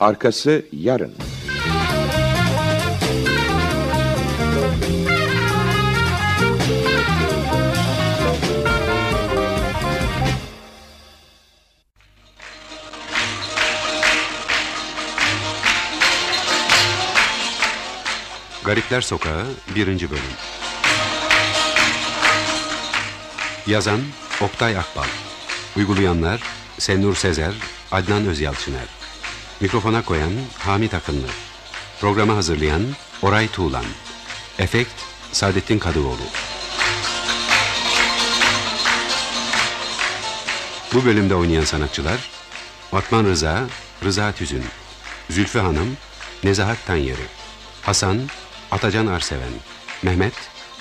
Arkası yarın. Garipler Sokağı 1. Bölüm Yazan Oktay Akbal Uygulayanlar Senur Sezer, Adnan Özyalçıner Mikrofona koyan Hamit Akınlı. Programı hazırlayan Oray Tuğlan. Efekt Saadettin Kadıoğlu. Bu bölümde oynayan sanatçılar Batman Rıza, Rıza Tüzün Zülfü Hanım, Nezahat Tanyeri Hasan, Atacan Arseven Mehmet,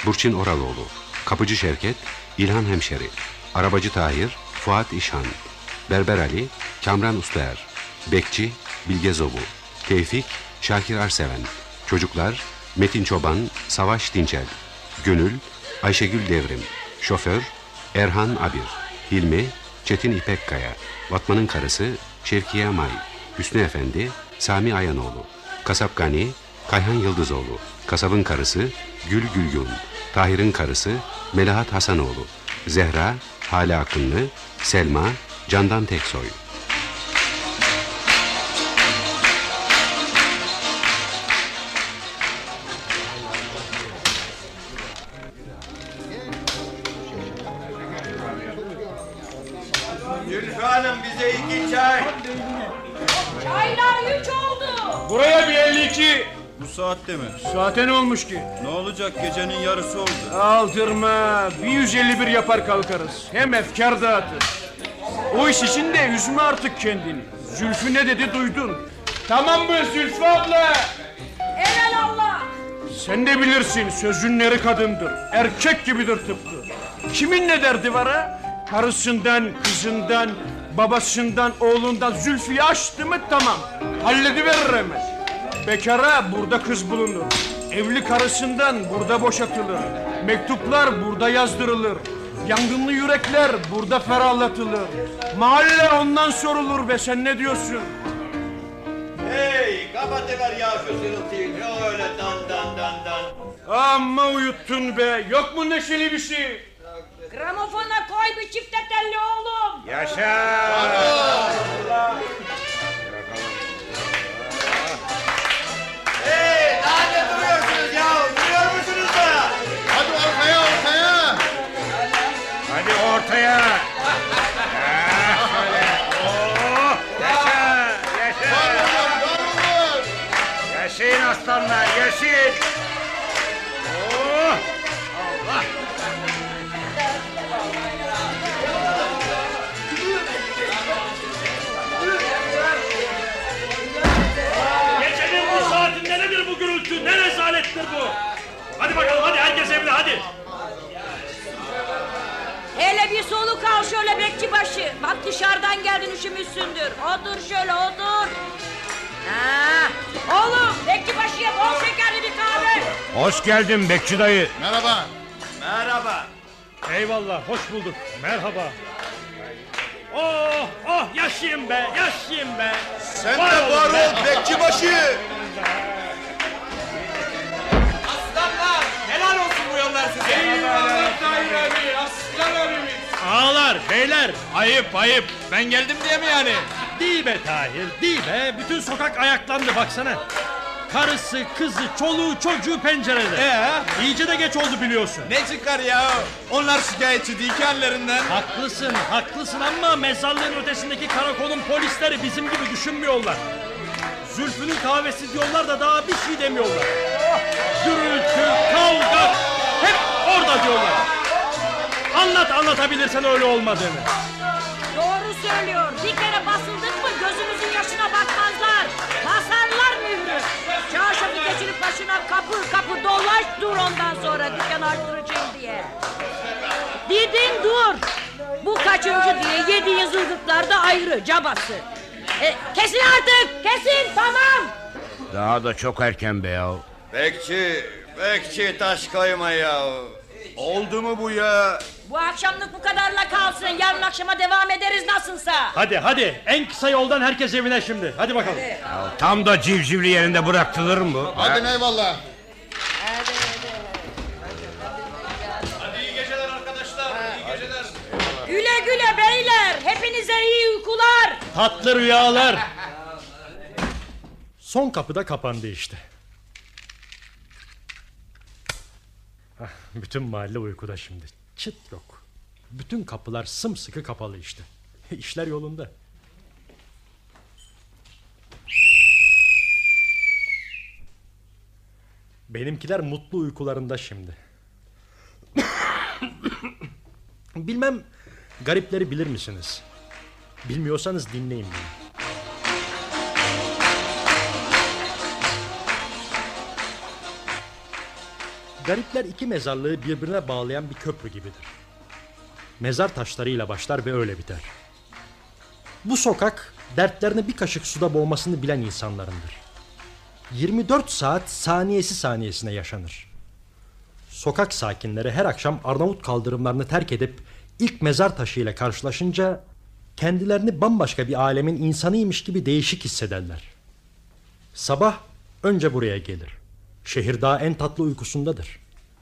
Burçin Oraloğlu Kapıcı Şevket, İlhan Hemşeri Arabacı Tahir, Fuat İşhan Berber Ali, Kamran Ustaer Bekçi, Bilge Zobu Tevfik, Şakir Arseven Çocuklar, Metin Çoban, Savaş Dinçel Gönül, Ayşegül Devrim Şoför, Erhan Abir Hilmi, Çetin İpekkaya Vatman'ın karısı, Şevkiye May Hüsnü Efendi, Sami Ayanoğlu Kasap Gani, Kayhan Yıldızoğlu Kasabın karısı, Gül Gülgün Tahir'in karısı, Melahat Hasanoğlu Zehra, Hale Akınlı Selma, Candan Teksoy Buraya bir 52. Bu saatte mi? Saate ne olmuş ki? Ne olacak gecenin yarısı oldu. Aldırma. Bir 151 yapar kalkarız. Hem efkar dağıtır. O iş için de üzme artık kendini. Zülfü ne dedi duydun. Tamam mı Zülfü abla? Evvel Allah. Sen de bilirsin sözün neri kadındır. Erkek gibidir tıpkı. Kimin ne derdi var ha? Karısından, kızından, babasından, oğlundan Zülfü'yü açtı mı tamam. Hallediverir hemen. Bekara burada kız bulunur. Evli karısından burada boşatılır. Mektuplar burada yazdırılır. Yangınlı yürekler burada ferahlatılır. Mahalle ondan sorulur be sen ne diyorsun? Hey kapatıver ya şu sırıltıyı. Ne öyle dan dan dan dan. Amma uyuttun be. Yok mu neşeli bir şey? Gramofona koy bir çifte telli oğlum. Hey daha ne duruyorsunuz ya? Duruyor musunuz da? Hadi ortaya ortaya. Hadi ortaya. Ah, şöyle. Oh, yaşa, yaşa. Yaşayın aslanlar, yaşayın. Rezalettir bu? Hadi bakalım hadi herkes evine hadi. Hele bir soluk al şöyle bekçi başı. Bak dışarıdan geldin üşümüşsündür. Otur şöyle otur. Ha, oğlum bekçi başıya bol şekerli bir kahve. Hoş geldin bekçi dayı. Merhaba. Eyvallah hoş bulduk. Merhaba. Oh oh yaşayayım be yaşayayım be. Sen Var de var ol bekçibaşı. Beyler ayıp ayıp. Ben geldim diye mi yani? Değil be Tahir değil be. Bütün sokak ayaklandı baksana. Karısı, kızı, çoluğu, çocuğu pencerede. Ee? İyice de geç oldu biliyorsun. Ne çıkar ya? Onlar şikayetçi değil ki hallerinden. Haklısın, haklısın ama mezarlığın ötesindeki karakolun polisleri bizim gibi düşünmüyorlar. Zülfü'nün kahvesi diyorlar da daha bir şey demiyorlar. Gürültü, kavga hep orada diyorlar. Anlat anlatabilirsen öyle olmadığını. Doğru söylüyor. Bir kere basıldık mı gözümüzün yaşına bakmazlar. Basarlar mührü. Çarşafı geçirip başına kapı kapı dolaş dur ondan sonra dükkan arttıracağım diye. Didin dur. Bu kaçıncı diye yediğin zılgıtlar da ayrı cabası. E, kesin artık kesin tamam. Daha da çok erken be ya. Bekçi, bekçi taş koyma ya. Oldu mu bu ya? Bu akşamlık bu kadarla kalsın. Yarın akşama devam ederiz nasılsa. Hadi hadi en kısa yoldan herkes evine şimdi. Hadi bakalım. Tam da civcivli yerinde bıraktılır mı? Hadi eyvallah. Güle güle beyler. Hepinize iyi uykular. Tatlı rüyalar. Son kapı da kapandı işte. Bütün mahalle uykuda şimdi. Çıt yok. Bütün kapılar sımsıkı kapalı işte. İşler yolunda. Benimkiler mutlu uykularında şimdi. Bilmem garipleri bilir misiniz? Bilmiyorsanız dinleyin beni. Garipler iki mezarlığı birbirine bağlayan bir köprü gibidir. Mezar taşlarıyla başlar ve öyle biter. Bu sokak dertlerini bir kaşık suda boğmasını bilen insanlarındır. 24 saat saniyesi saniyesine yaşanır. Sokak sakinleri her akşam Arnavut kaldırımlarını terk edip ilk mezar taşıyla karşılaşınca kendilerini bambaşka bir alemin insanıymış gibi değişik hissederler. Sabah önce buraya gelir. Şehir daha en tatlı uykusundadır.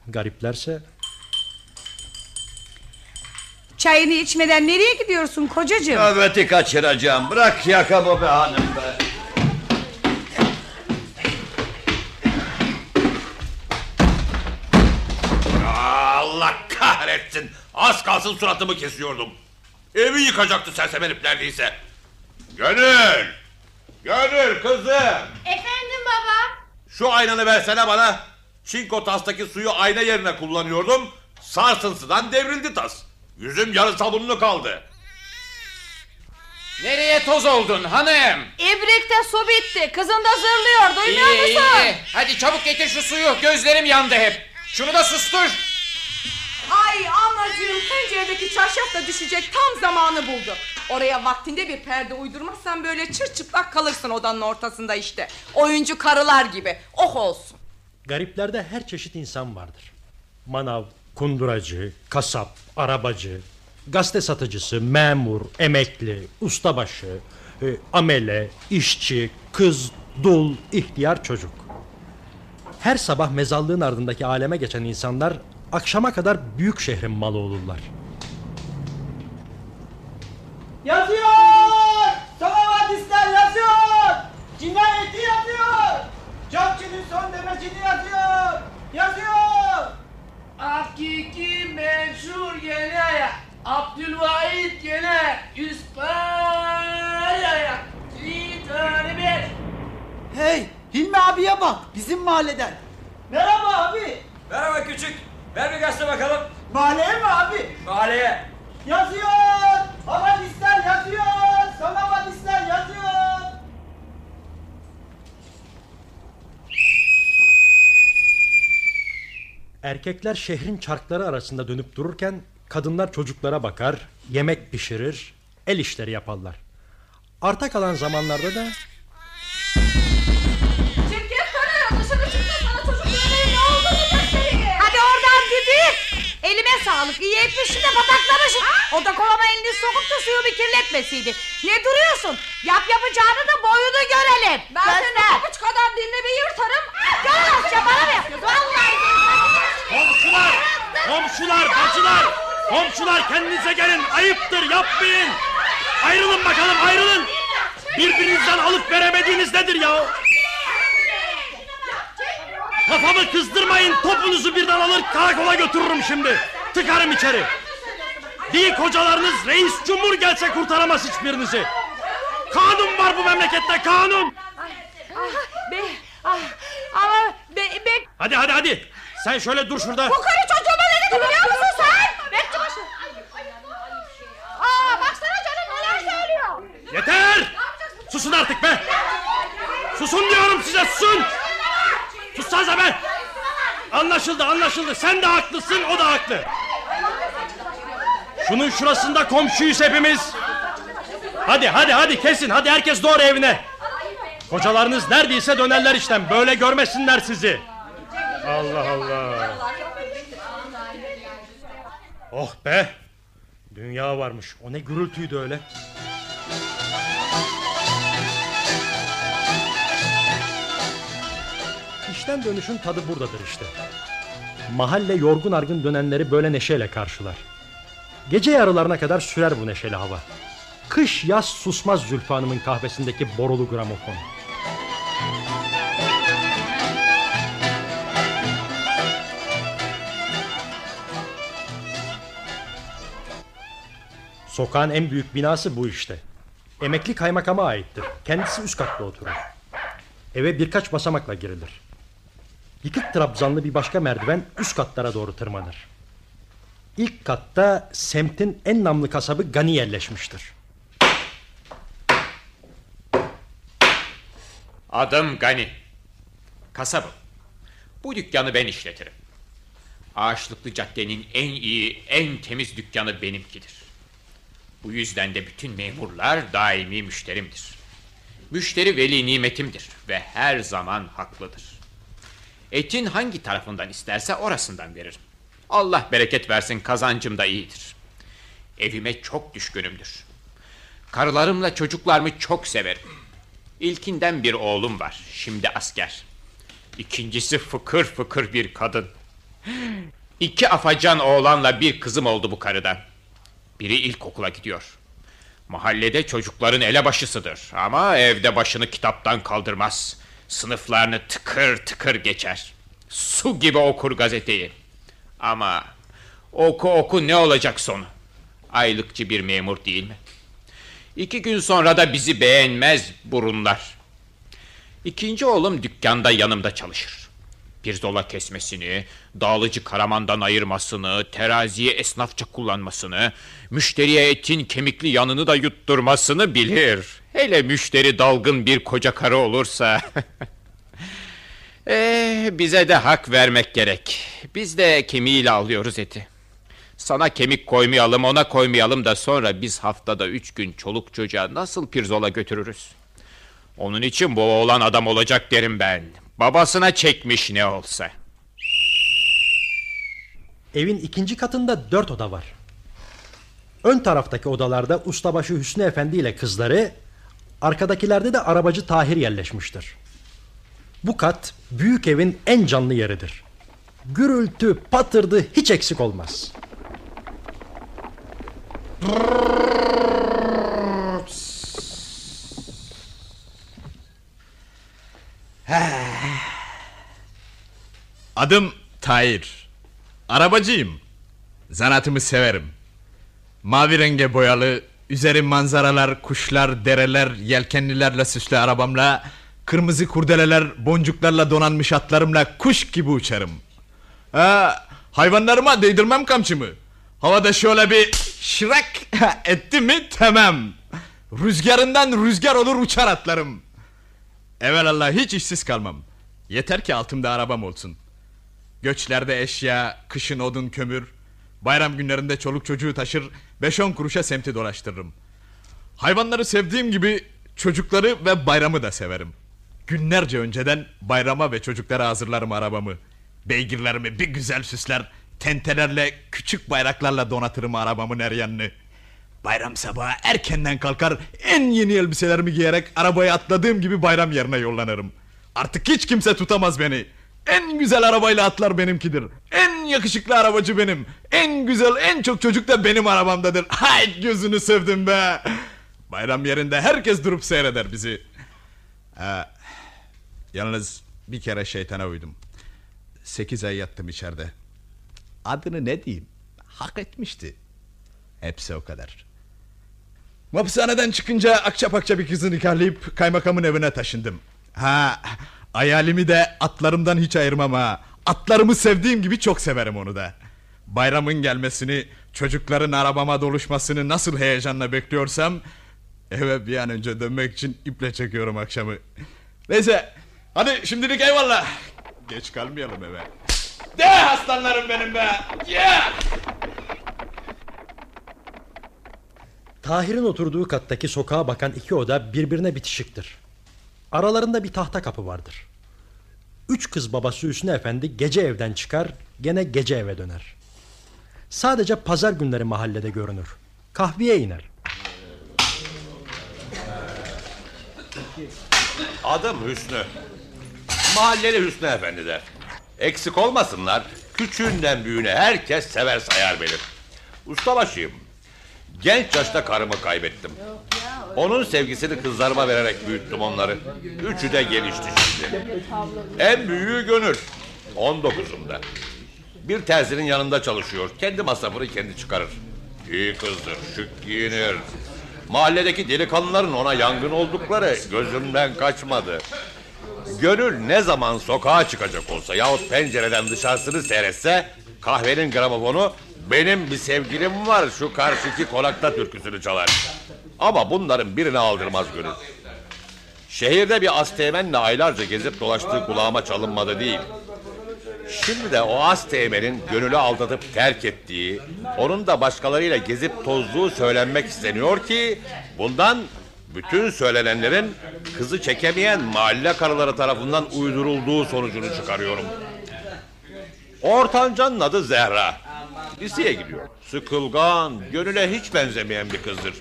Gariplerse Çayını içmeden nereye gidiyorsun kocacığım? Nöbeti kaçıracağım. Bırak yakamı be hanım be. Allah kahretsin. Az kalsın suratımı kesiyordum. Evi yıkacaktı sersem herif neredeyse. Gönül! Gönül kızım! Efendim baba. Şu aynanı versene bana. Çinko tastaki suyu ayna yerine kullanıyordum. Sarsıntıdan devrildi tas. Yüzüm yarı sabunlu kaldı. Nereye toz oldun hanım? İbrik'te su bitti. Kızın da zırlıyor. Duymuyor İyi musun? iyi. Hadi çabuk getir şu suyu. Gözlerim yandı hep. Şunu da sustur. Ay anacığım penceredeki çarşaf da düşecek tam zamanı buldu. Oraya vaktinde bir perde uydurmazsan böyle çırçıplak kalırsın odanın ortasında işte. Oyuncu karılar gibi. Oh olsun. Gariplerde her çeşit insan vardır. Manav, kunduracı, kasap, arabacı, gazete satıcısı, memur, emekli, ustabaşı, e, amele, işçi, kız, dul, ihtiyar çocuk. Her sabah mezarlığın ardındaki aleme geçen insanlar akşama kadar büyük şehrin malı olurlar. Yazıyor! Salavat ister yazıyor! Cinayeti yazıyor! Çapçının son demecini yazıyor! Yazıyor! Hakiki menşur gene. Abdülvahit gene. İspanya'ya. Hey! Hilmi abiye bak! Bizim mahalleden! Merhaba abi! Merhaba küçük. Ver bir gazete bakalım. Mahalleye mi abi? Mahalleye. Yazıyor! Yazıyor! Salavat ister yazıyor! Erkekler şehrin çarkları arasında dönüp dururken kadınlar çocuklara bakar, yemek pişirir, el işleri yaparlar. Arta kalan zamanlarda da Elime sağlık. İyi etmişsin de pataklamışsın. O da kovama elini sokup da suyu bir kirletmesiydi. Ne duruyorsun? Yap yapacağını da boyunu görelim. Ben Göster. pabuç kadar dilini bir yırtarım. Görüyorsun bana mı yapıyorsun? Vallahi. Komşular! Komşular! Bacılar! Komşular kendinize gelin! Ayıptır yapmayın! Ayrılın bakalım ayrılın! Birbirinizden alıp veremediğiniz nedir ya? Kafamı kızdırmayın topunuzu birden alır karakola götürürüm şimdi. Tıkarım içeri. Değil kocalarınız reis cumhur gelse kurtaramaz hiçbirinizi. Kanun var bu memlekette kanun. Be, ah, ama be, be, Hadi hadi hadi. Sen şöyle dur şurada. bu karı çocuğuma ne dedi biliyor musun sen? Bekçi başı. Aa baksana canım neler söylüyor. Yeter! Susun artık be! Susun diyorum size susun! Sussanıza be! Anlaşıldı anlaşıldı. Sen de haklısın o da haklı. Şunun şurasında komşuyuz hepimiz. Hadi hadi hadi kesin hadi herkes doğru evine. Kocalarınız neredeyse dönerler işten. Böyle görmesinler sizi. Allah Allah. Oh be! Dünya varmış. O ne gürültüydü öyle. İşten dönüşün tadı buradadır işte. Mahalle yorgun argın dönenleri böyle neşeyle karşılar. Gece yarılarına kadar sürer bu neşeli hava. Kış yaz susmaz Zülfü Hanım'ın kahvesindeki borulu gramofon. Sokağın en büyük binası bu işte. Emekli kaymakama aittir. Kendisi üst katta oturur. Eve birkaç basamakla girilir. Yıkık trabzanlı bir başka merdiven üst katlara doğru tırmanır. İlk katta semtin en namlı kasabı Gani yerleşmiştir. Adım Gani. Kasabım. Bu dükkanı ben işletirim. Ağaçlıklı caddenin en iyi, en temiz dükkanı benimkidir. Bu yüzden de bütün memurlar daimi müşterimdir. Müşteri veli nimetimdir ve her zaman haklıdır. Etin hangi tarafından isterse orasından veririm. Allah bereket versin kazancım da iyidir. Evime çok düşkünümdür. Karılarımla çocuklarımı çok severim. İlkinden bir oğlum var. Şimdi asker. İkincisi fıkır fıkır bir kadın. İki afacan oğlanla bir kızım oldu bu karıdan. Biri ilkokula gidiyor. Mahallede çocukların elebaşısıdır ama evde başını kitaptan kaldırmaz. Sınıflarını tıkır tıkır geçer. Su gibi okur gazeteyi. Ama oku oku ne olacak sonu? Aylıkçı bir memur değil mi? İki gün sonra da bizi beğenmez burunlar. İkinci oğlum dükkanda yanımda çalışır. Pirzola kesmesini, dağlıcı karamandan ayırmasını, teraziye esnafça kullanmasını, müşteriye etin kemikli yanını da yutturmasını bilir. Hele müşteri dalgın bir koca karı olursa... eh, bize de hak vermek gerek. Biz de kemiğiyle alıyoruz eti. Sana kemik koymayalım ona koymayalım da sonra biz haftada üç gün çoluk çocuğa nasıl pirzola götürürüz? Onun için bu oğlan adam olacak derim ben. Babasına çekmiş ne olsa. Evin ikinci katında dört oda var. Ön taraftaki odalarda ustabaşı Hüsnü Efendi ile kızları, arkadakilerde de arabacı Tahir yerleşmiştir. Bu kat büyük evin en canlı yeridir. Gürültü, patırdı hiç eksik olmaz. Adım Tahir. Arabacıyım. Zanaatımı severim. Mavi renge boyalı, üzeri manzaralar, kuşlar, dereler, yelkenlilerle süslü arabamla, kırmızı kurdeleler, boncuklarla donanmış atlarımla kuş gibi uçarım. Ha, hayvanlarıma değdirmem kamçımı. Havada şöyle bir şırak etti mi tamam. Rüzgarından rüzgar olur uçar atlarım. Evelallah hiç işsiz kalmam. Yeter ki altımda arabam olsun. Göçlerde eşya, kışın odun kömür, bayram günlerinde çoluk çocuğu taşır, 5-10 kuruşa semti dolaştırırım. Hayvanları sevdiğim gibi çocukları ve bayramı da severim. Günlerce önceden bayrama ve çocuklara hazırlarım arabamı. Beygirlerimi bir güzel süsler, tentelerle, küçük bayraklarla donatırım arabamın her yanını. Bayram sabahı erkenden kalkar, en yeni elbiselerimi giyerek arabaya atladığım gibi bayram yerine yollanırım. Artık hiç kimse tutamaz beni. En güzel arabayla atlar benimkidir. En yakışıklı arabacı benim. En güzel, en çok çocuk da benim arabamdadır. Hay gözünü sevdim be. Bayram yerinde herkes durup seyreder bizi. Ha, yalnız bir kere şeytana uydum. Sekiz ay yattım içeride. Adını ne diyeyim? Hak etmişti. Hepsi o kadar. Hapishaneden çıkınca akça bir kızı nikahlayıp kaymakamın evine taşındım. Ha, hayalimi de atlarımdan hiç ayırmam ha. Atlarımı sevdiğim gibi çok severim onu da. Bayramın gelmesini, çocukların arabama doluşmasını nasıl heyecanla bekliyorsam... ...eve bir an önce dönmek için iple çekiyorum akşamı. Neyse, hadi şimdilik eyvallah. Geç kalmayalım eve. De aslanlarım benim be! Yeah! Tahir'in oturduğu kattaki sokağa bakan iki oda birbirine bitişiktir. Aralarında bir tahta kapı vardır. Üç kız babası Hüsnü Efendi gece evden çıkar, gene gece eve döner. Sadece pazar günleri mahallede görünür. Kahveye iner. Adım Hüsnü. Mahalleli Hüsnü Efendi der. Eksik olmasınlar. Küçüğünden büyüğüne herkes sever sayar beni. Ustabaşıyım. Genç yaşta karımı kaybettim. Onun sevgisini kızlarıma vererek büyüttüm onları. Üçü de gelişti şimdi. En büyüğü Gönül. 19'unda. Bir terzinin yanında çalışıyor. Kendi masrafını kendi çıkarır. İyi kızdır, şık giyinir. Mahalledeki delikanlıların ona yangın oldukları gözümden kaçmadı. Gönül ne zaman sokağa çıkacak olsa yahut pencereden dışarısını seyretse kahvenin gramofonu benim bir sevgilim var şu karşıki konakta türküsünü çalar. Ama bunların birini aldırmaz Gönül. Şehirde bir asteğmenle aylarca gezip dolaştığı kulağıma çalınmadı değil. Şimdi de o asteğmenin gönülü aldatıp terk ettiği, onun da başkalarıyla gezip tozduğu söylenmek isteniyor ki bundan bütün söylenenlerin kızı çekemeyen mahalle karıları tarafından uydurulduğu sonucunu çıkarıyorum. Ortancanın adı Zehra. Liseye gidiyor. Sıkılgan, gönüle hiç benzemeyen bir kızdır.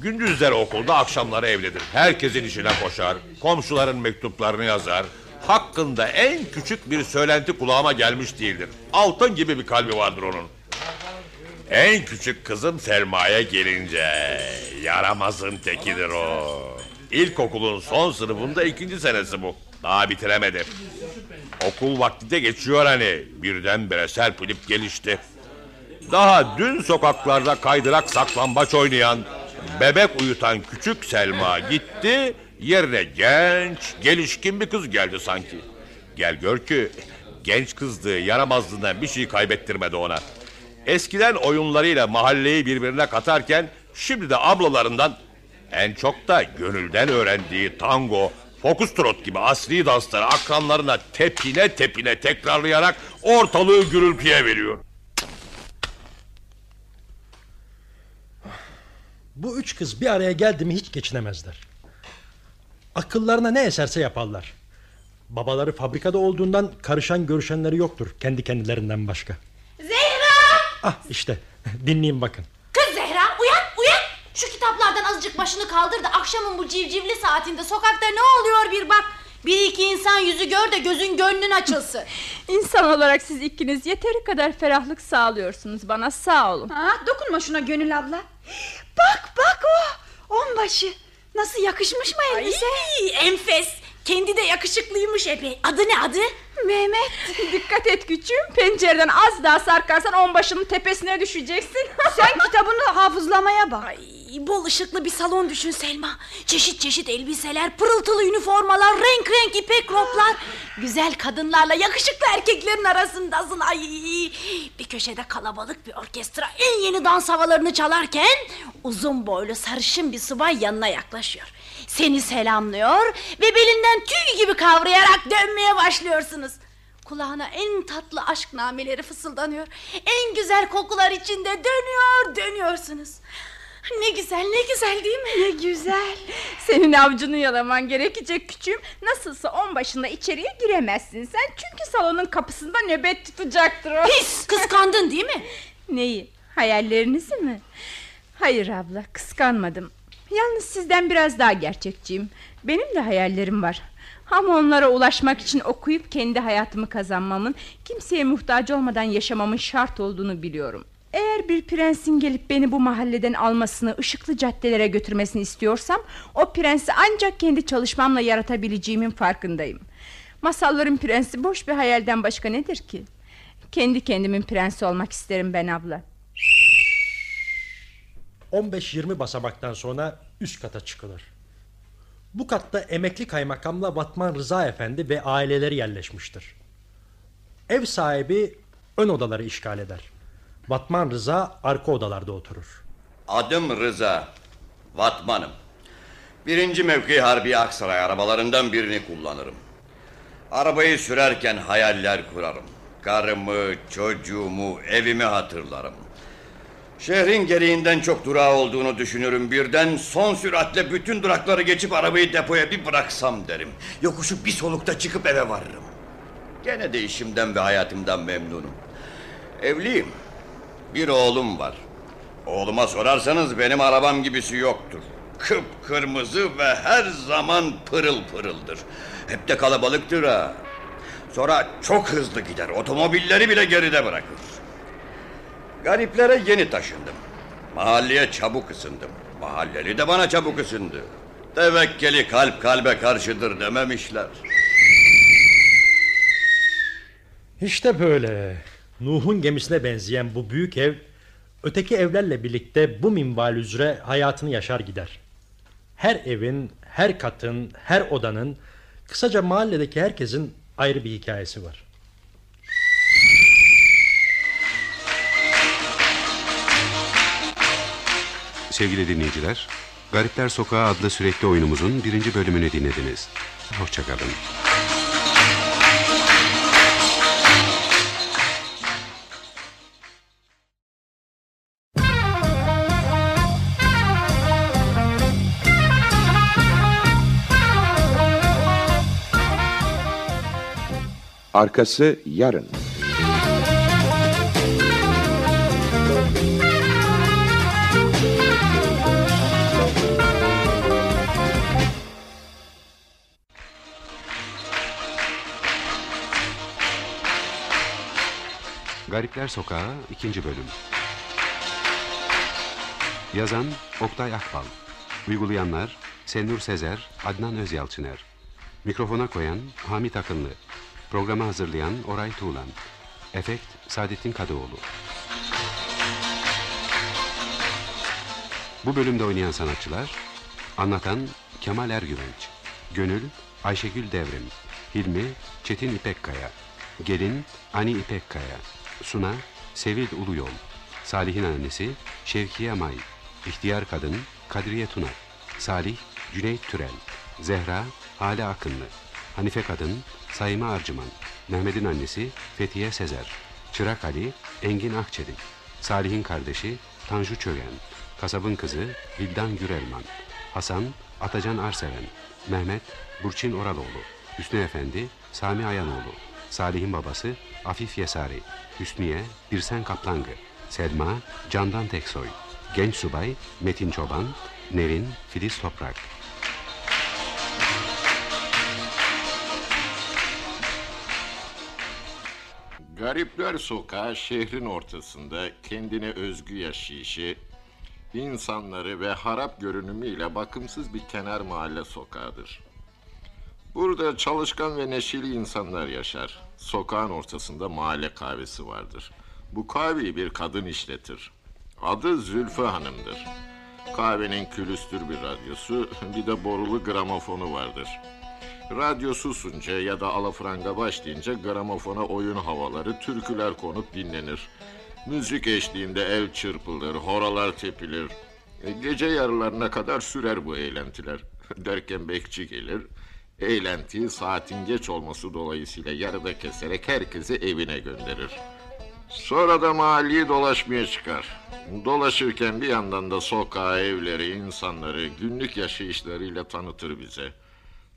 Gündüzleri okulda, akşamları evlidir. Herkesin işine koşar, komşuların mektuplarını yazar. Hakkında en küçük bir söylenti kulağıma gelmiş değildir. Altın gibi bir kalbi vardır onun. En küçük kızım Selma'ya gelince yaramazın tekidir o. İlkokulun son sınıfında ikinci senesi bu. Daha bitiremedi. Okul vakti de geçiyor hani. Birdenbire serpilip gelişti. Daha dün sokaklarda kaydırak saklambaç oynayan, bebek uyutan küçük Selma gitti, yerine genç, gelişkin bir kız geldi sanki. Gel gör ki genç kızlığı yaramazlığından bir şey kaybettirmedi ona. Eskiden oyunlarıyla mahalleyi birbirine katarken şimdi de ablalarından en çok da gönülden öğrendiği tango, fokustrot gibi asri dansları akranlarına tepine tepine tekrarlayarak ortalığı gürültüye veriyor. Bu üç kız bir araya geldi mi hiç geçinemezler. Akıllarına ne eserse yaparlar. Babaları fabrikada olduğundan karışan görüşenleri yoktur kendi kendilerinden başka. Zehra! Ah işte dinleyin bakın. Kız Zehra uyan uyan. Şu kitaplardan azıcık başını kaldır da akşamın bu civcivli saatinde sokakta ne oluyor bir bak. Bir iki insan yüzü gör de gözün gönlün açılsın. İnsan olarak siz ikiniz yeteri kadar ferahlık sağlıyorsunuz bana sağ olun. Ha, dokunma şuna Gönül abla. Bak bak o. Onbaşı. Nasıl yakışmış mı elbise? Ay, enfes. Kendi de yakışıklıymış epey. Adı ne adı? Mehmet dikkat et küçüğüm pencereden az daha sarkarsan onbaşının tepesine düşeceksin. Sen kitabını hafızlamaya bak. Ay, bol ışıklı bir salon düşün Selma. Çeşit çeşit elbiseler, pırıltılı üniformalar, renk renk ipek roplar. Güzel kadınlarla yakışıklı erkeklerin arasındasın. Ay, bir köşede kalabalık bir orkestra en yeni dans havalarını çalarken... ...uzun boylu sarışın bir subay yanına yaklaşıyor. Seni selamlıyor ve belinden tüy gibi kavrayarak dönmeye başlıyorsunuz. Kulağına en tatlı aşk nameleri fısıldanıyor. En güzel kokular içinde dönüyor dönüyorsunuz. Ne güzel ne güzel değil mi? Ne güzel. Senin avcunu yalaman gerekecek küçüğüm. Nasılsa onbaşında içeriye giremezsin sen. Çünkü salonun kapısında nöbet tutacaktır o. Pis kıskandın değil mi? Neyi? Hayallerinizi mi? Hayır abla kıskanmadım. Yalnız sizden biraz daha gerçekçiyim. Benim de hayallerim var. Ama onlara ulaşmak için okuyup kendi hayatımı kazanmamın, kimseye muhtaç olmadan yaşamamın şart olduğunu biliyorum. Eğer bir prensin gelip beni bu mahalleden almasını, ışıklı caddelere götürmesini istiyorsam, o prensi ancak kendi çalışmamla yaratabileceğimin farkındayım. Masalların prensi boş bir hayalden başka nedir ki? Kendi kendimin prensi olmak isterim ben abla. 15-20 basamaktan sonra üst kata çıkılır. Bu katta emekli kaymakamla Batman Rıza Efendi ve aileleri yerleşmiştir. Ev sahibi ön odaları işgal eder. Batman Rıza arka odalarda oturur. Adım Rıza. Vatmanım. Birinci mevki harbi Aksaray arabalarından birini kullanırım. Arabayı sürerken hayaller kurarım. Karımı, çocuğumu, evimi hatırlarım. Şehrin gereğinden çok durağı olduğunu düşünürüm birden. Son süratle bütün durakları geçip arabayı depoya bir bıraksam derim. Yokuşu bir solukta çıkıp eve varırım. Gene de işimden ve hayatımdan memnunum. Evliyim. Bir oğlum var. Oğluma sorarsanız benim arabam gibisi yoktur. Kıpkırmızı ve her zaman pırıl pırıldır. Hep de kalabalıktır ha. Sonra çok hızlı gider. Otomobilleri bile geride bırakır. Gariplere yeni taşındım. Mahalleye çabuk ısındım. Mahalleli de bana çabuk ısındı. Tevekkeli kalp kalbe karşıdır dememişler. İşte böyle. Nuh'un gemisine benzeyen bu büyük ev öteki evlerle birlikte bu minval üzere hayatını yaşar gider. Her evin, her katın, her odanın, kısaca mahalledeki herkesin ayrı bir hikayesi var. Sevgili dinleyiciler, Garipler Sokağı adlı sürekli oyunumuzun birinci bölümünü dinlediniz. Hoşçakalın. Arkası yarın. Garipler Sokağı 2. Bölüm. Yazan Oktay Akbal. Uygulayanlar Senur Sezer, Adnan Özyalçıner. Mikrofona koyan Hamit Akınlı. Programı hazırlayan Oray Tuğlan. Efekt Saadettin Kadıoğlu. Bu bölümde oynayan sanatçılar Anlatan Kemal Ergüvenç Gönül Ayşegül Devrim Hilmi Çetin İpekkaya Gelin Ani İpekkaya Suna Sevil Uluyol Salih'in annesi Şevkiye May İhtiyar kadın Kadriye Tuna Salih Cüneyt Türel Zehra Hale Akınlı Hanife kadın Sayma Arcıman Mehmet'in annesi Fethiye Sezer Çırak Ali Engin Akçelik Salih'in kardeşi Tanju Çögen Kasabın kızı Vildan Gürelman Hasan Atacan Arseven Mehmet Burçin Oraloğlu Hüsnü Efendi Sami Ayanoğlu Salih'in babası Afif Yesari Hüsniye Birsen Kaplangı Selma Candan Teksoy Genç subay Metin Çoban Nevin Filiz Toprak Garipler Sokağı şehrin ortasında kendine özgü yaşayışı, insanları ve harap görünümüyle bakımsız bir kenar mahalle sokağıdır. Burada çalışkan ve neşeli insanlar yaşar. Sokağın ortasında mahalle kahvesi vardır. Bu kahveyi bir kadın işletir. Adı Zülfü Hanım'dır. Kahvenin külüstür bir radyosu, bir de borulu gramofonu vardır. Radyo susunca ya da alafranga başlayınca gramofona oyun havaları, türküler konup dinlenir. Müzik eşliğinde el çırpılır, horalar tepilir. E, Gece yarılarına kadar sürer bu eğlentiler. Derken bekçi gelir, eğlentiyi saatin geç olması dolayısıyla yarıda keserek herkesi evine gönderir. Sonra da mahalleyi dolaşmaya çıkar. Dolaşırken bir yandan da sokağı, evleri, insanları günlük yaşayışlarıyla tanıtır bize.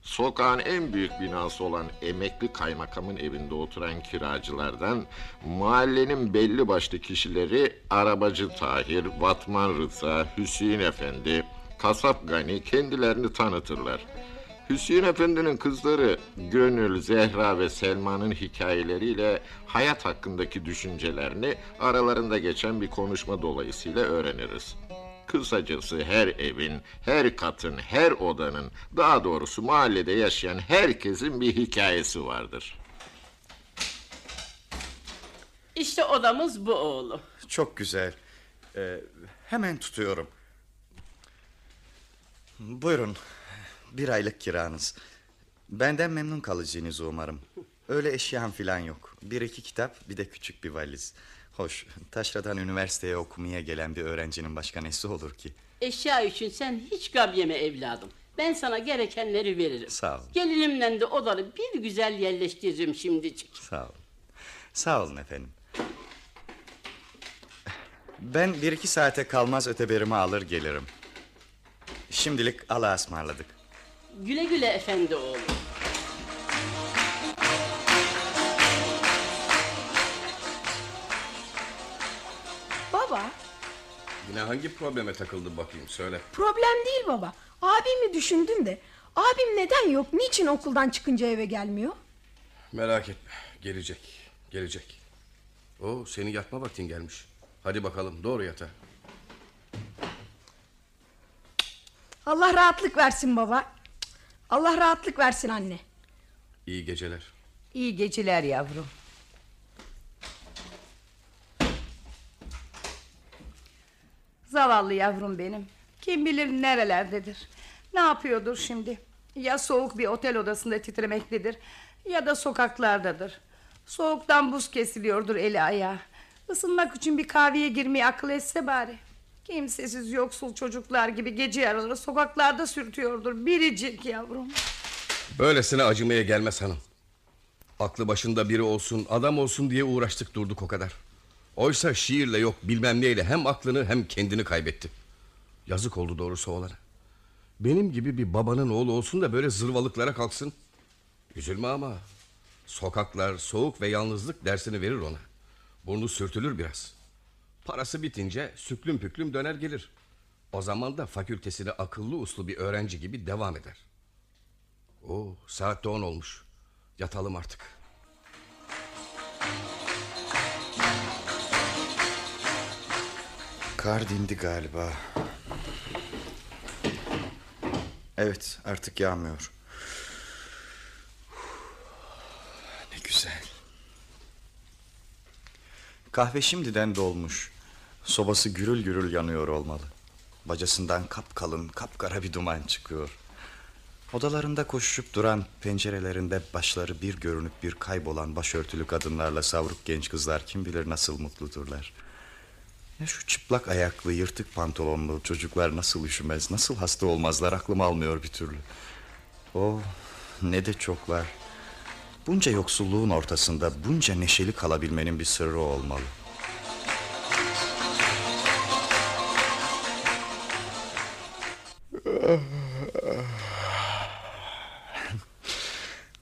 Sokağın en büyük binası olan emekli kaymakamın evinde oturan kiracılardan mahallenin belli başlı kişileri Arabacı Tahir, Vatman Rıza, Hüseyin Efendi, Kasap Gani kendilerini tanıtırlar. Hüseyin Efendi'nin kızları Gönül, Zehra ve Selma'nın hikayeleriyle hayat hakkındaki düşüncelerini aralarında geçen bir konuşma dolayısıyla öğreniriz. Kısacası her evin, her katın, her odanın, daha doğrusu mahallede yaşayan herkesin bir hikayesi vardır. İşte odamız bu oğlum. Çok güzel. Ee, hemen tutuyorum. Buyurun. Bir aylık kiranız. Benden memnun kalacağınızı umarım. Öyle eşyam filan yok. Bir iki kitap bir de küçük bir valiz. Hoş taşradan üniversiteye okumaya gelen bir öğrencinin başka nesi olur ki? Eşya için sen hiç gam yeme evladım. Ben sana gerekenleri veririm. Sağ ol. Gelinimle de odanı bir güzel yerleştiririm şimdicik. Sağ olun. Sağ olun efendim. Ben bir iki saate kalmaz öteberimi alır gelirim. Şimdilik Allah'a ısmarladık. Güle güle efendi oğlum. baba? Yine hangi probleme takıldın bakayım söyle. Problem değil baba. Abimi düşündüm de. Abim neden yok? Niçin okuldan çıkınca eve gelmiyor? Merak etme gelecek gelecek. O senin yatma vaktin gelmiş. Hadi bakalım doğru yatağa. Allah rahatlık versin baba. Allah rahatlık versin anne. İyi geceler. İyi geceler yavrum. Zavallı yavrum benim. Kim bilir nerelerdedir. Ne yapıyordur şimdi? Ya soğuk bir otel odasında titremektedir ya da sokaklardadır. Soğuktan buz kesiliyordur eli ayağı. Isınmak için bir kahveye girmeyi akıl etse bari. Kimsesiz yoksul çocuklar gibi gece yarıları sokaklarda sürtüyordur. Biricik yavrum. Böylesine acımaya gelmez hanım. Aklı başında biri olsun adam olsun diye uğraştık durduk o kadar. Oysa şiirle yok bilmem neyle hem aklını hem kendini kaybetti. Yazık oldu doğrusu oğlana. Benim gibi bir babanın oğlu olsun da böyle zırvalıklara kalksın. Üzülme ama. Sokaklar, soğuk ve yalnızlık dersini verir ona. Burnu sürtülür biraz. Parası bitince süklüm püklüm döner gelir. O zaman da fakültesine akıllı uslu bir öğrenci gibi devam eder. Oo, saat de on olmuş. Yatalım artık. Kar dindi galiba. Evet artık yağmıyor. Ne güzel. Kahve şimdiden dolmuş. Sobası gürül gürül yanıyor olmalı. Bacasından kapkalın kapkara bir duman çıkıyor. Odalarında koşuşup duran pencerelerinde başları bir görünüp bir kaybolan başörtülü kadınlarla savruk genç kızlar kim bilir nasıl mutludurlar. Ya şu çıplak ayaklı yırtık pantolonlu çocuklar nasıl üşümez nasıl hasta olmazlar aklım almıyor bir türlü. Oh ne de çoklar. Bunca yoksulluğun ortasında bunca neşeli kalabilmenin bir sırrı olmalı.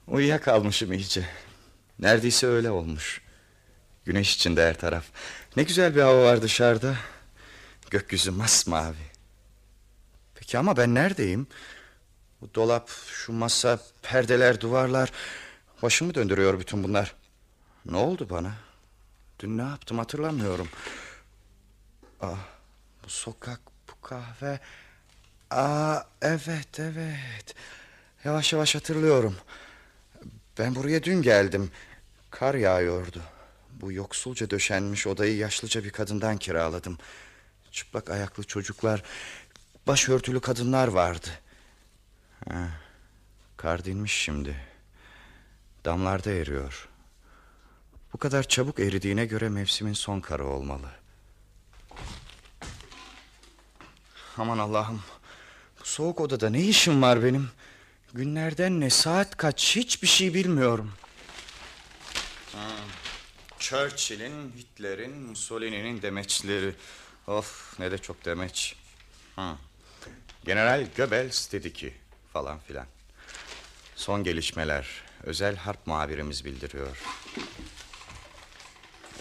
Uyuyakalmışım iyice. Neredeyse öyle olmuş. Güneş içinde her taraf. Ne güzel bir hava var dışarıda. Gökyüzü masmavi. Peki ama ben neredeyim? Bu dolap, şu masa, perdeler, duvarlar... Başımı döndürüyor bütün bunlar. Ne oldu bana? Dün ne yaptım hatırlamıyorum. Ah, bu sokak, bu kahve... Aa, evet, evet. Yavaş yavaş hatırlıyorum. Ben buraya dün geldim. Kar yağıyordu. Bu yoksulca döşenmiş odayı yaşlıca bir kadından kiraladım. Çıplak ayaklı çocuklar, başörtülü kadınlar vardı. Ha, kar dinmiş şimdi. Damlarda eriyor. Bu kadar çabuk eridiğine göre mevsimin son karı olmalı. Aman Allah'ım. Bu soğuk odada ne işim var benim? Günlerden ne saat kaç hiçbir şey bilmiyorum. Ha, Churchill'in, Hitler'in, Mussolini'nin demeçleri. Of ne de çok demeç. Ha. General Goebbels dedi ki falan filan. Son gelişmeler özel harp muhabirimiz bildiriyor.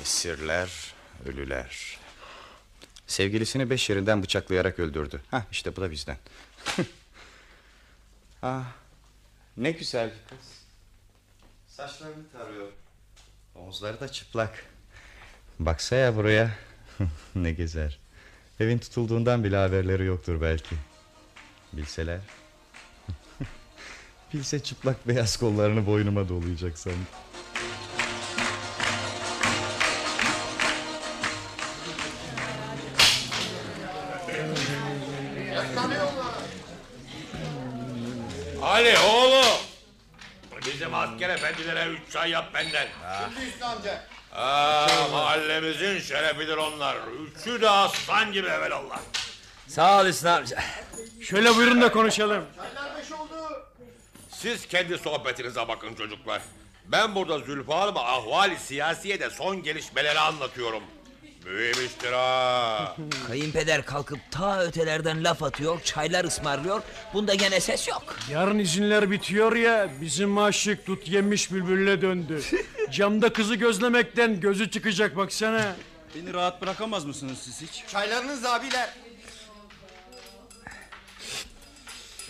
Esirler, ölüler. Sevgilisini beş yerinden bıçaklayarak öldürdü. Hah işte bu da bizden. ah, ne güzel bir kız. Saçlarını tarıyor. Omuzları da çıplak. Baksaya buraya. ne gezer. Evin tutulduğundan bile haberleri yoktur belki. Bilseler. Bilse çıplak beyaz kollarını boynuma dolayacak sanki. Ali oğlum. Bizim asker efendilere üç çay yap benden. Şimdi Hüsnü amca. Aa, mahallemizin şerefidir onlar. Üçü de aslan gibi evelallah. Sağ ol Hüsnü amca. Şöyle buyurun da konuşalım. Siz kendi sohbetinize bakın çocuklar. Ben burada Zülfü Hanım'a ahvali siyasiye de son gelişmeleri anlatıyorum. Mühim iştir ha. Kayınpeder kalkıp ta ötelerden laf atıyor, çaylar ısmarlıyor. Bunda gene ses yok. Yarın izinler bitiyor ya bizim aşık tut yemiş bülbülle döndü. Camda kızı gözlemekten gözü çıkacak baksana. Beni rahat bırakamaz mısınız siz hiç? Çaylarınız abiler.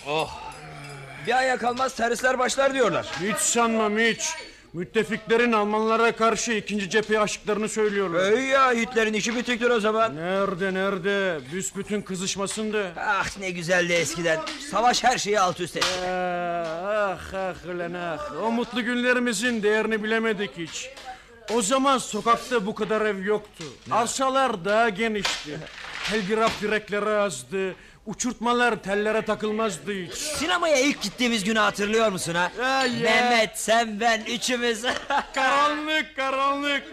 Oh. Bir aya kalmaz teröristler başlar diyorlar. Hiç sanmam hiç. Müttefiklerin Almanlara karşı ikinci cepheye açtıklarını söylüyorlar. Ey ya Hitler'in işi bitiktir o zaman. Nerede nerede? Büsbütün kızışmasında. Ah ne güzeldi eskiden. Savaş her şeyi alt üst etti. Ah ah ulan ah. O mutlu günlerimizin değerini bilemedik hiç. O zaman sokakta bu kadar ev yoktu. Arsalar daha genişti. Telgraf direkleri azdı. Uçurtmalar tellere takılmazdı hiç. Sinemaya ilk gittiğimiz günü hatırlıyor musun ha? Ya, ya. Mehmet, sen, ben, üçümüz. karanlık karanlık.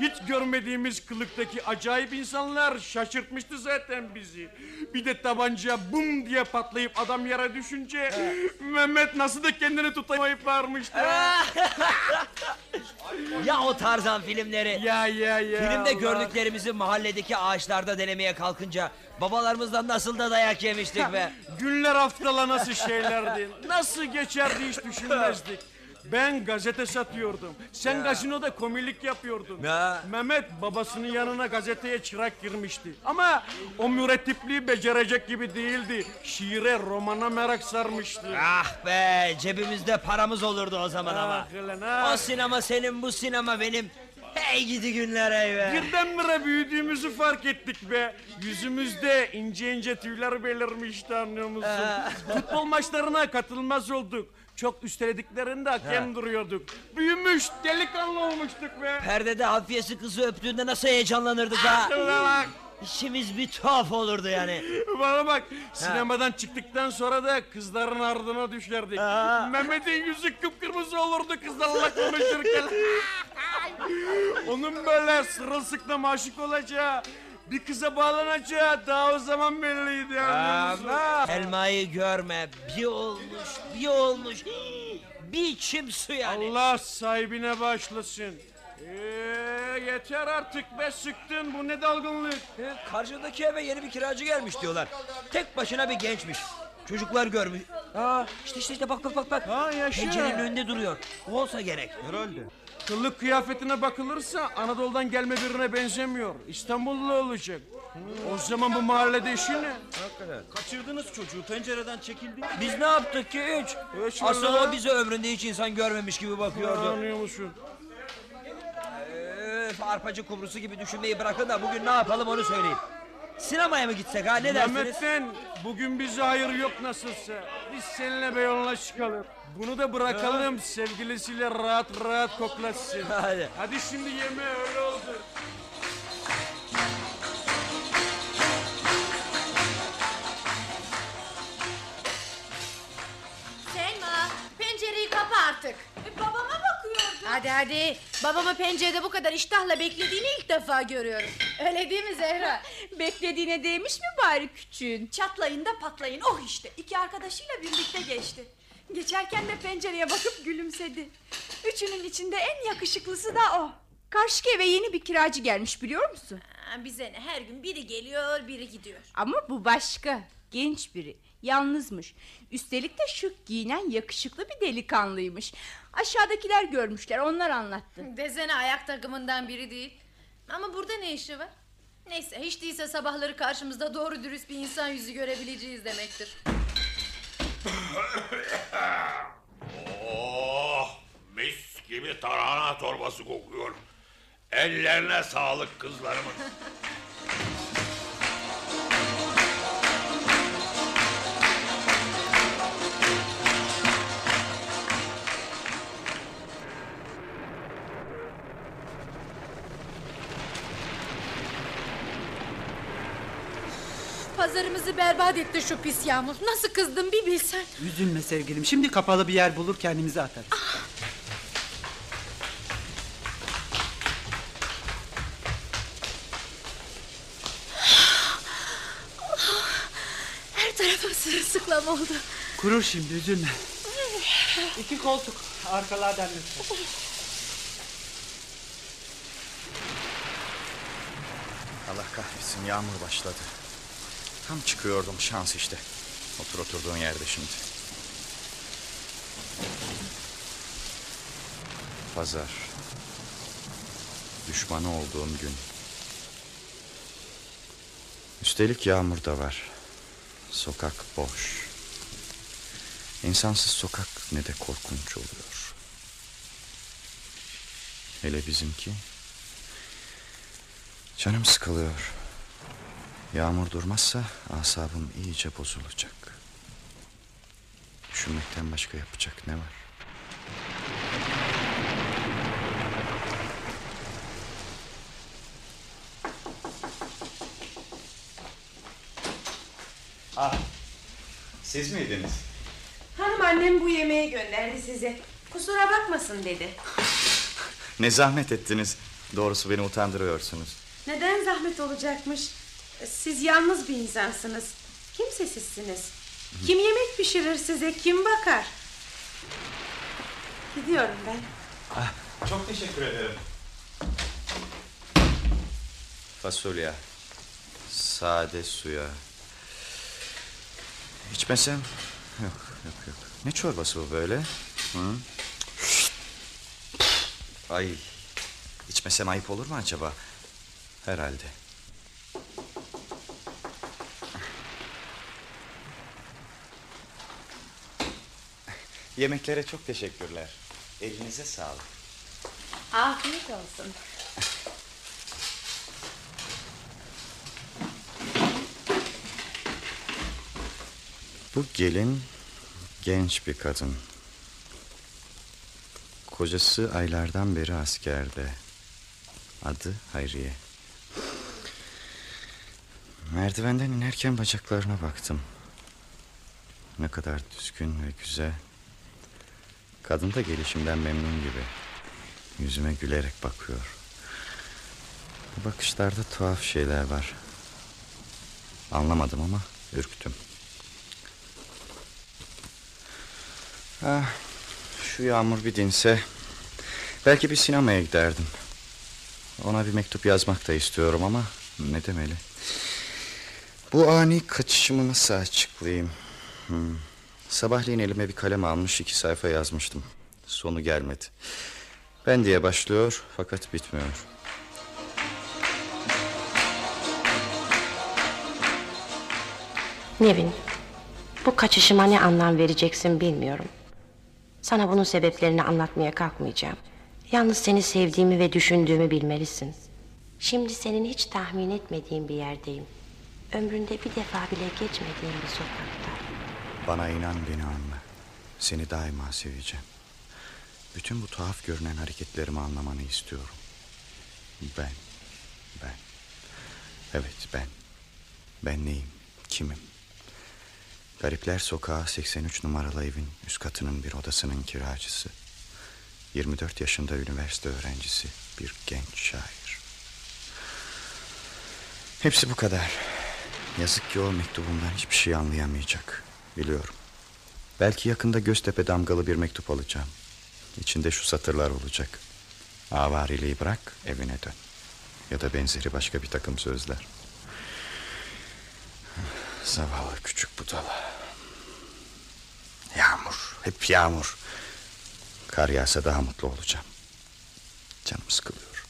Hiç görmediğimiz kılıktaki acayip insanlar şaşırtmıştı zaten bizi. Bir de tabanca bum diye patlayıp adam yere düşünce Mehmet nasıl da kendini tutamayıp bağırmıştı. ya o Tarzan filmleri. Ya ya ya. Filmde Allah. gördüklerimizi mahalledeki ağaçlarda denemeye kalkınca babalarımızdan nasıl da dayak yemiştik be. Günler haftala nasıl şeylerdi. Nasıl geçerdi hiç düşünmezdik. Ben gazete satıyordum. Sen gazinoda komilik yapıyordun. Ya. Mehmet babasının yanına gazeteye çırak girmişti. Ama o mürettipliği becerecek gibi değildi. Şiire, romana merak sarmıştı. Ah be cebimizde paramız olurdu o zaman ama. Ah ulan ah. O sinema senin bu sinema benim. Hey gidi günler ey be. Birdenbire büyüdüğümüzü fark ettik be. Yüzümüzde ince ince tüyler belirmişti anlıyor musun? Futbol maçlarına katılmaz olduk. Çok üstelediklerinde hakem Ha. duruyorduk. Büyümüş, delikanlı olmuştuk be. Perdede hafiyesi kızı öptüğünde nasıl heyecanlanırdık ha. Bak. İşimiz bir tuhaf olurdu yani. Bana bak, sinemadan çıktıktan sonra da kızların ardına düşerdik. Mehmet'in yüzü kıpkırmızı olurdu kızlarla konuşurken. Onun böyle sırılsıklam aşık olacağı, bir kıza bağlanacağı daha o zaman belliydi anlıyor musun? Ama elmayı görme. Bir olmuş, bir olmuş. Bir içim su yani. Allah sahibine başlasın. Ee, yeter artık be sıktın bu ne dalgınlık. Karşıdaki eve yeni bir kiracı gelmiş diyorlar. Tek başına bir gençmiş. Çocuklar görmüş. Aa, işte işte işte bak bak bak bak. Ha yaşa. Pencerenin önünde duruyor. O olsa gerek. Herhalde. Kılık kıyafetine bakılırsa Anadolu'dan gelme birine benzemiyor. İstanbullu olacak. O zaman bu mahallede işi ne? Hakikaten. Kaçırdınız çocuğu pencereden çekildi. Biz ne yaptık ki hiç? Hiç Asıl vallahi. o bize ömründe hiç insan görmemiş gibi bakıyordu. Anlıyor musun? Öf, arpacı kumrusu gibi düşünmeyi bırakın da bugün ne yapalım onu söyleyin. Sinemaya mı gitsek ha ne dersiniz? Mehmet'ten bugün bize hayır yok nasılsa. Biz seninle Beyoğlu'na çıkalım. Bunu da bırakalım sevgilisiyle rahat rahat koklasın. Hadi. Hadi şimdi yeme öyle oldu. Selma pencereyi kapa artık. E, babama bakıyordum. Hadi hadi. Babamı pencerede bu kadar iştahla beklediğini ilk defa görüyorum. Öyle değil mi Zehra? Beklediğine değmiş mi bari küçüğün? Çatlayın da patlayın oh işte iki arkadaşıyla birlikte geçti. Geçerken de pencereye bakıp gülümsedi. Üçünün içinde en yakışıklısı da o. Karşı eve yeni bir kiracı gelmiş biliyor musun? Ha, bize ne her gün biri geliyor biri gidiyor. Ama bu başka. Genç biri. Yalnızmış. Üstelik de şık giyinen yakışıklı bir delikanlıymış. Aşağıdakiler görmüşler onlar anlattı. Desene ayak takımından biri değil. Ama burada ne işi var? Neyse hiç değilse sabahları karşımızda doğru dürüst bir insan yüzü görebileceğiz demektir. Oh, mis gibi tarhana torbası kokuyor. Ellerine sağlık kızlarımın. Pazarımızı berbat etti şu pis yağmur. Nasıl kızdım bir bilsen. Üzülme sevgilim. Şimdi kapalı bir yer bulur kendimizi atarız. Her tarafım sırılsıklam oldu. Kurur şimdi üzülme. İki koltuk arkalardan lütfen. Allah kahretsin yağmur başladı. Tam çıkıyordum şans işte. Otur oturduğun yerde şimdi. Pazar. Düşmanı olduğum gün. Üstelik yağmur da var. Sokak boş. İnsansız sokak ne de korkunç oluyor. Hele bizimki. Canım sıkılıyor. Yağmur durmazsa asabım iyice bozulacak. Düşünmekten başka yapacak ne var? Ah, siz miydiniz? Hanım annem bu yemeği gönderdi size. Kusura bakmasın dedi. Ne zahmet ettiniz. Doğrusu beni utandırıyorsunuz. Neden zahmet olacakmış? Siz yalnız bir insansınız. Kimsesizsiniz. Kim yemek pişirir size? Kim bakar? Gidiyorum ben. Ah, çok teşekkür ederim. Fasulye. Sade suya. İçmesem? Yok yok yok. Ne çorbası bu böyle? Hı? Ay. İçmesem ayıp olur mu acaba? Herhalde. Yemeklere çok teşekkürler. Elinize sağlık. Afiyet olsun. Bu gelin genç bir kadın. Kocası aylardan beri askerde. Adı Hayriye. Merdivenden inerken bacaklarına baktım. Ne kadar düzgün ve güzel. Kadın da gelişimden memnun gibi. Yüzüme gülerek bakıyor. Bu bakışlarda tuhaf şeyler var. Anlamadım ama ürktüm. Ah, şu yağmur bir dinse belki bir sinemaya giderdim. Ona bir mektup yazmak da istiyorum ama ne demeli? Bu ani kaçışımı nasıl açıklayayım? Hmm. Sabahleyin elime bir kalem almış iki sayfa yazmıştım. Sonu gelmedi. Ben diye başlıyor fakat bitmiyor. Nevin, bu kaçışıma ne anlam vereceksin bilmiyorum. Sana bunun sebeplerini anlatmaya kalkmayacağım. Yalnız seni sevdiğimi ve düşündüğümü bilmelisin. Şimdi senin hiç tahmin etmediğin bir yerdeyim. Ömründe bir defa bile geçmediğin bir sokakta. Bana inan beni anla. Seni daima seveceğim. Bütün bu tuhaf görünen hareketlerimi anlamanı istiyorum. Ben, ben. Evet ben. Ben neyim, kimim? Garipler Sokağı 83 numaralı evin üst katının bir odasının kiracısı. 24 yaşında üniversite öğrencisi bir genç şair. Hepsi bu kadar. Yazık ki o mektubumdan hiçbir şey anlayamayacak. Biliyorum. Belki yakında Göztepe damgalı bir mektup alacağım. İçinde şu satırlar olacak. Avariliği bırak evine dön. Ya da benzeri başka bir takım sözler. Zavallı küçük budala. Yağmur, hep yağmur. Kar yağsa daha mutlu olacağım. Canım sıkılıyor.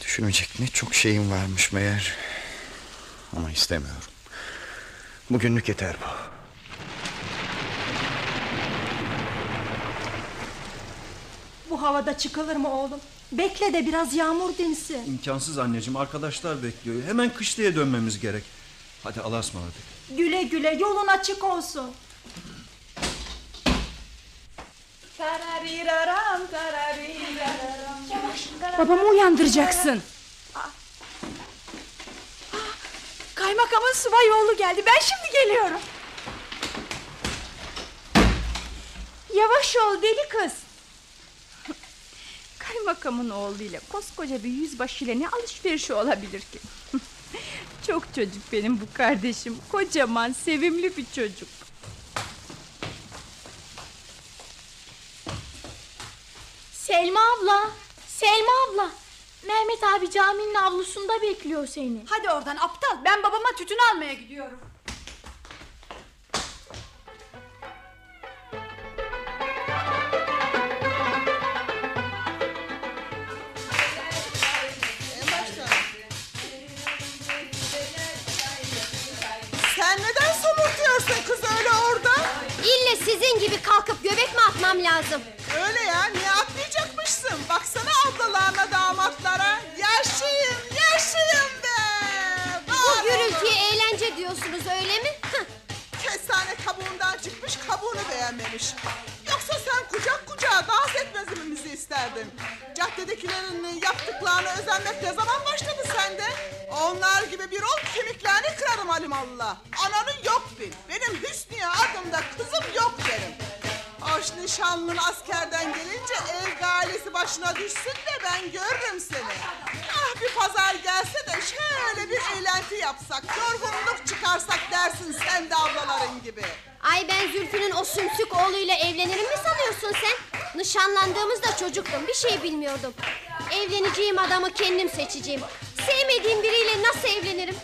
Düşünecek ne çok şeyim varmış meğer. Ama istemiyorum. Bugünlük yeter bu. Bu havada çıkılır mı oğlum? Bekle de biraz yağmur dinsin. İmkansız anneciğim arkadaşlar bekliyor. Hemen kışlaya dönmemiz gerek. Hadi Allah'a ısmarladık. Güle güle yolun açık olsun. Babamı uyandıracaksın. Kaymakamın subay oğlu geldi. Ben şimdi geliyorum. Yavaş ol deli kız. Kaymakamın oğluyla koskoca bir yüzbaşıyla ne alışverişi olabilir ki? Çok çocuk benim bu kardeşim. Kocaman, sevimli bir çocuk. Selma abla, Selma abla. Mehmet abi caminin avlusunda bekliyor seni. Hadi oradan aptal. Ben babama tütün almaya gidiyorum. Sen neden somurtuyorsun kız öyle orada? İlle sizin gibi kalkıp göbek mi atmam lazım? Öyle ya niye atlayacakmışsın? Baksana ablalarına damatlara. Yaşayın yaşayın be. Bu gürültüye eğlence diyorsunuz öyle mi? Hıh. Kestane kabuğundan çıkmış kabuğunu beğenmemiş. Yoksa sen kucak kucağa dans etmemizi isterdin. Caddedekilerin yaptıklarını özenmek ne zaman başladı sende? Onlar gibi bir ol kemiklerini kırarım alimallah. Ananı yok bil. Benim Hüsniye adımda kızım yok derim. Hoş nişanlın askerden gelince ev gailesi başına düşsün de ben görürüm seni. Ah bir pazar gelse de şöyle bir eğlenti yapsak, yorgunluk çıkarsak dersin sen de ablaların gibi. Ay ben Zülfü'nün o sümsük oğluyla evlenirim mi sanıyorsun sen? Nişanlandığımızda çocuktum bir şey bilmiyordum. Evleneceğim adamı kendim seçeceğim. Sevmediğim biriyle nasıl evlenirim?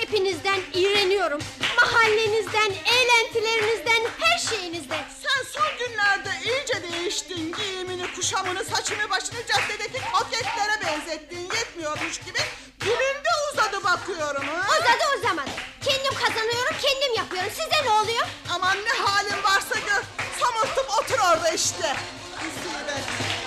Hepinizden iğreniyorum. Mahallenizden, eğlentilerinizden, her şeyinizden. Sen son günlerde iyice değiştin. Giyimini, kuşamını, saçını, başını caddedeki koketlere benzettin. Yetmiyormuş gibi dilin de uzadı bakıyorum. Ha? Uzadı o zaman. Kendim kazanıyorum, kendim yapıyorum. Size ne oluyor? Aman ne halin varsa gör. Somurtup otur orada işte. Musibet.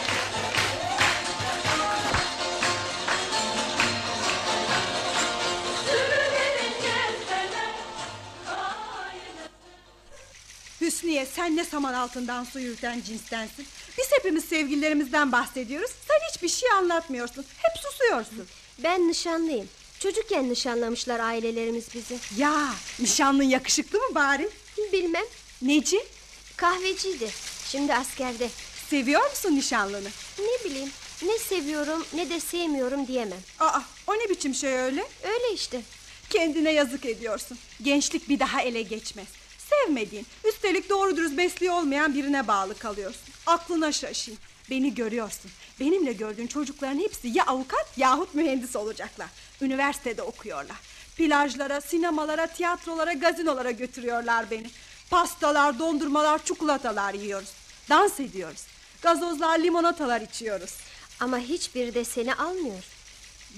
Hüsniye sen ne saman altından su yürüten cinstensin. Biz hepimiz sevgililerimizden bahsediyoruz. Sen hiçbir şey anlatmıyorsun. Hep susuyorsun. Ben nişanlıyım. Çocukken nişanlamışlar ailelerimiz bizi. Ya nişanlın yakışıklı mı bari? Bilmem. Neci? Kahveciydi. Şimdi askerde. Seviyor musun nişanlını? Ne bileyim. Ne seviyorum ne de sevmiyorum diyemem. Aa o ne biçim şey öyle? Öyle işte. Kendine yazık ediyorsun. Gençlik bir daha ele geçmez. Sevmediğin, üstelik doğru dürüst besliği olmayan birine bağlı kalıyorsun. Aklına şaşayım. Beni görüyorsun. Benimle gördüğün çocukların hepsi ya avukat yahut mühendis olacaklar. Üniversitede okuyorlar. Plajlara, sinemalara, tiyatrolara, gazinolara götürüyorlar beni. Pastalar, dondurmalar, çikolatalar yiyoruz. Dans ediyoruz. Gazozlar, limonatalar içiyoruz. Ama hiçbiri de seni almıyor.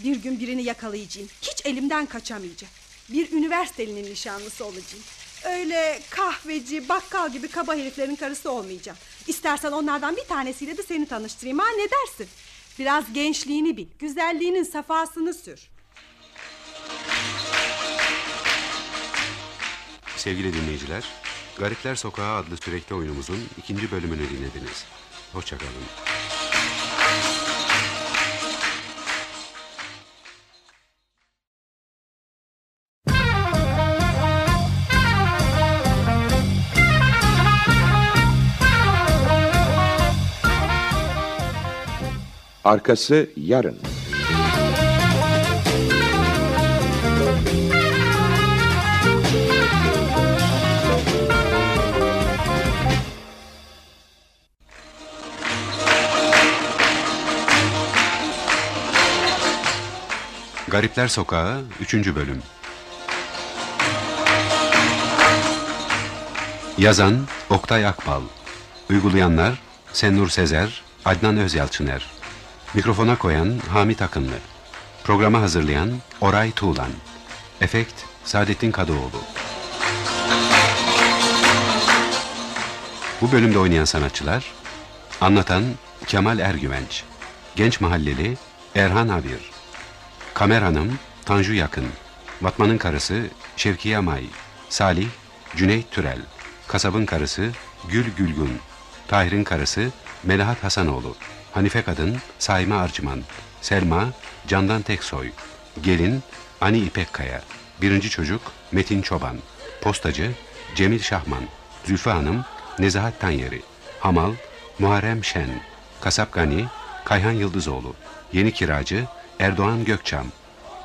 Bir gün birini yakalayacağım. Hiç elimden kaçamayacak. Bir üniversitelinin nişanlısı olacağım. Öyle kahveci, bakkal gibi kaba heriflerin karısı olmayacağım. İstersen onlardan bir tanesiyle de seni tanıştırayım ha ne dersin? Biraz gençliğini bil, güzelliğinin safasını sür. Sevgili dinleyiciler, Garipler Sokağı adlı sürekli oyunumuzun ikinci bölümünü dinlediniz. Hoşçakalın. Arkası yarın. Garipler Sokağı 3. Bölüm Yazan Oktay Akbal Uygulayanlar Sennur Sezer Adnan Özyalçıner Mikrofona koyan Hamit Akınlı. Programı hazırlayan Oray Tuğlan. Efekt Saadettin Kadıoğlu. Bu bölümde oynayan sanatçılar Anlatan Kemal Ergüvenç Genç Mahalleli Erhan Abir Kamer Hanım Tanju Yakın Batman'ın karısı Şevkiye May Salih Cüneyt Türel Kasabın karısı Gül Gülgün Tahir'in karısı Melahat Hasanoğlu Hanife kadın Saime Arcıman Selma Candan Teksoy Gelin Ani İpekkaya Birinci çocuk Metin Çoban Postacı Cemil Şahman Zülfü Hanım Nezahat Tanyeri Hamal Muharrem Şen Kasap Gani Kayhan Yıldızoğlu Yeni kiracı Erdoğan Gökçam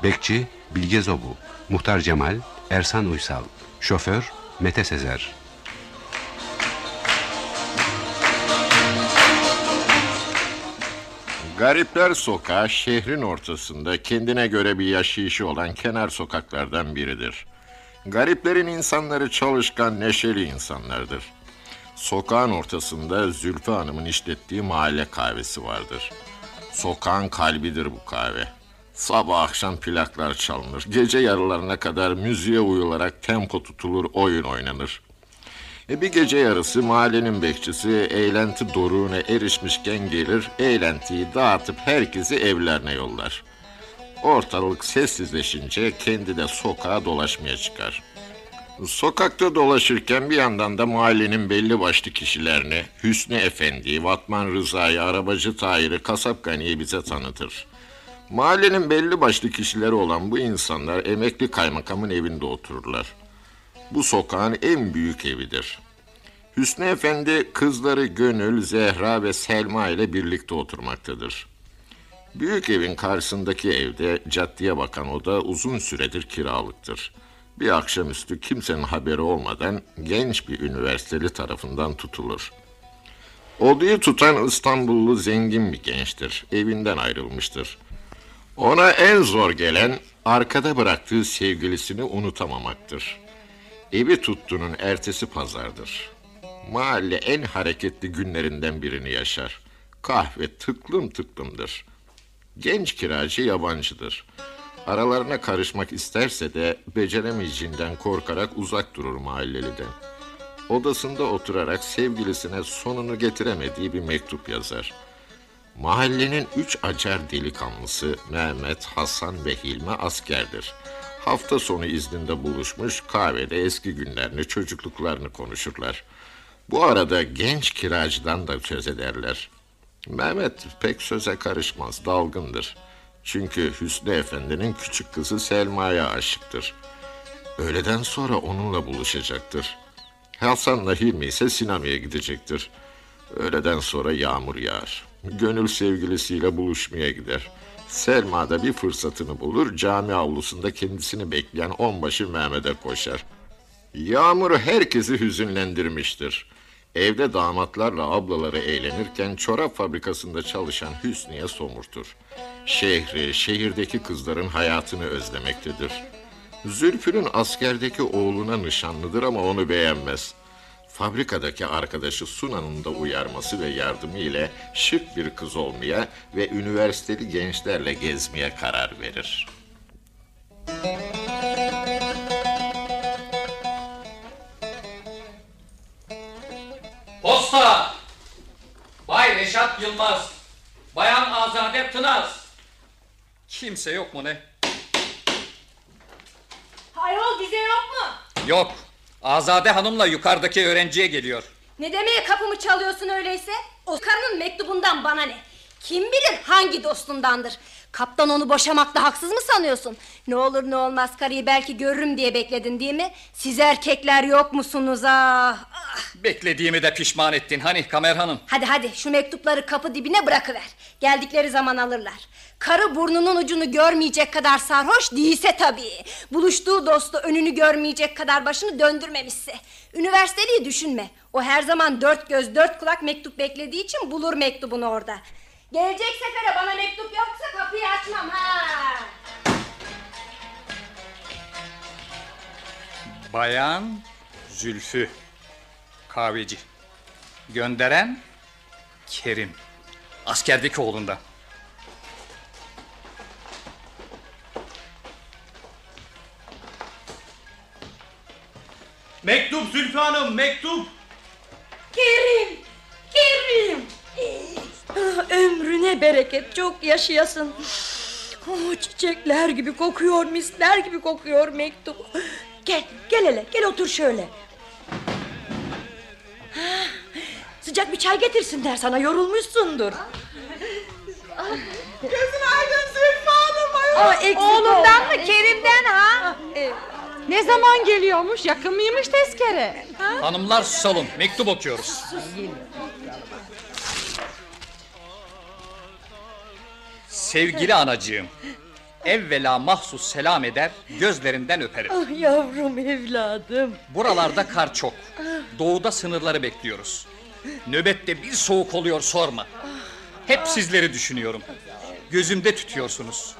Bekçi Bilge Zobu Muhtar Cemal Ersan Uysal Şoför Mete Sezer Garipler Sokağı şehrin ortasında kendine göre bir yaşayışı olan kenar sokaklardan biridir. Gariplerin insanları çalışkan, neşeli insanlardır. Sokağın ortasında Zülfü Hanım'ın işlettiği mahalle kahvesi vardır. Sokağın kalbidir bu kahve. Sabah akşam plaklar çalınır. Gece yarılarına kadar müziğe uyularak tempo tutulur, oyun oynanır. E bir gece yarısı mahallenin bekçisi eğlenti doruğuna erişmişken gelir, eğlentiyi dağıtıp herkesi evlerine yollar. Ortalık sessizleşince kendi de sokağa dolaşmaya çıkar. Sokakta dolaşırken bir yandan da mahallenin belli başlı kişilerini Hüsnü Efendi'yi, Vatman Rıza'yı, Arabacı Tahir'i, Kasap Gani'yi bize tanıtır. Mahallenin belli başlı kişileri olan bu insanlar emekli kaymakamın evinde otururlar. Bu sokağın en büyük evidir. Hüsnü Efendi kızları Gönül, Zehra ve Selma ile birlikte oturmaktadır. Büyük evin karşısındaki evde caddeye bakan oda uzun süredir kiralıktır. Bir akşamüstü kimsenin haberi olmadan genç bir üniversiteli tarafından tutulur. Odayı tutan İstanbullu zengin bir gençtir. Evinden ayrılmıştır. Ona en zor gelen arkada bıraktığı sevgilisini unutamamaktır. Evi tuttuğunun ertesi pazardır. Mahalle en hareketli günlerinden birini yaşar. Kahve tıklım tıklımdır. Genç kiracı yabancıdır. Aralarına karışmak isterse de beceremeyeceğinden korkarak uzak durur mahalleliden. Odasında oturarak sevgilisine sonunu getiremediği bir mektup yazar. Mahallenin üç acar delikanlısı Mehmet, Hasan ve Hilmi askerdir. Hafta sonu izninde buluşmuş kahvede eski günlerini, çocukluklarını konuşurlar. Bu arada genç kiracıdan da söz ederler. Mehmet pek söze karışmaz, dalgındır. Çünkü Hüsnü Efendi'nin küçük kızı Selma'ya aşıktır. Öğleden sonra onunla buluşacaktır. Hasan'la Hilmi ise sinemaya gidecektir. Öğleden sonra yağmur yağar. Gönül sevgilisiyle buluşmaya gider. Selma da bir fırsatını bulur, cami avlusunda kendisini bekleyen onbaşı Mehmet'e koşar. Yağmur herkesi hüzünlendirmiştir. Evde damatlarla ablaları eğlenirken çorap fabrikasında çalışan Hüsniye somurtur. Şehri, şehirdeki kızların hayatını özlemektedir. Zülfü'nün askerdeki oğluna nişanlıdır ama onu beğenmez. Fabrikadaki arkadaşı Sunan'ın da uyarması ve yardımı ile şık bir kız olmaya ve üniversiteli gençlerle gezmeye karar verir. Posta! Bay Reşat Yılmaz. Bayan Azade Tınaz. Kimse yok mu ne? Hayol bize yok mu? Yok. Azade Hanım'la yukarıdaki öğrenciye geliyor. Ne demeye kapımı çalıyorsun öyleyse? Oscar'ın mektubundan bana ne? Kim bilir hangi dostundandır? Kaptan onu boşamakta haksız mı sanıyorsun? Ne olur ne olmaz karıyı belki görürüm diye bekledin değil mi? Siz erkekler yok musunuz ah? Beklediğimi de pişman ettin hani Kamer Hanım. Hadi hadi şu mektupları kapı dibine bırakıver. Geldikleri zaman alırlar. Karı burnunun ucunu görmeyecek kadar sarhoş değilse tabii. Buluştuğu dostu önünü görmeyecek kadar başını döndürmemişse. Üniversiteliği düşünme. O her zaman dört göz dört kulak mektup beklediği için bulur mektubunu orada. Gelecek sefere bana mektup yoksa kapıyı açmam ha. Bayan Zülfü. Kahveci. Gönderen Kerim. Askerdeki oğlundan. Mektup Zülfü Hanım mektup. Kerim! Kerim! Ah, Ömrüne bereket çok yaşayasın. Oh, çiçekler gibi kokuyor, misler gibi kokuyor mektup. Gel, gel hele, gel otur şöyle. Ha, Sıcak bir çay getirsinler sana, yorulmuşsundur. Gözün aydın Zülfü Hanım. Oğlundan mı Kerim'den ha? Ee, ne zaman geliyormuş yakın mıymış tezkere? Hanımlar susalım. Mektup okuyoruz. Sevgili anacığım. Evvela mahsus selam eder, gözlerinden öperim. Ah yavrum evladım. Buralarda kar çok. Doğuda sınırları bekliyoruz. Nöbette bir soğuk oluyor sorma. Hep sizleri düşünüyorum. Gözümde tutuyorsunuz.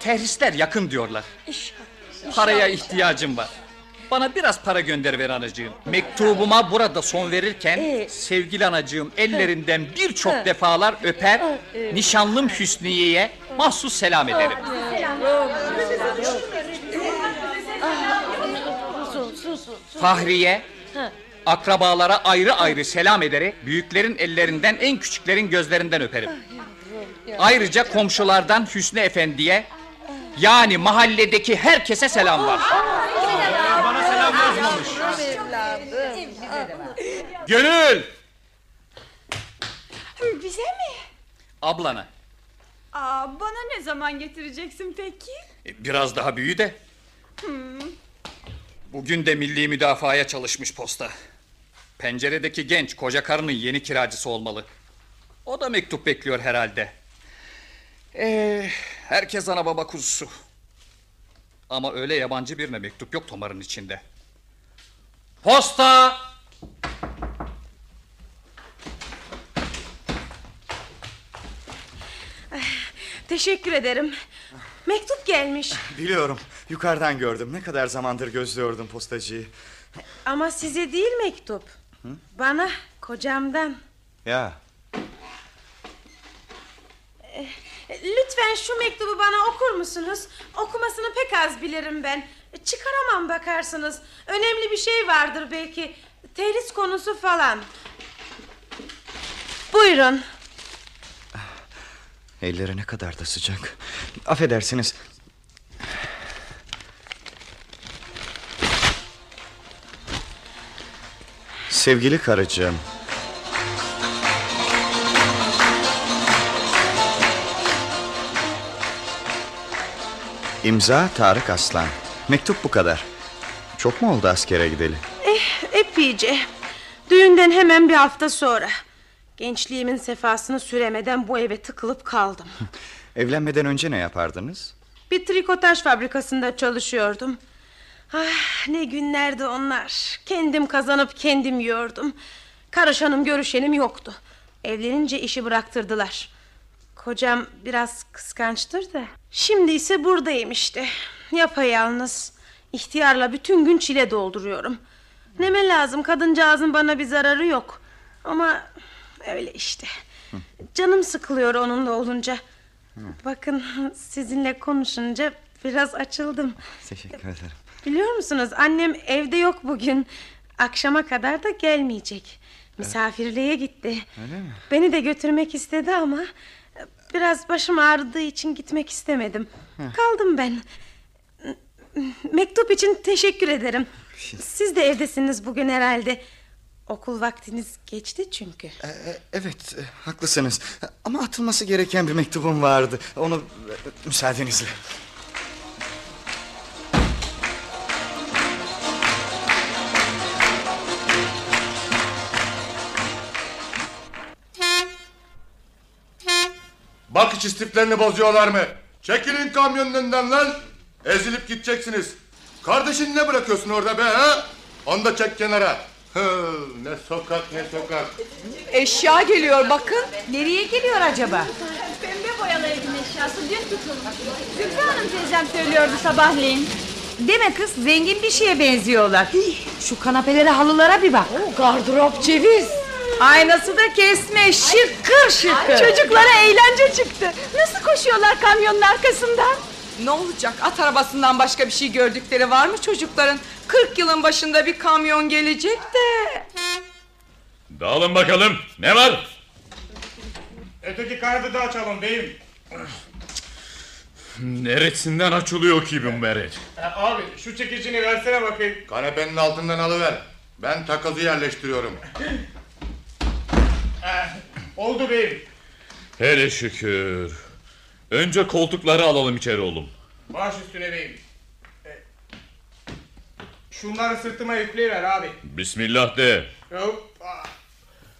Terhisler yakın diyorlar. Paraya ihtiyacım var. Bana biraz para gönder ver anacığım. Mektubuma burada son verirken sevgili anacığım ellerinden birçok defalar öper, nişanlım Hüsniye'ye mahsus selam ederim. Fahriye, Akrabalara ayrı ayrı selam ederek büyüklerin ellerinden en küçüklerin gözlerinden öperim. Ayrıca komşulardan Hüsnü Efendi'ye yani mahalledeki herkese selam var. Bana selam yazmamış. Gönül! Bize mi? Ablana. Aa, bana ne zaman getireceksin peki? E, Biraz daha büyü de. Hmm. Bugün de milli müdafaya çalışmış posta. Penceredeki genç koca karının yeni kiracısı olmalı. O da mektup bekliyor herhalde. Ee, herkes ana baba kuzusu. Ama öyle yabancı birine mektup yok tomarın içinde. Posta! Teşekkür ederim. Mektup gelmiş. Biliyorum. Yukarıdan gördüm. Ne kadar zamandır gözlüyordum postacıyı. Ama size değil mektup. Bana kocamdan. Ya Eh, Lütfen şu mektubu bana okur musunuz? Okumasını pek az bilirim ben. Çıkaramam bakarsınız. Önemli bir şey vardır belki. Terhis konusu falan. Buyurun. elleri ne kadar da sıcak. Affedersiniz. Sevgili karıcığım. İmza Tarık Aslan. Mektup bu kadar. Çok mu oldu askere gideli? Eh, epeyce. Düğünden hemen bir hafta sonra. Gençliğimin sefasını süremeden bu eve tıkılıp kaldım. Evlenmeden önce ne yapardınız? Bir trikotaj fabrikasında çalışıyordum. Ah, ne günlerdi onlar. Kendim kazanıp kendim yiyordum. Karışanım görüşenim yoktu. Evlenince işi bıraktırdılar. Kocam biraz kıskançtır da. Şimdi ise buradayım işte. Yapayalnız. İhtiyarla bütün gün çile dolduruyorum. Neme lazım kadıncağızın bana bir zararı yok. Ama öyle işte. Canım sıkılıyor onunla olunca. Bakın sizinle konuşunca biraz açıldım. Teşekkür ederim. Biliyor musunuz annem evde yok bugün. Akşama kadar da gelmeyecek. Misafirliğe gitti. Öyle mi? Beni de götürmek istedi ama biraz başım ağrıdığı için gitmek istemedim. Kaldım ben. Mektup için teşekkür ederim. Siz de evdesiniz bugün herhalde. Okul vaktiniz geçti çünkü. Evet, e, haklısınız. Ama atılması gereken bir mektubum vardı. Onu e, müsaadenizle. Bak iç istiflerini bozuyorlar mı? Çekilin kamyonun önünden lan. Ezilip gideceksiniz. Kardeşini ne bırakıyorsun orada be ha? Onu da çek kenara. Hı, ne sokak ne sokak. Eşya geliyor bakın. Nereye geliyor acaba? Pembe boyalı evin eşyası dün tutulmuş. Zülfü Hanım teyzem söylüyordu sabahleyin. Deme kız zengin bir şeye benziyorlar. Şu kanapelere halılara bir bak. gardırop ceviz. Aynası da kesme şıkır şıkır. Çocuklara eğlence çıktı. Nasıl koşuyorlar kamyonun arkasından? Ne olacak at arabasından başka bir şey gördükleri var mı çocukların? 40 yılın başında bir kamyon gelecek de. Dağılın bakalım. Ne var? Öteki kanadı da açalım beyim. Neresinden açılıyor ki bu meret? E, abi şu çekicini versene bakayım. Kanepenin altından alıver. Ben takozu yerleştiriyorum. E, oldu beyim. Hele şükür. Önce koltukları alalım içeri oğlum. Baş üstüne beyim. E, şunları sırtıma yükleyiver abi. Bismillah de. Hoppa.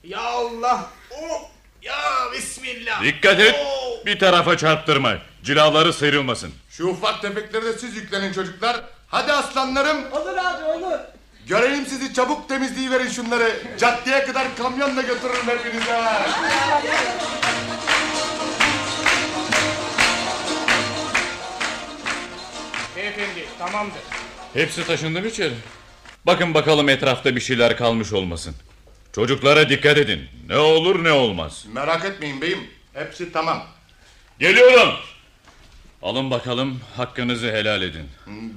Ya Allah. Hop. Ya Bismillah. Dikkat et. Oo. Bir tarafa çarptırma. Cilaları sıyrılmasın. Şu ufak tefekleri de siz yüklenin çocuklar. Hadi aslanlarım. Olur abi olur. Göreyim sizi çabuk temizleyiverin şunları. Caddeye kadar kamyonla götürürüm hepinizi ha. Beyefendi tamamdır. Hepsi taşındı mı içeri? Bakın bakalım etrafta bir şeyler kalmış olmasın. Çocuklara dikkat edin. Ne olur ne olmaz. Merak etmeyin beyim. Hepsi tamam. Geliyorum. Alın bakalım hakkınızı helal edin.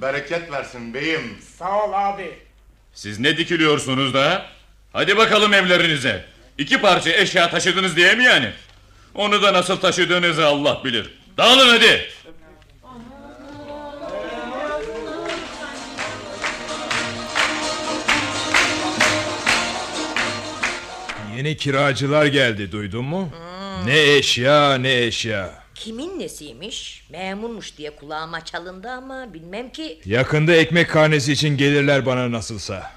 Bereket versin beyim. Sağ ol abi. Siz ne dikiliyorsunuz da? Hadi bakalım evlerinize. İki parça eşya taşıdınız diye mi yani? Onu da nasıl taşıdığınızı Allah bilir. Dağılın hadi. Yeni kiracılar geldi duydun mu? Ne eşya ne eşya. Kimin nesiymiş? Memurmuş diye kulağıma çalındı ama bilmem ki. Yakında ekmek karnesi için gelirler bana nasılsa.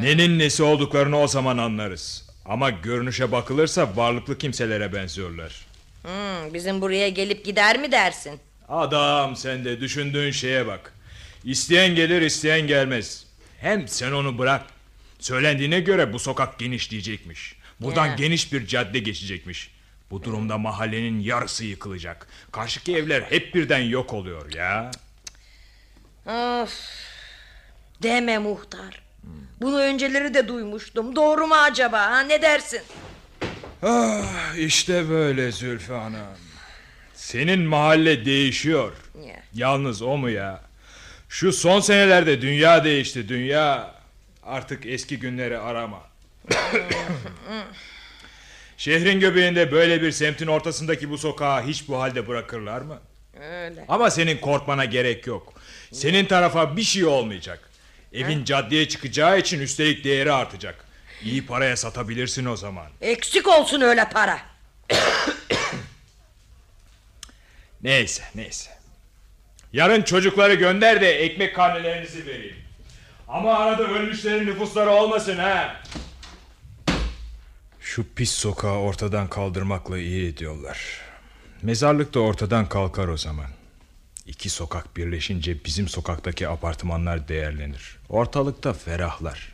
Nenin nesi olduklarını o zaman anlarız. Ama görünüşe bakılırsa varlıklı kimselere benziyorlar. Hmm, bizim buraya gelip gider mi dersin? Adam sen de düşündüğün şeye bak. İsteyen gelir isteyen gelmez. Hem sen onu bırak. Söylendiğine göre bu sokak genişleyecekmiş. Buradan Ya. geniş bir cadde geçecekmiş. Bu durumda mahallenin yarısı yıkılacak. Karşıki evler hep birden yok oluyor ya. Of. Deme muhtar. Bunu önceleri de duymuştum. Doğru mu acaba? Ha? Ne dersin? Ah, işte böyle Zülfü Hanım. Senin mahalle değişiyor. Ya. Yalnız o mu ya? Şu son senelerde dünya değişti dünya. Artık eski günleri arama. Şehrin göbeğinde böyle bir semtin ortasındaki bu sokağı hiç bu halde bırakırlar mı? Öyle. Ama senin korkmana gerek yok. Senin tarafa bir şey olmayacak. Evin caddeye çıkacağı için üstelik değeri artacak. İyi paraya satabilirsin o zaman. Eksik olsun öyle para. Neyse neyse. Yarın çocukları gönder de ekmek karnelerinizi vereyim. Ama arada ölmüşlerin nüfusları olmasın ha. Şu pis sokağı ortadan kaldırmakla iyi ediyorlar. Mezarlık da ortadan kalkar o zaman. İki sokak birleşince bizim sokaktaki apartmanlar değerlenir. Ortalıkta ferahlar.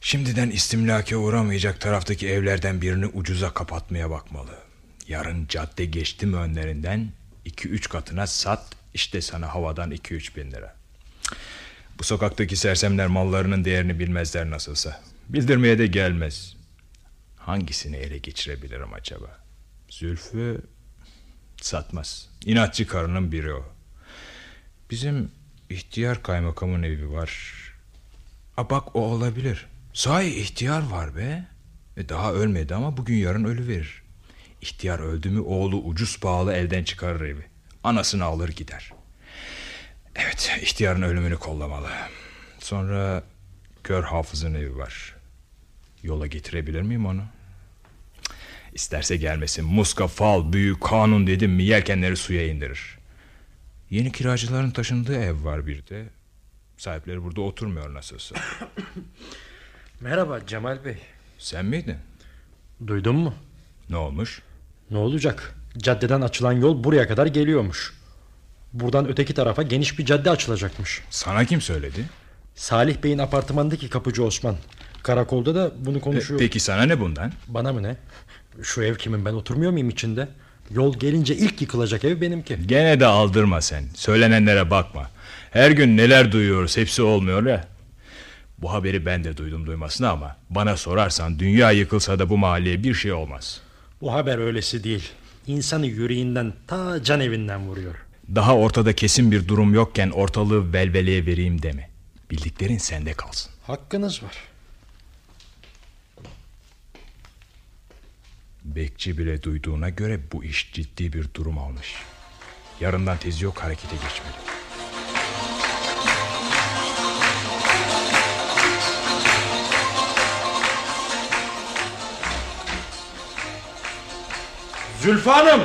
Şimdiden istimlake uğramayacak taraftaki evlerden birini ucuza kapatmaya bakmalı. Yarın cadde geçti mi önlerinden iki üç katına sat işte sana havadan iki üç bin lira. Bu sokaktaki sersemler mallarının değerini bilmezler nasılsa. Bildirmeye de gelmez. Hangisini ele geçirebilirim acaba? Zülfü satmaz. İnatçı karının biri o. Bizim ihtiyar kaymakamın evi var. A bak o olabilir. Sahi ihtiyar var be. E daha ölmedi ama bugün yarın ölü verir. İhtiyar öldü mü oğlu ucuz pahalı elden çıkarır evi. Anasını alır gider. Evet ihtiyarın ölümünü kollamalı. Sonra kör hafızın evi var. Yola getirebilir miyim onu? İsterse gelmesin. Muska, fal, büyü, kanun dedim mi yelkenleri suya indirir. Yeni kiracıların taşındığı ev var bir de. Sahipleri burada oturmuyor nasılsa. Merhaba Cemal Bey. Sen miydin? Duydun mu? Ne olmuş? Ne olacak? Caddeden açılan yol buraya kadar geliyormuş. Buradan öteki tarafa geniş bir cadde açılacakmış. Sana kim söyledi? Salih Bey'in apartmandaki kapıcı Osman. Karakolda da bunu konuşuyor. Pe- peki sana ne bundan? Bana mı ne? Şu ev kimin ben oturmuyor muyum içinde? Yol gelince ilk yıkılacak ev benimki. Gene de aldırma sen. Söylenenlere bakma. Her gün neler duyuyoruz hepsi olmuyor ya. Bu haberi ben de duydum duymasına ama bana sorarsan dünya yıkılsa da bu mahalleye bir şey olmaz. Bu haber öylesi değil. İnsanı yüreğinden ta can evinden vuruyor. Daha ortada kesin bir durum yokken ortalığı velveleye vereyim deme. Bildiklerin sende kalsın. Hakkınız var. Bekçi bile duyduğuna göre bu iş ciddi bir durum almış. Yarından tezi yok harekete geçmeli. Zülfü Hanım!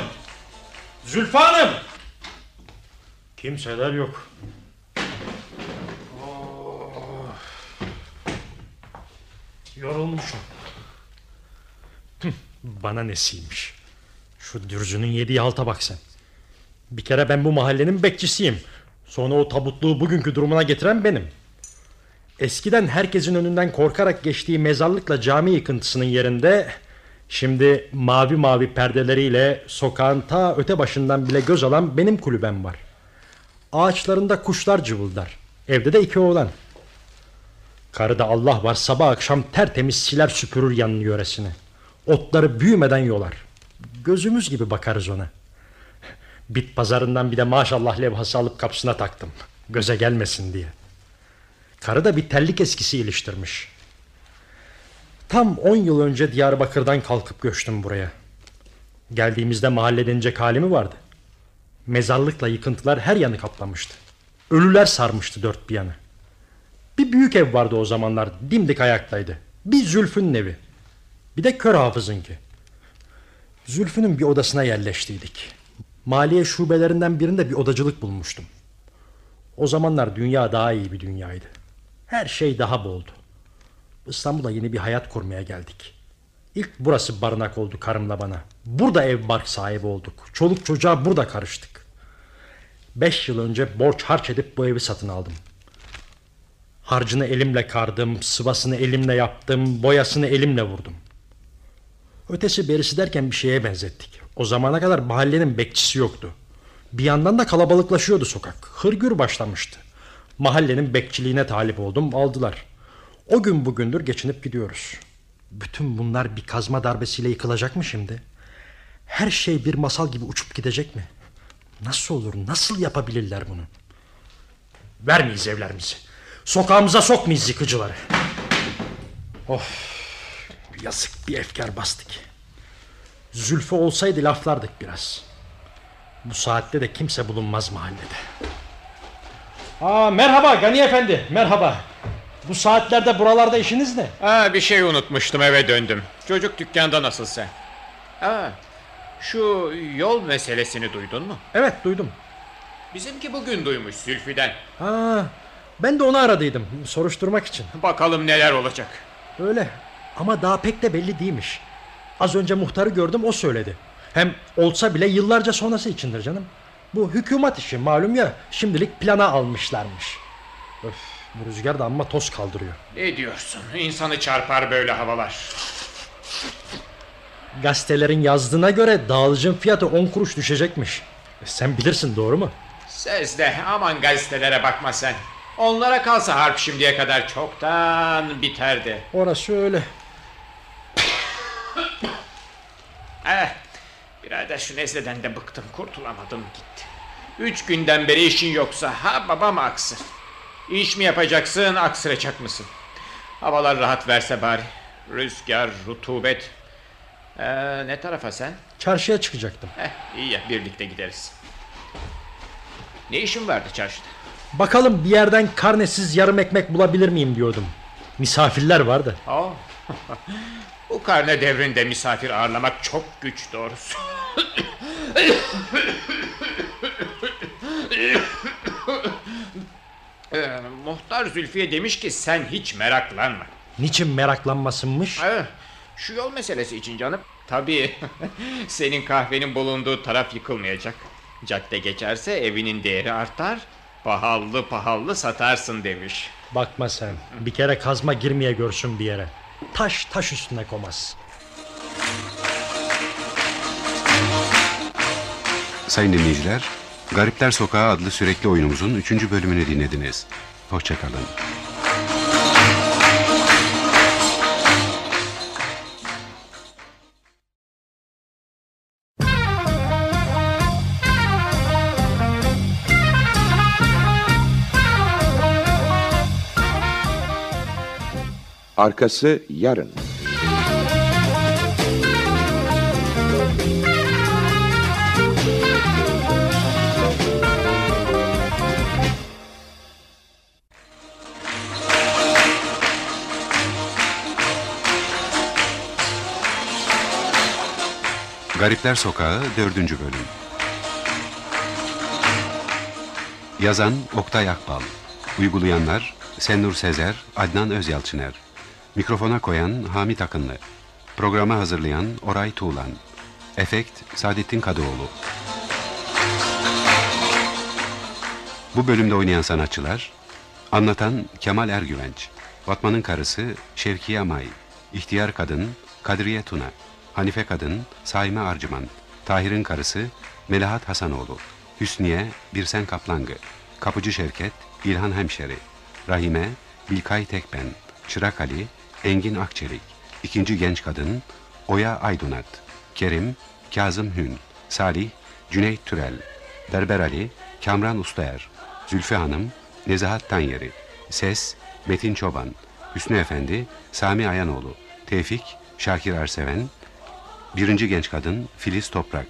Zülfü Hanım! Kimseler yok. Yorulmuşum. Bana nesiymiş. Şu dürzünün yediği halta bak sen. Bir kere ben bu mahallenin bekçisiyim. Sonra o tabutluğu bugünkü durumuna getiren benim. Eskiden herkesin önünden korkarak geçtiği mezarlıkla cami yıkıntısının yerinde... Şimdi mavi mavi perdeleriyle sokağın ta öte başından bile göz alan benim kulübem var. Ağaçlarında kuşlar cıvıldar. Evde de iki oğlan. Karıda Allah var sabah akşam tertemiz siler süpürür yanın yöresini. Otları büyümeden yolar. Gözümüz gibi bakarız ona. Bit pazarından bir de maşallah levhası alıp kapısına taktım. Göze gelmesin diye. Karı da bir tellik eskisi iliştirmiş. Tam 10 yıl önce Diyarbakır'dan kalkıp göçtüm buraya. Geldiğimizde mahalle denecek hali mi vardı? Mezarlıkla yıkıntılar her yanı kaplamıştı. Ölüler sarmıştı dört bir yanı. Bir büyük ev vardı o zamanlar dimdik ayaktaydı. Bir Zülfü'nün evi. Bir de kör hafızınki. Zülfü'nün bir odasına yerleştiydik. Maliye şubelerinden birinde bir odacılık bulmuştum. O zamanlar dünya daha iyi bir dünyaydı. Her şey daha boldu. İstanbul'a yeni bir hayat kurmaya geldik. İlk burası barınak oldu karımla bana. Burada ev bark sahibi olduk. Çoluk çocuğa burada karıştık. Beş yıl önce borç harç edip bu evi satın aldım. Harcını elimle kardım, sıvasını elimle yaptım, boyasını elimle vurdum. Ötesi berisi derken bir şeye benzettik. O zamana kadar mahallenin bekçisi yoktu. Bir yandan da kalabalıklaşıyordu sokak. Hırgür başlamıştı. Mahallenin bekçiliğine talip oldum, aldılar. O gün bugündür geçinip gidiyoruz. Bütün bunlar bir kazma darbesiyle yıkılacak mı şimdi? Her şey bir masal gibi uçup gidecek mi? Nasıl olur, nasıl yapabilirler bunu? Vermeyiz evlerimizi. Sokağımıza sokmayız yıkıcıları. Of, yazık bir efkar bastık. Zülfü olsaydı laflardık biraz. Bu saatte de kimse bulunmaz mahallede. Aa, merhaba Gani Efendi, merhaba. Bu saatlerde buralarda işiniz ne? Aa, bir şey unutmuştum eve döndüm. Çocuk dükkanda nasıl sen? Aa, şu yol meselesini duydun mu? Evet duydum. Bizimki bugün duymuş Zülfü'den. Ha, ben de onu aradıydım soruşturmak için. Bakalım neler olacak. Öyle ama daha pek de belli değilmiş. Az önce muhtarı gördüm o söyledi. Hem olsa bile yıllarca sonrası içindir canım. Bu hükümet işi malum ya şimdilik plana almışlarmış. Öf, bu rüzgar da amma toz kaldırıyor. Ne diyorsun? İnsanı çarpar böyle havalar. Gazetelerin yazdığına göre dağılıcın fiyatı 10 kuruş düşecekmiş. E, sen bilirsin doğru mu? Sezde aman gazetelere bakma sen. Onlara kalsa harp şimdiye kadar çoktan biterdi. Orası öyle. Eh, birader şu nezleden de bıktım kurtulamadım gitti. Üç günden beri işin yoksa ha babam aksır. İş mi yapacaksın aksıracak mısın? Havalar rahat verse bari. Rüzgar, rutubet. Ee, ne tarafa sen? Çarşıya çıkacaktım. Eh, iyi ya birlikte gideriz. Ne işin vardı çarşıda? Bakalım bir yerden karnesiz yarım ekmek bulabilir miyim diyordum. Misafirler vardı. Oh. Bu karne devrinde misafir ağırlamak çok güç doğrusu. ee, muhtar Zülfiye demiş ki sen hiç meraklanma. Niçin meraklanmasınmış? Ee, şu yol meselesi için canım. Tabii senin kahvenin bulunduğu taraf yıkılmayacak. Cadde geçerse evinin değeri artar. Pahalı pahalı satarsın demiş. Bakma sen. Bir kere kazma girmeye görsün bir yere. Taş taş üstüne komaz. Sayın dinleyiciler, Garipler Sokağı adlı sürekli oyunumuzun 3. bölümünü dinlediniz. Hoşçakalın. Arkası yarın. Garipler Sokağı 4. Bölüm Yazan Oktay Akbal Uygulayanlar Senur Sezer, Adnan Özyalçıner Mikrofona koyan Hamit Akınlı. Programı hazırlayan Oray Tuğlan. Efekt Saadettin Kadıoğlu. Bu bölümde oynayan sanatçılar Anlatan Kemal Ergüvenç Fatma'nın karısı Şevkiye May İhtiyar kadın Kadriye Tuna Hanife kadın Saime Arcıman Tahir'in karısı Melahat Hasanoğlu Hüsniye Birsen Kaplangı Kapıcı Şevket İlhan Hemşeri Rahime Bilkay Tekben Çırak Ali Engin Akçelik İkinci genç kadın Oya Aydunat Kerim Kazım Hün Salih Cüneyt Türel Berber Ali Kamran Ustayer Zülfü Hanım Nezahat Tanyeri Ses Metin Çoban Hüsnü Efendi Sami Ayanoğlu Tevfik, Şakir Arseven, birinci genç kadın Filiz Toprak.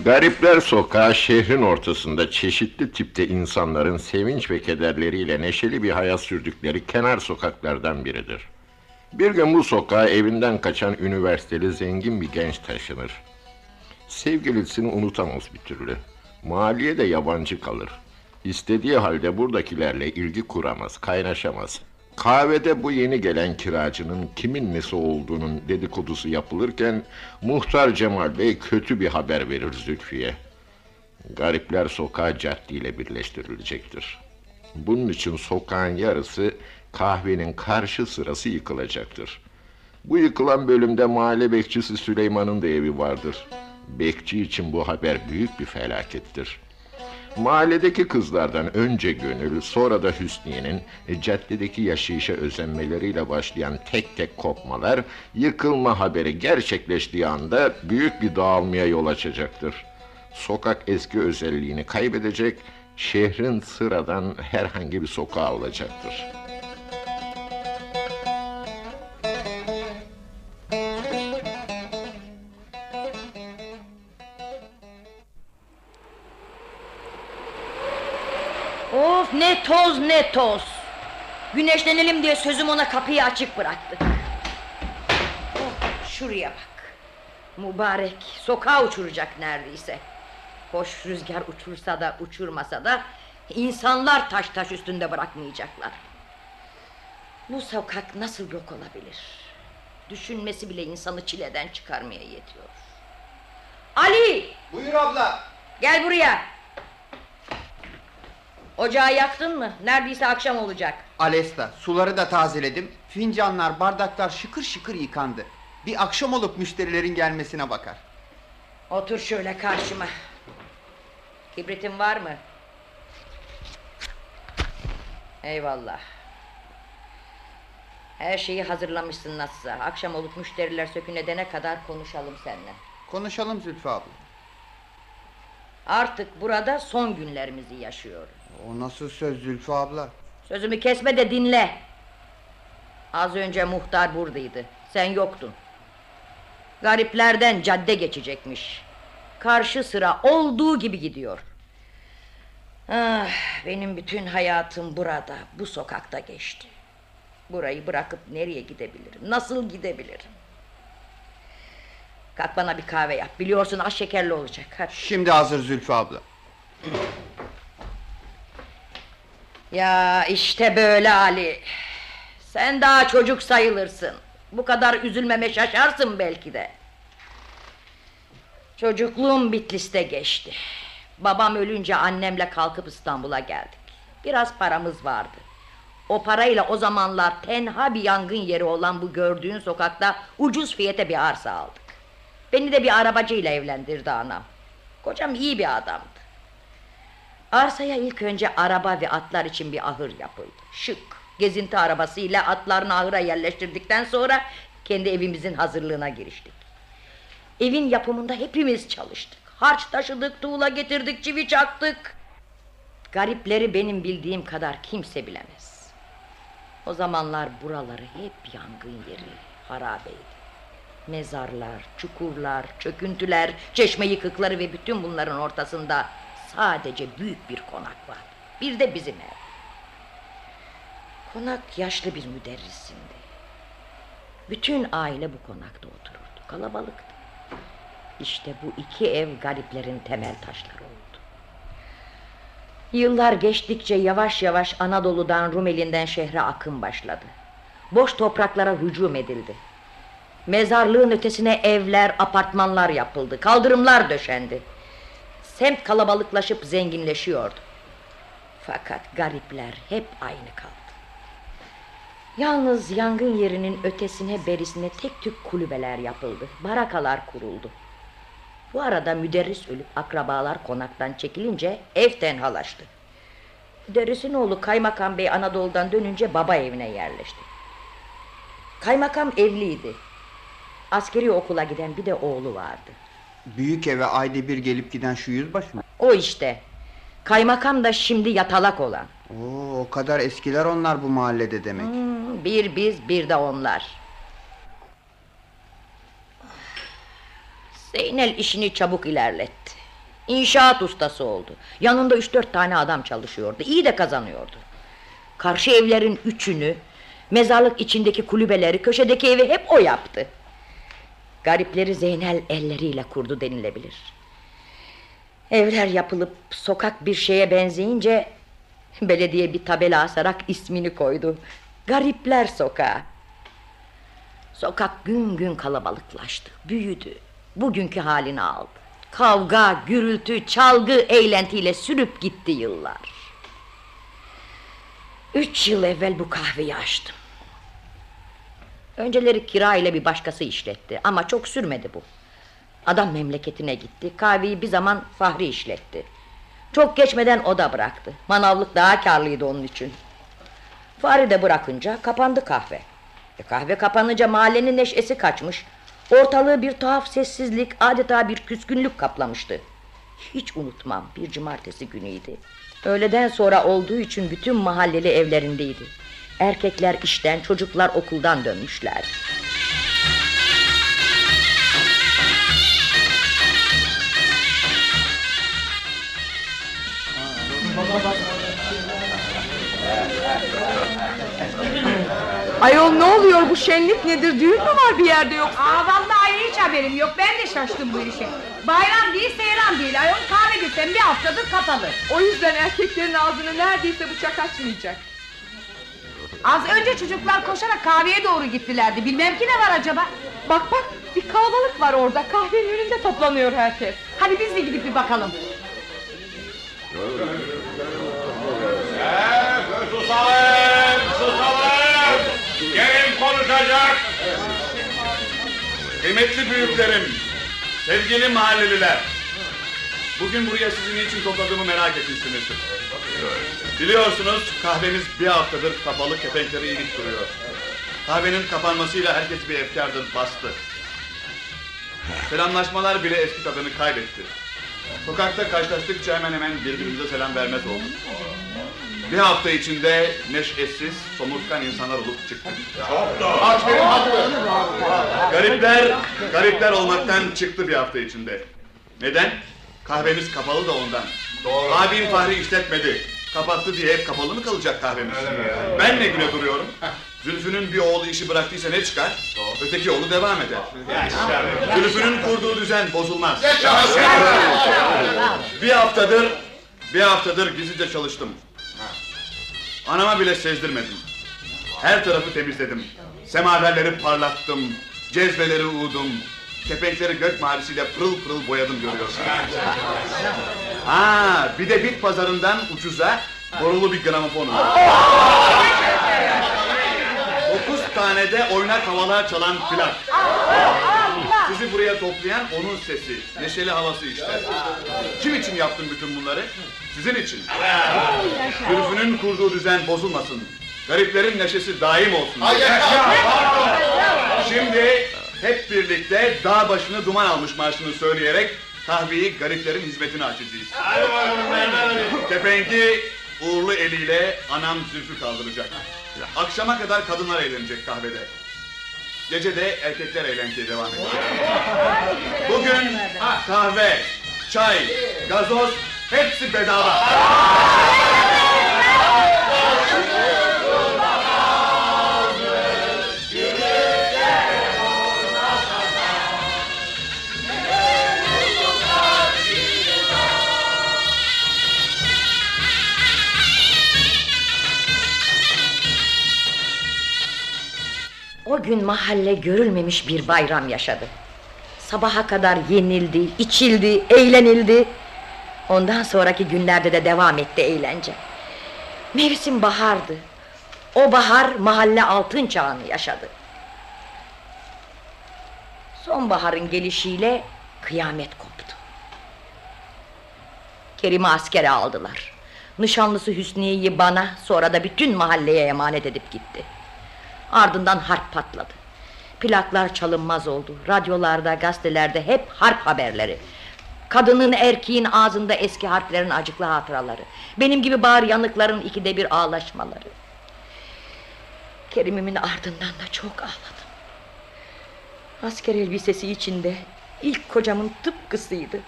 Garipler Sokağı şehrin ortasında çeşitli tipte insanların sevinç ve kederleriyle neşeli bir hayat sürdükleri kenar sokaklardan biridir. Bir gün bu sokağa evinden kaçan üniversiteli zengin bir genç taşınır. Sevgilisini unutamaz bir türlü. Maliye de yabancı kalır. İstediği halde buradakilerle ilgi kuramaz, kaynaşamaz. Kahvede bu yeni gelen kiracının kimin nesi olduğunun dedikodusu yapılırken muhtar Cemal Bey kötü bir haber verir Zülfiye. Garipler sokağı caddeyle birleştirilecektir. Bunun için sokağın yarısı kahvenin karşı sırası yıkılacaktır. Bu yıkılan bölümde mahalle bekçisi Süleyman'ın da evi vardır. Bekçi için bu haber büyük bir felakettir. Mahalledeki kızlardan önce Gönül, sonra da Hüsniye'nin e, caddedeki yaşayışa özenmeleriyle başlayan tek tek kopmalar, yıkılma haberi gerçekleştiği anda büyük bir dağılmaya yol açacaktır. Sokak eski özelliğini kaybedecek, şehrin sıradan herhangi bir sokağı olacaktır. Ne toz ne toz. Güneşlenelim diye sözüm ona kapıyı açık bıraktık. Oh, şuraya bak. Mübarek sokağa uçuracak neredeyse. Hoş rüzgar uçursa da uçurmasa da insanlar taş taş üstünde bırakmayacaklar. Bu sokak nasıl yok olabilir? Düşünmesi bile insanı çileden çıkarmaya yetiyor. Ali! Buyur abla. Gel buraya. Ocağı yaktın mı? Neredeyse akşam olacak. Alesta, suları da tazeledim. Fincanlar, bardaklar şıkır şıkır yıkandı. Bir akşam olup müşterilerin gelmesine bakar. Otur şöyle karşıma. Kibritin var mı? Eyvallah. Her şeyi hazırlamışsın nasılsa. Akşam olup müşteriler sökün edene kadar konuşalım seninle. Konuşalım Zülfü abla. Artık burada son günlerimizi yaşıyoruz. O nasıl söz Zülfü abla? Sözümü kesme de dinle. Az önce muhtar buradaydı. Sen yoktun. Gariplerden cadde geçecekmiş. Karşı sıra olduğu gibi gidiyor. Ah, benim bütün hayatım burada, bu sokakta geçti. Burayı bırakıp nereye gidebilirim? Nasıl gidebilirim? Kalk bana bir kahve yap. Biliyorsun az şekerli olacak. Hadi. Şimdi hazır Zülfü abla. Ya işte böyle Ali. Sen daha çocuk sayılırsın. Bu kadar üzülmeme şaşarsın belki de. Çocukluğum Bitlis'te geçti. Babam ölünce annemle kalkıp İstanbul'a geldik. Biraz paramız vardı. O parayla o zamanlar tenha bir yangın yeri olan bu gördüğün sokakta ucuz fiyata bir arsa aldık. Beni de bir arabacıyla evlendirdi anam. Kocam iyi bir adamdı. Arsaya ilk önce araba ve atlar için bir ahır yapıldı. Şık, gezinti arabasıyla atlarını ahıra yerleştirdikten sonra kendi evimizin hazırlığına giriştik. Evin yapımında hepimiz çalıştık. Harç taşıdık, tuğla getirdik, çivi çaktık. Garipleri benim bildiğim kadar kimse bilemez. O zamanlar buraları hep yangın yeri, harabeydi. Mezarlar, çukurlar, çöküntüler, çeşme yıkıkları ve bütün bunların ortasında sadece büyük bir konak var. Bir de bizim ev. Konak yaşlı bir müderrisindi. Bütün aile bu konakta otururdu. Kalabalıktı. İşte bu iki ev gariplerin temel taşları oldu. Yıllar geçtikçe yavaş yavaş Anadolu'dan Rumeli'nden şehre akın başladı. Boş topraklara hücum edildi. Mezarlığın ötesine evler, apartmanlar yapıldı. Kaldırımlar döşendi. Semt kalabalıklaşıp zenginleşiyordu. Fakat garipler hep aynı kaldı. Yalnız yangın yerinin ötesine berisine tek tük kulübeler yapıldı. Barakalar kuruldu. Bu arada müderris ölüp akrabalar konaktan çekilince ev tenhalaştı. Müderrisin oğlu Kaymakam Bey Anadolu'dan dönünce baba evine yerleşti. Kaymakam evliydi. Askeri okula giden bir de oğlu vardı. Büyük eve ayda bir gelip giden şu yüzbaşı mı? O işte. Kaymakam da şimdi yatalak olan. Oo, o kadar eskiler onlar bu mahallede demek. Hmm, bir biz bir de onlar. Zeynel işini çabuk ilerletti. İnşaat ustası oldu. Yanında üç dört tane adam çalışıyordu. İyi de kazanıyordu. Karşı evlerin üçünü, mezarlık içindeki kulübeleri, köşedeki evi hep o yaptı. Garipleri Zeynel elleriyle kurdu denilebilir. Evler yapılıp sokak bir şeye benzeyince belediye bir tabela asarak ismini koydu. Garipler Sokağı. Sokak gün gün kalabalıklaştı, büyüdü. Bugünkü halini aldı. Kavga, gürültü, çalgı, eğlentiyle sürüp gitti yıllar. Üç yıl evvel bu kahveyi açtım. Önceleri kira ile bir başkası işletti ama çok sürmedi bu. Adam memleketine gitti. Kahveyi bir zaman Fahri işletti. Çok geçmeden o da bıraktı. Manavlık daha karlıydı onun için. Fahri de bırakınca kapandı kahve. E kahve kapanınca mahallenin neşesi kaçmış. Ortalığı bir tuhaf sessizlik, adeta bir küskünlük kaplamıştı. Hiç unutmam bir cumartesi günüydü. Öğleden sonra olduğu için bütün mahalleli evlerindeydi. Erkekler işten, çocuklar okuldan dönmüşler. Ayol ne oluyor bu şenlik nedir düğün mü var bir yerde yok? Aa vallahi hiç haberim yok ben de şaştım bu işe. Bayram değil seyran değil ayol kahve desem bir haftadır kapalı. O yüzden erkeklerin ağzını neredeyse bıçak açmayacak. Az önce çocuklar koşarak kahveye doğru gittilerdi bilmem ki ne var acaba. Bak bak bir kalabalık var orada kahvenin önünde toplanıyor herkes. Hadi biz de gidip bir bakalım. Susalım, susalım. Gelin konuşacak. Kıymetli büyüklerim, sevgili mahalleliler. Bugün buraya sizin için topladığımı merak etmişsinizdir. Biliyorsunuz kahvemiz bir haftadır kapalı kepenkleri ilik duruyor. Kahvenin kapanmasıyla herkes bir efkardır bastı. Selamlaşmalar bile eski tadını kaybetti. Sokakta karşılaştıkça hemen hemen birbirimize selam vermez olduk. Bir hafta içinde neşesiz, somurtkan insanlar olup çıktık. Aferin haklı. Garipler, garipler olmaktan çıktı bir hafta içinde. Neden? Kahvemiz kapalı da ondan. Doğru. Abim Fahri işletmedi. Kapattı diye hep kapalı mı kalacak kahvemiz? Ben ne güne duruyorum? Zülfü'nün bir oğlu işi bıraktıysa ne çıkar? Öteki oğlu devam eder. Zülfü'nün kurduğu düzen bozulmaz. Bir haftadır, bir haftadır gizlice çalıştım. Anama bile sezdirmedim. Her tarafı temizledim. Semaverleri parlattım. Cezveleri uğdum. Kepenkleri gök mavisiyle pırıl pırıl boyadım görüyorsun. Ha, bir de bit pazarından ucuza borulu bir gramofon aldım. Dokuz tane de oynak havalar çalan plak. Sizi buraya toplayan onun sesi, neşeli havası işte. Kim için yaptım bütün bunları? Sizin için. Zülfü'nün kurduğu düzen bozulmasın. Gariplerin neşesi daim olsun. Şimdi hep birlikte dağ başını duman almış marşını söyleyerek kahveyi gariplerin hizmetine açacağız. Kepengi uğurlu eliyle anam Zülfü kaldıracak. Akşama kadar kadınlar eğlenecek kahvede. Gece de erkekler eğlenceye devam edecek. Bugün kahve, çay, gazoz hepsi bedava. O gün mahalle görülmemiş bir bayram yaşadı. Sabaha kadar yenildi, içildi, eğlenildi. Ondan sonraki günlerde de devam etti eğlence. Mevsim bahardı. O bahar mahalle altın çağını yaşadı. Sonbaharın gelişiyle kıyamet koptu. Kerim'i askere aldılar. Nişanlısı Hüsniye'yi bana sonra da bütün mahalleye emanet edip gitti. Ardından harp patladı. Plaklar çalınmaz oldu. Radyolarda, gazetelerde hep harp haberleri. Kadının erkeğin ağzında eski harflerin acıklı hatıraları. Benim gibi bağır yanıkların ikide bir ağlaşmaları. Kerim'imin ardından da çok ağladım. Asker elbisesi içinde ilk kocamın tıpkısıydı.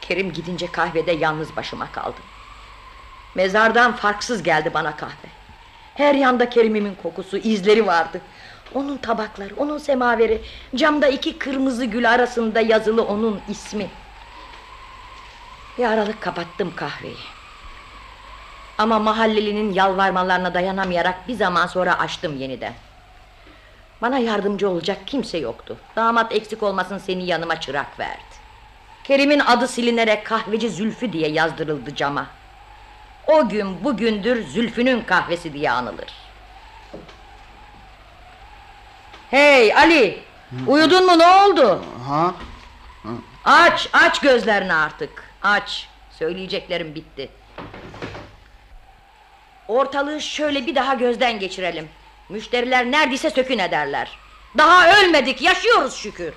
Kerim gidince kahvede yalnız başıma kaldım. Mezardan farksız geldi bana kahve. Her yanda Kerim'imin kokusu, izleri vardı. Onun tabakları, onun semaveri, camda iki kırmızı gül arasında yazılı onun ismi. Bir aralık kapattım kahveyi. Ama mahallelinin yalvarmalarına dayanamayarak bir zaman sonra açtım yeniden. Bana yardımcı olacak kimse yoktu. Damat eksik olmasın seni yanıma çırak verdi. Kerim'in adı silinerek kahveci Zülfü diye yazdırıldı cama. O gün bugündür Zülfü'nün kahvesi diye anılır. Hey Ali! Uyudun mu ne oldu? Ha? Aç, aç gözlerini artık. Aç. Söyleyeceklerim bitti. Ortalığı şöyle bir daha gözden geçirelim. Müşteriler neredeyse sökün ederler. Daha ölmedik, yaşıyoruz şükür.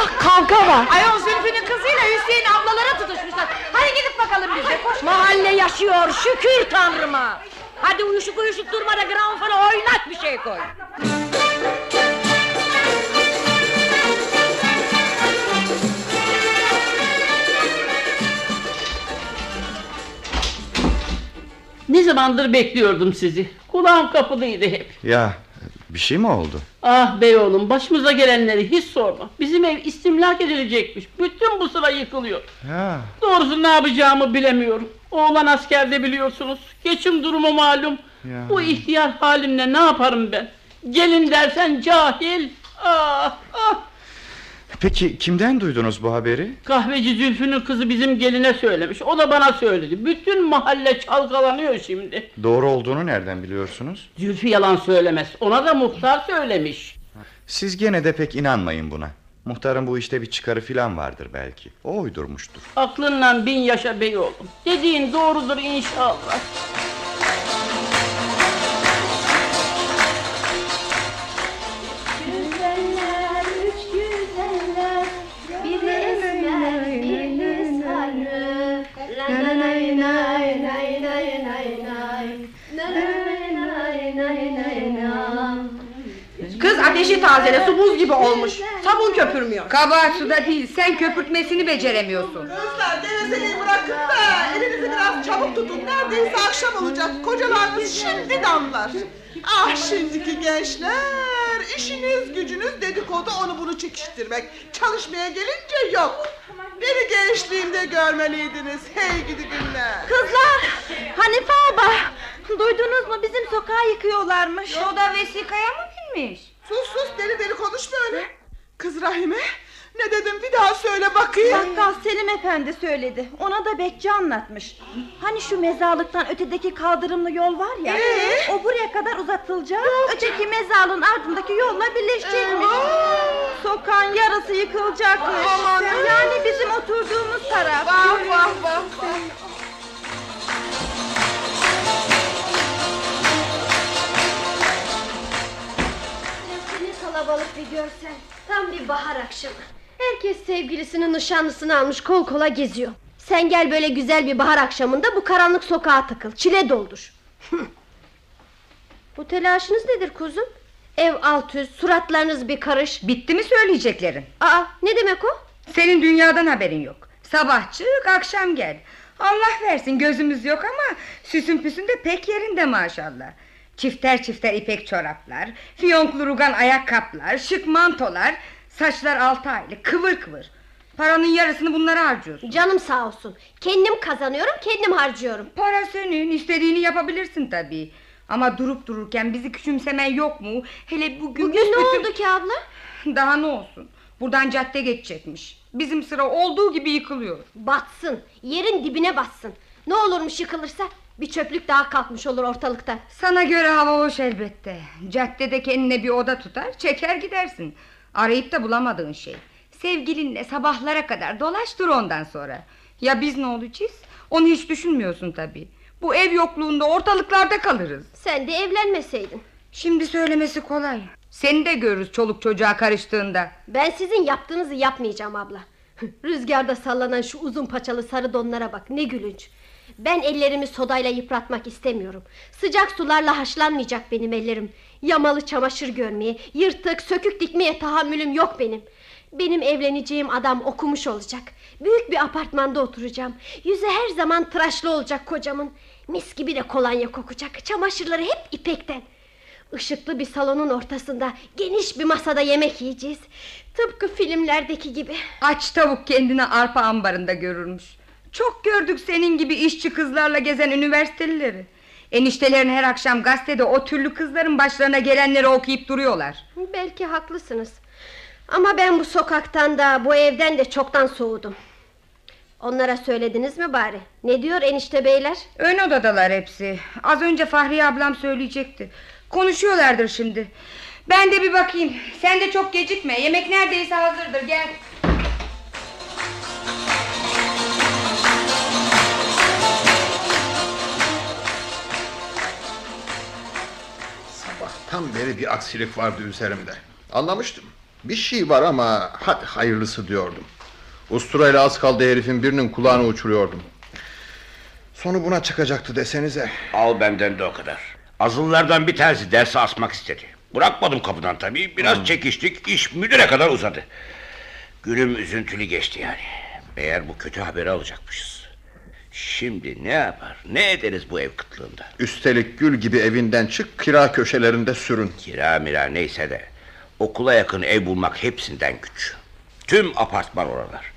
Ah kavga var. Ayol Zülfü'nün kızıyla Hüseyin ablalara tutuşmuşlar. Hadi gidip bakalım biz de koş. Mahalle yaşıyor şükür tanrıma. Hadi uyuşuk uyuşuk durma da gramofona oynat bir şey koy. Ne zamandır bekliyordum sizi. Kulağım kapalıydı hep. Ya bir şey mi oldu? Ah bey oğlum başımıza gelenleri hiç sorma. Bizim ev istimlak edilecekmiş. Bütün bu sıra yıkılıyor. Ya Doğrusu ne yapacağımı bilemiyorum. Oğlan askerde biliyorsunuz. Geçim durumu malum. Ya. Bu ihtiyar halimle ne yaparım ben? Gelin dersen cahil. Ah ah. Peki kimden duydunuz bu haberi? Kahveci Zülfü'nün kızı bizim geline söylemiş. O da bana söyledi. Bütün mahalle çalkalanıyor şimdi. Doğru olduğunu nereden biliyorsunuz? Zülfü yalan söylemez. Ona da muhtar söylemiş. Siz gene de pek inanmayın buna. Muhtarın bu işte bir çıkarı filan vardır belki. O uydurmuştur. Aklınla bin yaşa bey oğlum. Dediğin doğrudur inşallah. Ateşi tazele su buz gibi olmuş. Sabun köpürmüyor. Kabahat suda değil sen köpürtmesini beceremiyorsun. Kızlar gevezeliği bırakın da elinizi biraz çabuk tutun. Neredeyse akşam olacak. Kocalarınız şimdi damlar. Ah şimdiki gençler. işiniz gücünüz dedikodu onu bunu çekiştirmek. Çalışmaya gelince yok. Beni gençliğimde görmeliydiniz. Hey gidi günler. Kızlar Hanife abla duydunuz mu bizim sokağı yıkıyorlarmış. O da vesikaya mı binmiş? Sus sus deli deli konuşma öyle. Kız Rahime ne dedim bir daha söyle bakayım. Bakkal Selim Efendi söyledi. Ona da bekçi anlatmış. Hani şu mezarlıktan ötedeki kaldırımlı yol var ya. Ee? O buraya kadar uzatılacak. Öteki mezarlığın ardındaki yolla birleşecekmiş. Sokağın yarısı yıkılacakmış. Aman. Yani bizim oturduğumuz taraf. Vah vah vah. Ne kalabalık bir görsen. Tam bir bahar akşamı. Herkes sevgilisinin nişanlısını almış kol kola geziyor. Sen gel böyle güzel bir bahar akşamında bu karanlık sokağa takıl. Çile doldur. bu telaşınız nedir kuzum? Ev alt üst, suratlarınız bir karış. Bitti mi söyleyeceklerin? Aa, ne demek o? Senin dünyadan haberin yok. Sabah çık akşam gel. Allah versin gözümüz yok ama süsün püsün de pek yerinde maşallah. Çifter çifter ipek çoraplar, fiyonklu rugan ayakkabılar, şık mantolar, saçlar altı aylık kıvır kıvır. Paranın yarısını bunlara harcıyorsun. Canım sağ olsun. Kendim kazanıyorum, kendim harcıyorum. Para senin, istediğini yapabilirsin tabii. Ama durup dururken bizi küçümsemen yok mu? Hele bugün... Bugün ne büsbütün- oldu ki abla? Daha ne olsun? Buradan cadde geçecekmiş. Bizim sıra olduğu gibi yıkılıyor. Batsın, yerin dibine bassın. Ne olurmuş yıkılırsa bir çöplük daha kalkmış olur ortalıkta. Sana göre hava hoş elbette. Caddede kendine bir oda tutar, çeker gidersin. Arayıp da bulamadığın şey. Sevgilinle sabahlara kadar dolaş dur ondan sonra. Ya biz ne olacağız? Onu hiç düşünmüyorsun tabii. Bu ev yokluğunda ortalıklarda kalırız. Sen de evlenmeseydin. Şimdi söylemesi kolay. Seni de görürüz çoluk çocuğa karıştığında. Ben sizin yaptığınızı yapmayacağım abla. Rüzgarda sallanan şu uzun paçalı sarı donlara bak ne gülünç. Ben ellerimi sodayla yıpratmak istemiyorum. Sıcak sularla haşlanmayacak benim ellerim. Yamalı çamaşır görmeye, yırtık, sökük dikmeye tahammülüm yok benim. Benim evleneceğim adam okumuş olacak. Büyük bir apartmanda oturacağım. Yüzü her zaman tıraşlı olacak kocamın. Mis gibi de kolonya kokacak. Çamaşırları hep ipekten. Işıklı bir salonun ortasında geniş bir masada yemek yiyeceğiz. Tıpkı filmlerdeki gibi. Aç tavuk kendini arpa ambarında görürmüş. Çok gördük senin gibi işçi kızlarla gezen üniversitelileri. Eniştelerin her akşam gazetede o türlü kızların başlarına gelenleri okuyup duruyorlar. Belki haklısınız. Ama ben bu sokaktan da bu evden de çoktan soğudum. Onlara söylediniz mi bari? Ne diyor enişte beyler? Ön odadalar hepsi. Az önce Fahriye ablam söyleyecekti. Konuşuyorlardır şimdi. Ben de bir bakayım. Sen de çok gecikme. Yemek neredeyse hazırdır. Gel. Sabahtan beri bir aksilik vardı üzerimde. Anlamıştım. Bir şey var ama hadi hayırlısı diyordum. Usturayla az kaldı herifin birinin kulağını uçuruyordum. Sonu buna çıkacaktı desenize. Al benden de o kadar. Azıllardan bir tanesi dersi asmak istedi. Bırakmadım kapıdan tabii. Biraz Hmm. çekiştik. iş müdüre kadar uzadı. Günüm üzüntülü geçti yani. Meğer bu kötü haberi alacakmışız. Şimdi ne yapar? Ne ederiz bu ev kıtlığında? Üstelik gül gibi evinden çık kira köşelerinde sürün. Kira mira neyse de okula yakın ev bulmak hepsinden güç. Tüm apartman oralar.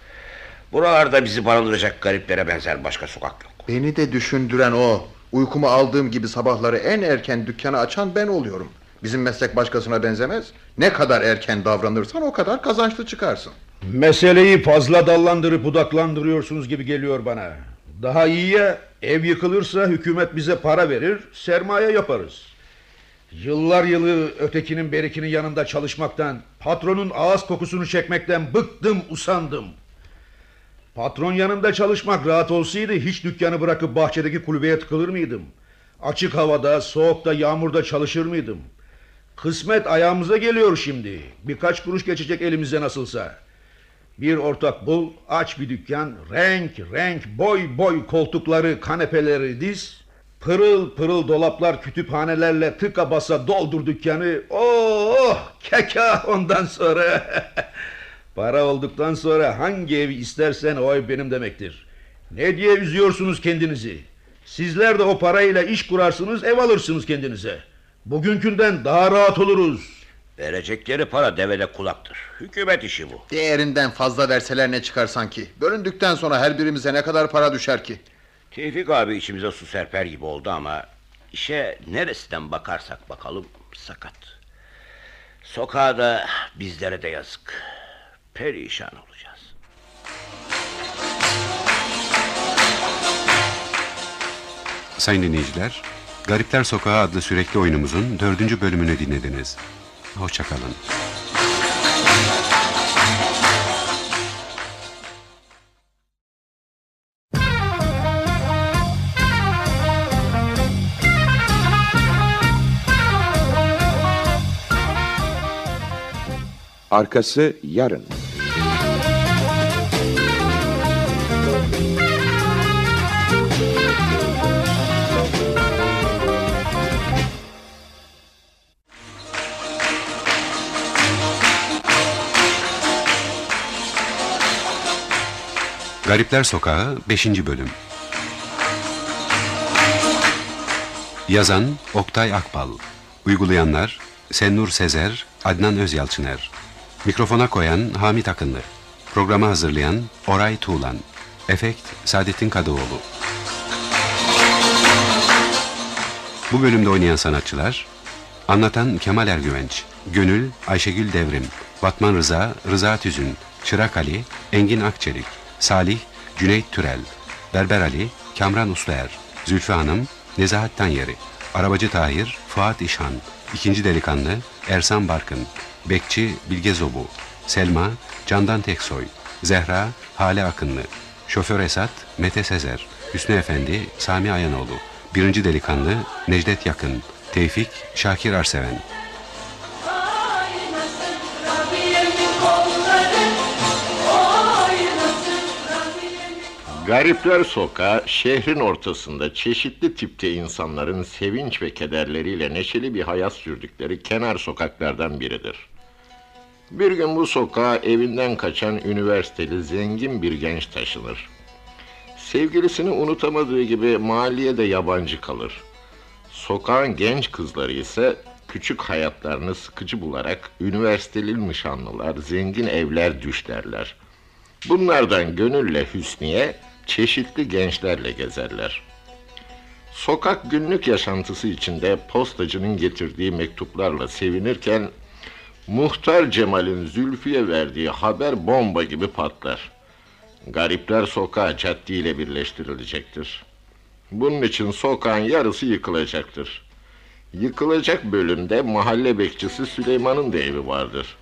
Buralarda bizi barındıracak gariplere benzer başka sokak yok. Beni de düşündüren o. Uykumu aldığım gibi sabahları en erken dükkanı açan ben oluyorum. Bizim meslek başkasına benzemez. Ne kadar erken davranırsan o kadar kazançlı çıkarsın. Meseleyi fazla dallandırıp budaklandırıyorsunuz gibi geliyor bana. Daha iyiye ev yıkılırsa hükümet bize para verir, sermaye yaparız. Yıllar yılı ötekinin berikinin yanında çalışmaktan, patronun ağız kokusunu çekmekten bıktım, usandım. Patron yanında çalışmak rahat olsaydı hiç dükkanı bırakıp bahçedeki kulübeye tıkılır mıydım? Açık havada, soğukta, yağmurda çalışır mıydım? Kısmet ayağımıza geliyor şimdi. Birkaç kuruş geçecek elimize nasılsa. Bir ortak bul, aç bir dükkan, renk renk, boy boy koltukları, kanepeleri diz, pırıl pırıl dolaplar, kütüphanelerle tıka basa doldur dükkanı. Oh, keka ondan sonra. Para olduktan sonra hangi evi istersen o ev benim demektir. Ne diye üzüyorsunuz kendinizi? Sizler de o parayla iş kurarsınız, ev alırsınız kendinize. Bugünkünden daha rahat oluruz. Verecekleri para devede kulaktır. Hükümet işi bu. Değerinden fazla verseler ne çıkar sanki? Bölündükten sonra her birimize ne kadar para düşer ki? Tevfik abi içimize su serper gibi oldu ama... ...işe neresinden bakarsak bakalım sakat. Sokağa da bizlere de yazık. Perişan olacağız. Sayın dinleyiciler, Garipler Sokağı adlı sürekli oyunumuzun dördüncü bölümünü dinlediniz. Hoşçakalın. Arkası yarın. Garipler Sokağı 5. Bölüm. Yazan Oktay Akbal Uygulayanlar Sennur Sezer Adnan Özyalçıner. Mikrofona koyan Hamit Akınlı. Programı hazırlayan Oray Tuğlan. Efekt Saadettin Kadıoğlu. Bu bölümde oynayan sanatçılar Anlatan Kemal Ergüvenç Gönül Ayşegül Devrim Batman Rıza Rıza Tüzün Çırak Ali Engin Akçelik Salih Cüneyt Türel Berber Ali Kamran Usluer Zülfü Hanım Nezahat Tanyeri Arabacı Tahir Fuat İşhan İkinci Delikanlı Ersan Barkın Bekçi Bilge Zobu Selma Candan Teksoy Zehra Hale Akınlı Şoför Esat Mete Sezer Hüsnü Efendi Sami Ayanoğlu Birinci Delikanlı Necdet Yakın Tevfik Şakir Arseven Garipler Sokağı şehrin ortasında çeşitli tipte insanların sevinç ve kederleriyle neşeli bir hayat sürdükleri kenar sokaklardan biridir. Bir gün bu sokağa evinden kaçan üniversiteli zengin bir genç taşınır. Sevgilisini unutamadığı gibi mahalleye de yabancı kalır. Sokağın genç kızları ise küçük hayatlarını sıkıcı bularak üniversiteli nişanlılar, zengin evler düşlerler. Bunlardan gönülle Hüsniye çeşitli gençlerle gezerler. Sokak günlük yaşantısı içinde postacının getirdiği mektuplarla sevinirken Muhtar Cemal'in Zülfü'ye verdiği haber bomba gibi patlar. Garipler sokağı caddiyle birleştirilecektir. Bunun için sokağın yarısı yıkılacaktır. Yıkılacak bölümde mahalle bekçisi Süleyman'ın da evi vardır.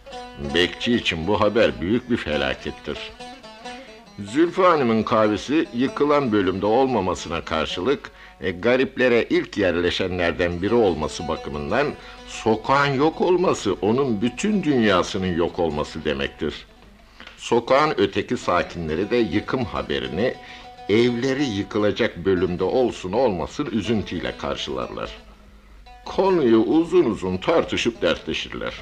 Bekçi için bu haber büyük bir felakettir. Zülfü Hanım'ın kahvesi yıkılan bölümde olmamasına karşılık e, gariplere ilk yerleşenlerden biri olması bakımından sokağın yok olması onun bütün dünyasının yok olması demektir. Sokağın öteki sakinleri de yıkım haberini evleri yıkılacak bölümde olsun olmasın üzüntüyle karşılarlar. Konuyu uzun uzun tartışıp dertleşirler.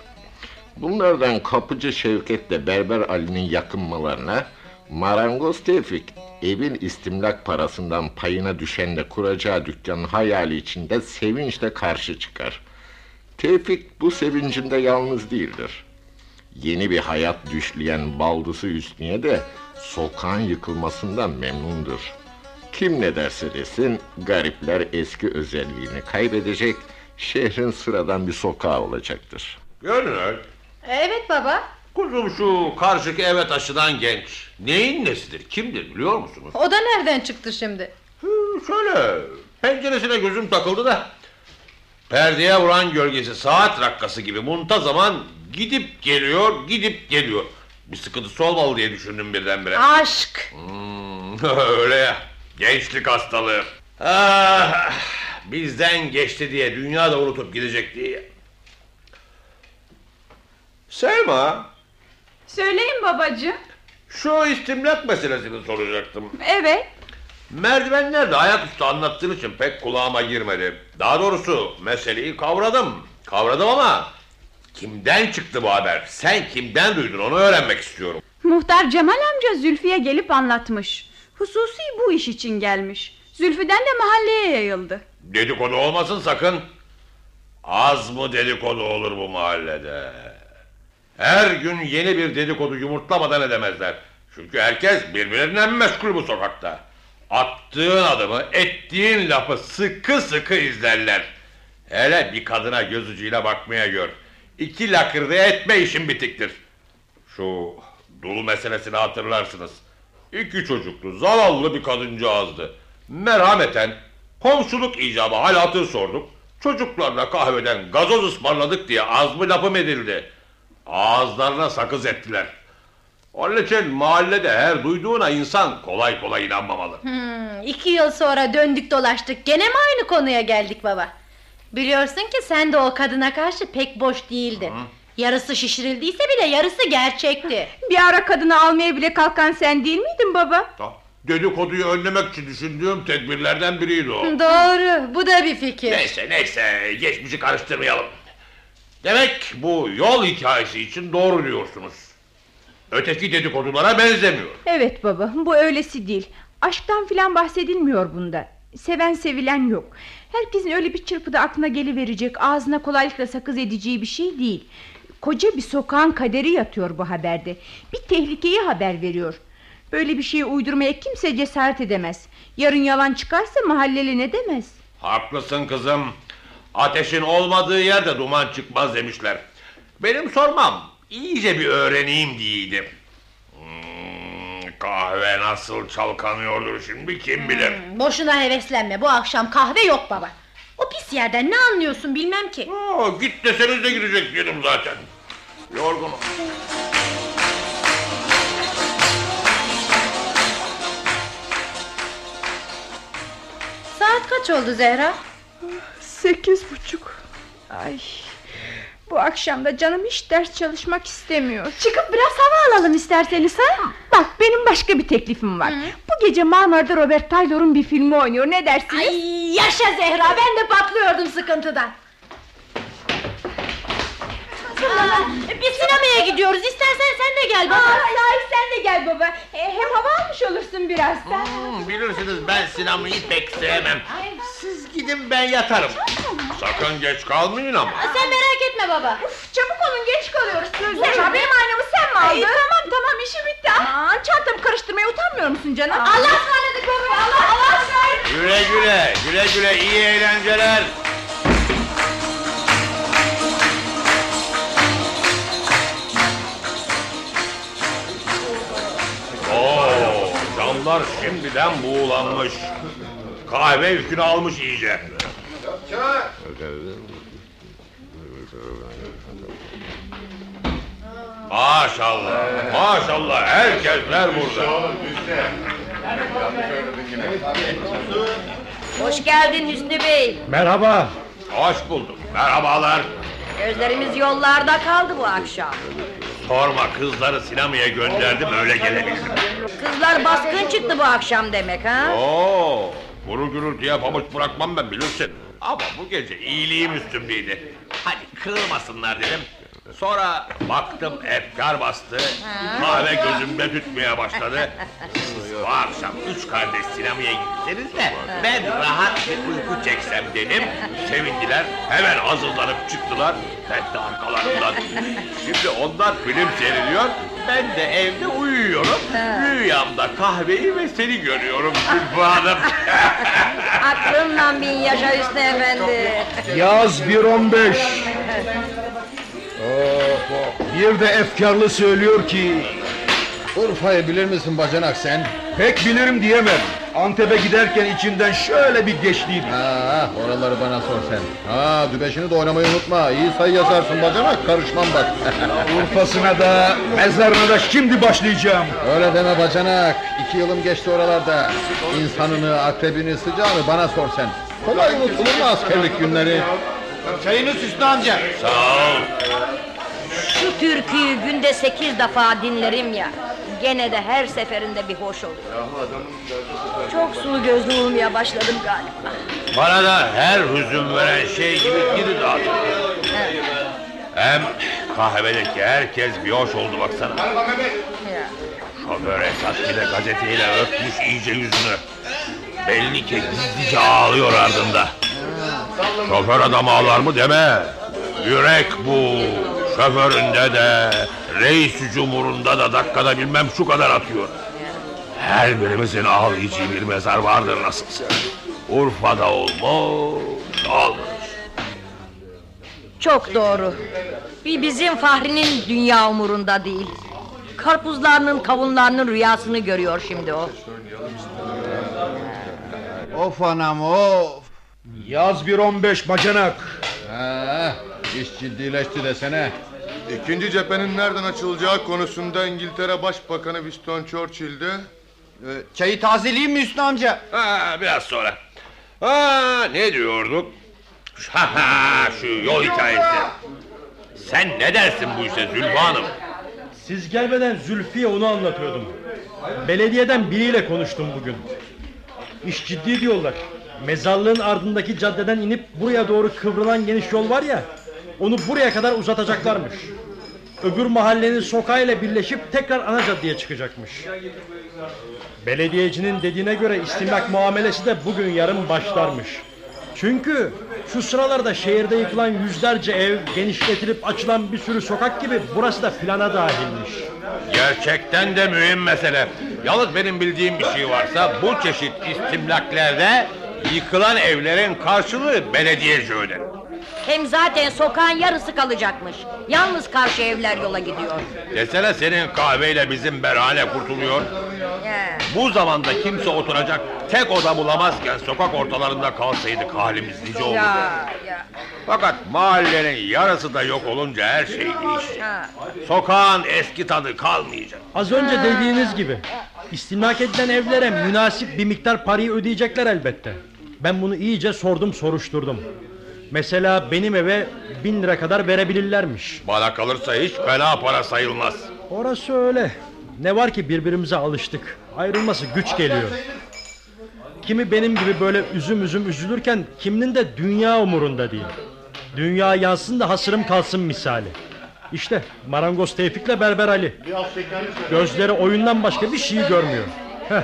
Bunlardan kapıcı Şevket'le Berber Ali'nin yakınmalarına Marangoz Tevfik evin istimlak parasından payına düşenle kuracağı dükkanın hayali içinde sevinçle karşı çıkar. Tevfik bu sevincinde yalnız değildir. Yeni bir hayat düşleyen baldısı Hüsniye de sokağın yıkılmasından memnundur. Kim ne derse desin garipler eski özelliğini kaybedecek, şehrin sıradan bir sokağı olacaktır. Gönül. Evet baba. Kuzum şu karşıki eve taşınan genç. Neyin nesidir? Kimdir biliyor musunuz? O da nereden çıktı şimdi? Şöyle penceresine gözüm takıldı da. Perdeye vuran gölgesi saat rakkası gibi muntazaman gidip geliyor, gidip geliyor. Bir sıkıntısı olmalı diye düşündüm birdenbire. Aşk. Hmm, öyle ya. Gençlik hastalığı. Ah, bizden geçti diye dünya da unutup gidecek diye. Selma, Söyleyin babacığım. şu istimlak meselesini soracaktım. Evet. Merdivenlerde ayaküstü anlattığın için pek kulağıma girmedi. Daha doğrusu meseleyi kavradım. Kavradım ama kimden çıktı bu haber? Sen kimden duydun onu öğrenmek istiyorum. Muhtar Cemal amca Zülfü'ye gelip anlatmış. Hususi bu iş için gelmiş. Zülfü'den de mahalleye yayıldı. Dedikodu olmasın sakın. Az mı dedikodu olur bu mahallede? Her gün yeni bir dedikodu yumurtlamadan edemezler. Çünkü herkes birbirinden meşgul bu sokakta. Attığın adımı, ettiğin lafı sıkı sıkı izlerler. Hele bir kadına göz ucuyla bakmaya gör. İki lakırdı etme işin bitiktir. Şu dul meselesini hatırlarsınız. İki çocuklu, zavallı bir kadıncağızdı. Merhameten komşuluk icabı hal hatır sorduk. Çocuklarla kahveden gazoz ısmarladık diye az mı lafım edildi. Ağızlarına sakız ettiler. Onun için mahallede her duyduğuna insan kolay kolay inanmamalı. Hmm, iki yıl sonra döndük dolaştık gene mi aynı konuya geldik baba? Biliyorsun ki sen de o kadına karşı pek boş değildin. Yarısı şişirildiyse bile yarısı gerçekti. Bir ara kadını almaya bile kalkan sen değil miydin baba? Dedikoduyu önlemek için düşündüğüm tedbirlerden biriydi o. Doğru bu da bir fikir. Neyse neyse geçmişi karıştırmayalım. Demek bu yol hikayesi için doğru diyorsunuz. Öteki dedikodulara benzemiyor. Evet baba bu öylesi değil. Aşktan filan bahsedilmiyor bunda. Seven sevilen yok. Herkesin öyle bir çırpıda aklına geliverecek ağzına kolaylıkla sakız edeceği bir şey değil. Koca bir sokağın kaderi yatıyor bu haberde. Bir tehlikeyi haber veriyor. Böyle bir şeyi uydurmaya kimse cesaret edemez. Yarın yalan çıkarsa mahalleli ne demez? Haklısın kızım. Ateşin olmadığı yerde duman çıkmaz demişler. Benim sormam. iyice bir öğreneyim diyeydim. Hmm, kahve nasıl çalkanıyordur şimdi kim bilir. Boşuna heveslenme bu akşam kahve yok baba. O pis yerden ne anlıyorsun bilmem ki. Aa, git deseniz de girecek dedim zaten. Yorgunum. Saat kaç oldu Zehra? Sekiz buçuk. Ay, bu akşam da canım hiç ders çalışmak istemiyor. Çıkıp biraz hava alalım isterseniz ha? Bak benim başka bir teklifim var. Bu Bu gece Marmara'da Robert Taylor'un bir filmi oynuyor. Ne dersiniz? Ay yaşa Zehra ben de patlıyordum sıkıntıdan. Aa, biz sinemaya gidiyoruz. İstersen sen de gel baba. Aa, sahi sen de gel baba. E, hem hava almış olursun biraz da. Hmm, bilirsiniz ben sinemayı pek sevmem. Siz gidin ben yatarım. Sakın geç kalmayın ama. Sen merak etme baba. Uf, çabuk olun geç kalıyoruz. Zehra benim aynamı sen mi aldın? tamam tamam işi bitti. Aman çantamı karıştırmaya utanmıyor musun canım? Allah ısmarladık baba. Allah Allah ısmarladık. Güle güle, güle güle iyi eğlenceler. Oo, camlar şimdiden buğulanmış. Kahve yükünü almış iyice. Maşallah, maşallah herkesler burada. Hoş geldin Hüsnü Bey. Merhaba. Hoş bulduk. Merhabalar. Gözlerimiz yollarda kaldı bu akşam. Sorma kızları sinemaya gönderdim öyle gelebildim. Kızlar baskın çıktı bu akşam demek ha? Oo, bunu gürültüye pabuç bırakmam ben bilirsin. Ama bu gece iyiliğim üstümdeydi. Hadi kırılmasınlar dedim. Sonra baktım efkar bastı. Kahve gözümde tütmeye başladı. Siz bu akşam üç kardeş sinemaya gitseniz de ben rahat bir uyku çeksem dedim. Sevindiler. Hemen hazırlanıp çıktılar. Ben de arkalarından. Şimdi onlar film seyrediyor. Ben de evde uyuyorum. Rüyamda kahveyi ve seni görüyorum Zülfü Hanım. Aklınla bin yaşa Hüsnü Efendi. Yaz 1.15 Of, of. Bir de efkarlı söylüyor ki Urfa'yı bilir misin bacanak sen? Pek bilirim diyemem Antep'e giderken içinden şöyle bir geçtiydi Ha, oraları bana sor sen. Ha, dübeşini de oynamayı unutma. İyi sayı yazarsın bacanak, karışmam bak. Urfa'sına da mezarına da şimdi başlayacağım Öyle deme bacanak. İki yılım geçti oralarda. İnsanını, akrebini, sıcağını bana sor sen. Kolay unutulur mu askerlik günleri? Çayınız Hüsnü amca. Sağ ol. Şu türküyü günde sekiz defa dinlerim ya. Gene de her seferinde bir hoş olur. Çok sulu gözlü olmaya başladım galiba. Bana da her hüzün veren şey gibi biri dağıtıldı. Hem kahvedeki herkes bir hoş oldu baksana. Şoför Esat bile gazeteyle örtmüş iyice yüzünü. Belli ki gizlice ağlıyor ardında. Şoför adam ağlar mı deme. Yürek bu. Şoföründe de, reis cumhurunda da dakikada bilmem şu kadar atıyor. Her birimizin ağlayacağı bir mezar vardır nasılsa. Urfa'da olmuş, olmuş. Çok doğru. Bir bizim Fahri'nin dünya umurunda değil. Karpuzlarının, kavunlarının rüyasını görüyor şimdi o. Of anam of. Yaz 1.15 bacanak Ha, iş ciddileşti desene. İkinci cephenin nereden açılacağı konusunda İngiltere Başbakanı Winston Churchill'de... Ee, çayı tazeleyeyim mi Hüsnü amca? Ha, biraz sonra. Ha, ne diyorduk? Ha, ha, şu yol hikayesi. Sen ne dersin bu işe Zülfü Hanım? Siz gelmeden Zülfiye onu anlatıyordum. Belediyeden biriyle konuştum bugün. İş ciddi diyorlar. Mezarlığın ardındaki caddeden inip buraya doğru kıvrılan geniş yol var ya... ...onu buraya kadar uzatacaklarmış. Öbür mahallenin sokağıyla birleşip tekrar ana caddeye çıkacakmış. Belediyecinin dediğine göre istimlak muamelesi de bugün yarın başlarmış. Çünkü şu sıralarda şehirde yıkılan yüzlerce ev, genişletilip açılan bir sürü sokak gibi burası da plana dahilmiş. Gerçekten de mühim mesele. Yalnız benim bildiğim bir şey varsa bu çeşit istimlaklerde yıkılan evlerin karşılığı belediyeci öder. Hem zaten sokağın yarısı kalacakmış. Yalnız karşı evler yola gidiyor. Desene senin kahveyle bizim berhane kurtuluyor. Ya. Bu zamanda kimse oturacak tek oda bulamazken sokak ortalarında kalsaydık halimiz nice olurdu. Ya, ya. Fakat mahallenin yarısı da yok olunca her şey değişti. Ha. Sokağın eski tadı kalmayacak. Az önce dediğiniz gibi istimlak edilen evlere münasip bir miktar parayı ödeyecekler elbette. Ben bunu iyice sordum soruşturdum. Mesela benim eve bin lira kadar verebilirlermiş. Bana kalırsa hiç fena para sayılmaz. Orası öyle. Ne var ki birbirimize alıştık. Ayrılması güç geliyor. Kimi benim gibi böyle üzüm üzüm üzülürken kiminin de dünya umurunda değil. Dünya yansın da hasırım kalsın misali. İşte marangoz Tevfik'le Berber Ali. Gözleri oyundan başka bir şey görmüyor. Heh.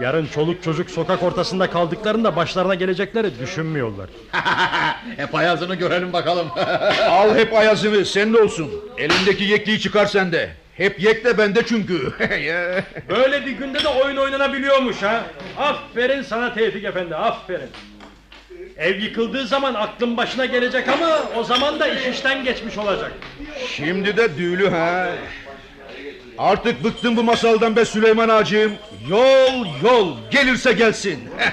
Yarın çoluk çocuk sokak ortasında kaldıklarında başlarına gelecekleri düşünmüyorlar. hep ayazını görelim bakalım. Al hep ayazını sen de olsun. Elindeki yekliği çıkar sende. Hep yek de bende çünkü. Böyle bir günde de oyun oynanabiliyormuş ha. Aferin sana Tevfik Efendi aferin. Ev yıkıldığı zaman aklın başına gelecek ama o zaman da iş işten geçmiş olacak. Şimdi de düğülü ha. Artık bıktım bu masaldan be Süleyman ağacığım. Yol yol gelirse gelsin. Heh.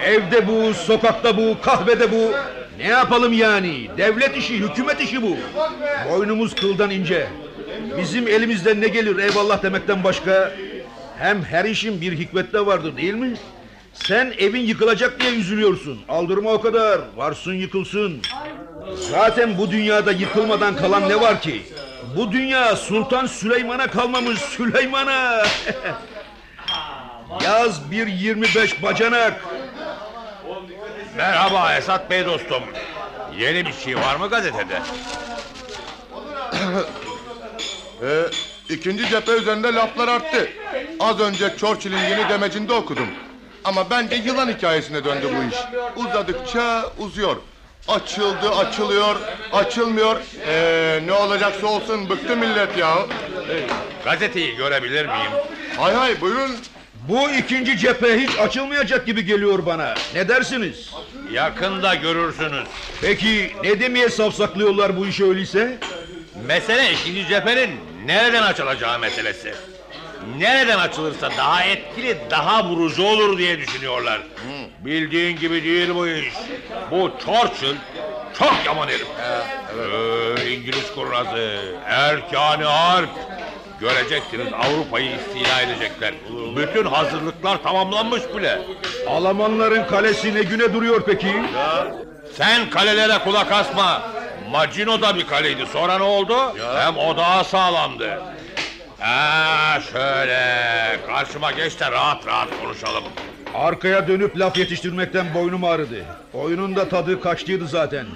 Evde bu, sokakta bu, kahvede bu. Ne yapalım yani? Devlet işi, hükümet işi bu. Boynumuz kıldan ince. Bizim elimizden ne gelir eyvallah demekten başka? Hem her işin bir hikmet de vardır değil mi? Sen evin yıkılacak diye üzülüyorsun. Aldırma o kadar. Varsın yıkılsın. Zaten bu dünyada yıkılmadan kalan ne var ki? Bu dünya Sultan Süleyman'a kalmamış Süleyman'a. Yaz bir 25 bacanak. Merhaba Esat Bey dostum. Yeni bir şey var mı gazetede? Ee, ikinci cephe üzerinde laflar arttı. Az önce Churchill'in yeni demecinde okudum. Ama bence yılan hikayesine döndü bu iş. Uzadıkça uzuyor. Açıldı, açılıyor, açılmıyor. Ee, ne olacaksa olsun bıktı millet ya. Gazeteyi görebilir miyim? Hay hay buyurun. Bu ikinci cephe hiç açılmayacak gibi geliyor bana. Ne dersiniz? Yakında görürsünüz. Peki ne demeye safsaklıyorlar bu işi öyleyse? Mesele ikinci cephenin nereden açılacağı meselesi. Nereden açılırsa daha etkili, daha vurucu olur diye düşünüyorlar. Bildiğin gibi değil bu iş. Bu Churchill çok yaman herif. Ee, İngiliz kurnazı, erkanı harp. Göreceksiniz Avrupa'yı istila edecekler. Bütün hazırlıklar tamamlanmış bile. Almanların kalesi ne güne duruyor peki? Sen kalelere kulak asma. Macino da bir kaleydi. Sonra ne oldu? Hem o daha sağlamdı. Ha şöyle karşıma geç de rahat rahat konuşalım. Arkaya dönüp laf yetiştirmekten boynum ağrıdı. Oyunun da tadı kaçtıydı zaten.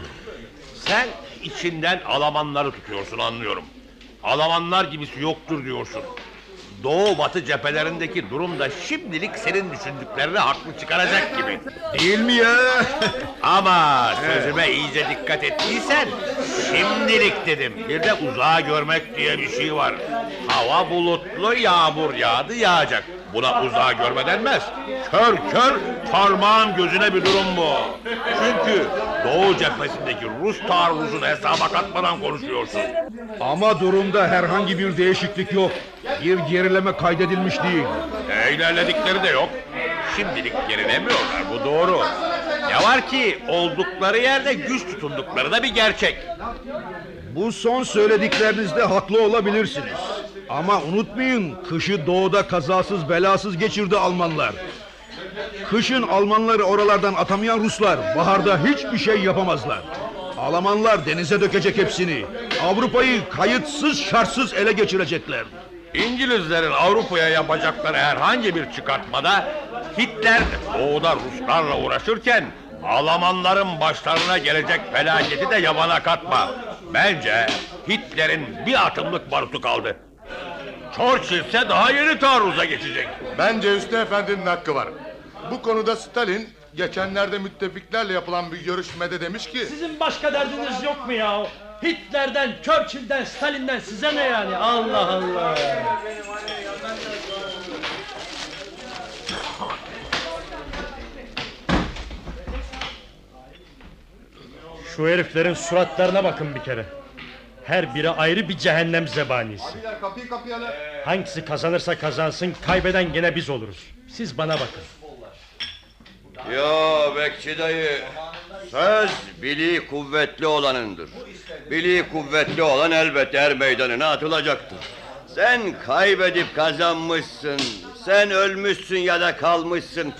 Sen içinden Almanları tutuyorsun anlıyorum. Almanlar gibisi yoktur diyorsun. Doğu batı cephelerindeki durum da şimdilik senin düşündüklerine haklı çıkaracak gibi. Değil mi ya? Ama sözüme iyice dikkat ettiysen şimdilik dedim. Bir de uzağa görmek diye bir şey var. Hava bulutlu yağmur yağdı yağacak. Buna uzağa görme denmez. Kör kör parmağın gözüne bir durum bu. Çünkü Doğu cephesindeki Rus taarruzunu hesaba katmadan konuşuyorsun. Ama durumda herhangi bir değişiklik yok. Bir gerileme kaydedilmiş değil. E, ilerledikleri de yok. Şimdilik gerilemiyorlar bu doğru. Ne var ki oldukları yerde güç tutundukları da bir gerçek. Bu son söylediklerinizde haklı olabilirsiniz. Ama unutmayın kışı doğuda kazasız belasız geçirdi Almanlar. Kışın Almanları oralardan atamayan Ruslar baharda hiçbir şey yapamazlar. Almanlar denize dökecek hepsini. Avrupa'yı kayıtsız şartsız ele geçirecekler. İngilizlerin Avrupa'ya yapacakları herhangi bir çıkartmada Hitler doğuda Ruslarla uğraşırken Almanların başlarına gelecek felaketi de yabana katma. Bence Hitler'in bir atımlık barutu kaldı. Churchill ise daha yeni taarruza geçecek. Bence Hüsnü Efendi'nin hakkı var. Bu konuda Stalin geçenlerde müttefiklerle yapılan bir görüşmede demiş ki... Sizin başka derdiniz yok mu ya? Hitler'den, Churchill'den, Stalin'den size ne yani? Allah Allah. Şu heriflerin suratlarına bakın bir kere. Her biri ayrı bir cehennem zebanisi. Kapıyı kapayalım. Hangisi kazanırsa kazansın, kaybeden gene biz oluruz. Siz bana bakın. Yo bekçi dayı. Söz biliği kuvvetli olanındır. Biliği kuvvetli olan elbet er meydanına atılacaktır. Sen kaybedip kazanmışsın. Sen ölmüşsün ya da kalmışsın.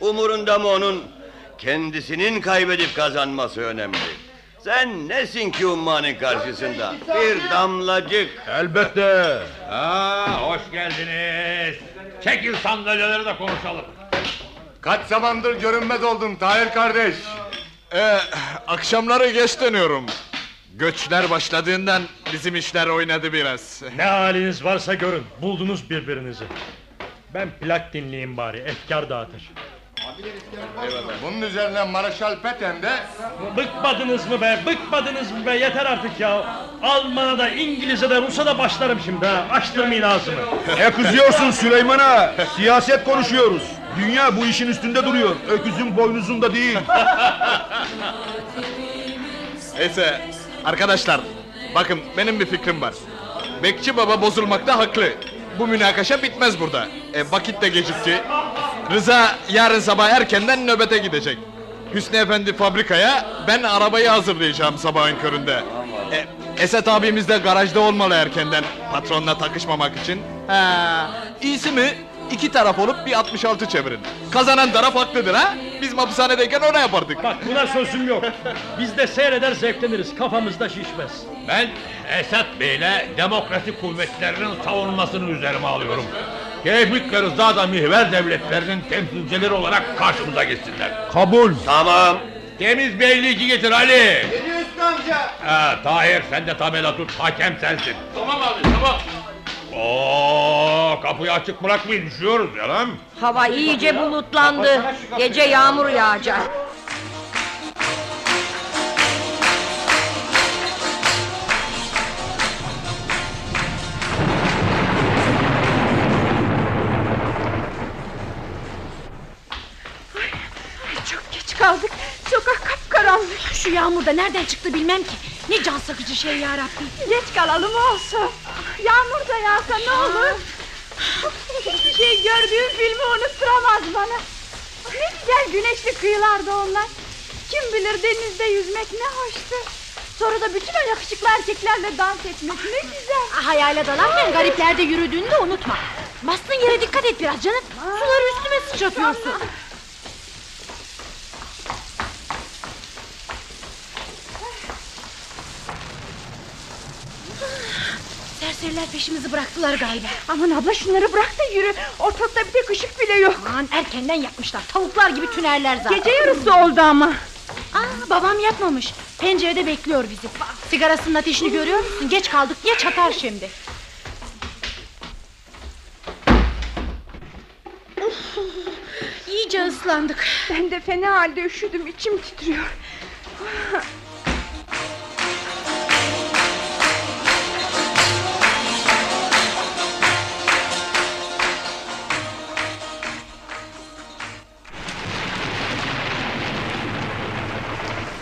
Umurunda mı onun? Kendisinin kaybedip kazanması önemli. Sen nesin ki ummanın karşısında? Bir damlacık. Elbette. Aa, hoş geldiniz. Çekil sandalyeleri de konuşalım. Kaç zamandır görünmez oldun Tahir kardeş. Ee, akşamları geç dönüyorum. Göçler başladığından bizim işler oynadı biraz. Ne haliniz varsa görün. Buldunuz birbirinizi. Ben plak dinleyeyim bari. Efkar dağıtır. Bunun üzerine Maraşal Peten de Bıkmadınız mı be? Bıkmadınız mı be? Yeter artık ya. Alman'a da İngiliz'e de Rus'a da başlarım şimdi ha. Açtırmayın ağzımı. Ne kızıyorsun Süleyman'a? Siyaset konuşuyoruz. Dünya bu işin üstünde duruyor. Öküzün boynuzunda değil. Neyse arkadaşlar bakın benim bir fikrim var. Bekçi baba bozulmakta haklı. Bu münakaşa bitmez burada. E, vakit de gecikti. Rıza yarın sabah erkenden nöbete gidecek. Hüsnü Efendi fabrikaya, ben arabayı hazırlayacağım sabahın köründe. E, Esat abimiz de garajda olmalı erkenden patronla takışmamak için. Ha, iyisi mi? İki taraf olup bir 66 çevirin. Kazanan taraf haklıdır ha? Biz hapishanedeyken ona yapardık. Bak buna sözüm yok. Biz de seyreder zevkleniriz. Kafamızda şişmez. Ben Esat Bey'le demokrasi kuvvetlerinin savunmasını üzerime alıyorum. Tevfik Rıza da mihver devletlerinin temsilcileri olarak karşımıza geçsinler. Kabul. Tamam. Temiz beyliği getir Ali. Geliyor Üstü amca. Ha, Tahir sen de tabela tut. Hakem sensin. Tamam abi tamam. Oo, kapıyı açık bırakmayın düşüyoruz ya lan. Hava iyice bulutlandı. Gece yağmur yağacak. Çok geç kaldık. Sokak kapkaranlık. Şu yağmurda nereden çıktı bilmem ki. Ne can sıkıcı şey ya Rabbi. Geç kalalım olsun. Yağmur da yağsa ne olur. Hiçbir şey gördüğüm filmi unutturamaz bana. Ne güzel güneşli kıyılarda onlar. Kim bilir denizde yüzmek ne hoştur. Sonra da bütün o yakışıklı erkeklerle dans etmek ne güzel. Hayale dalarken gariplerde yürüdüğünü de unutma. Bastığın yere dikkat et biraz canım. Suları üstüme sıçratıyorsun. Serseriler peşimizi bıraktılar galiba. Aman abla şunları bırak da yürü. Ortalıkta bir tek ışık bile yok. Aman erkenden yapmışlar. Tavuklar gibi tünerler zaten. Gece yarısı oldu ama. Aa, babam yatmamış. Pencerede bekliyor bizi. Sigarasının ateşini görüyor musun? Geç kaldık ya çatar şimdi. Uf, İyice ıslandık. Ben de fena halde üşüdüm. içim titriyor.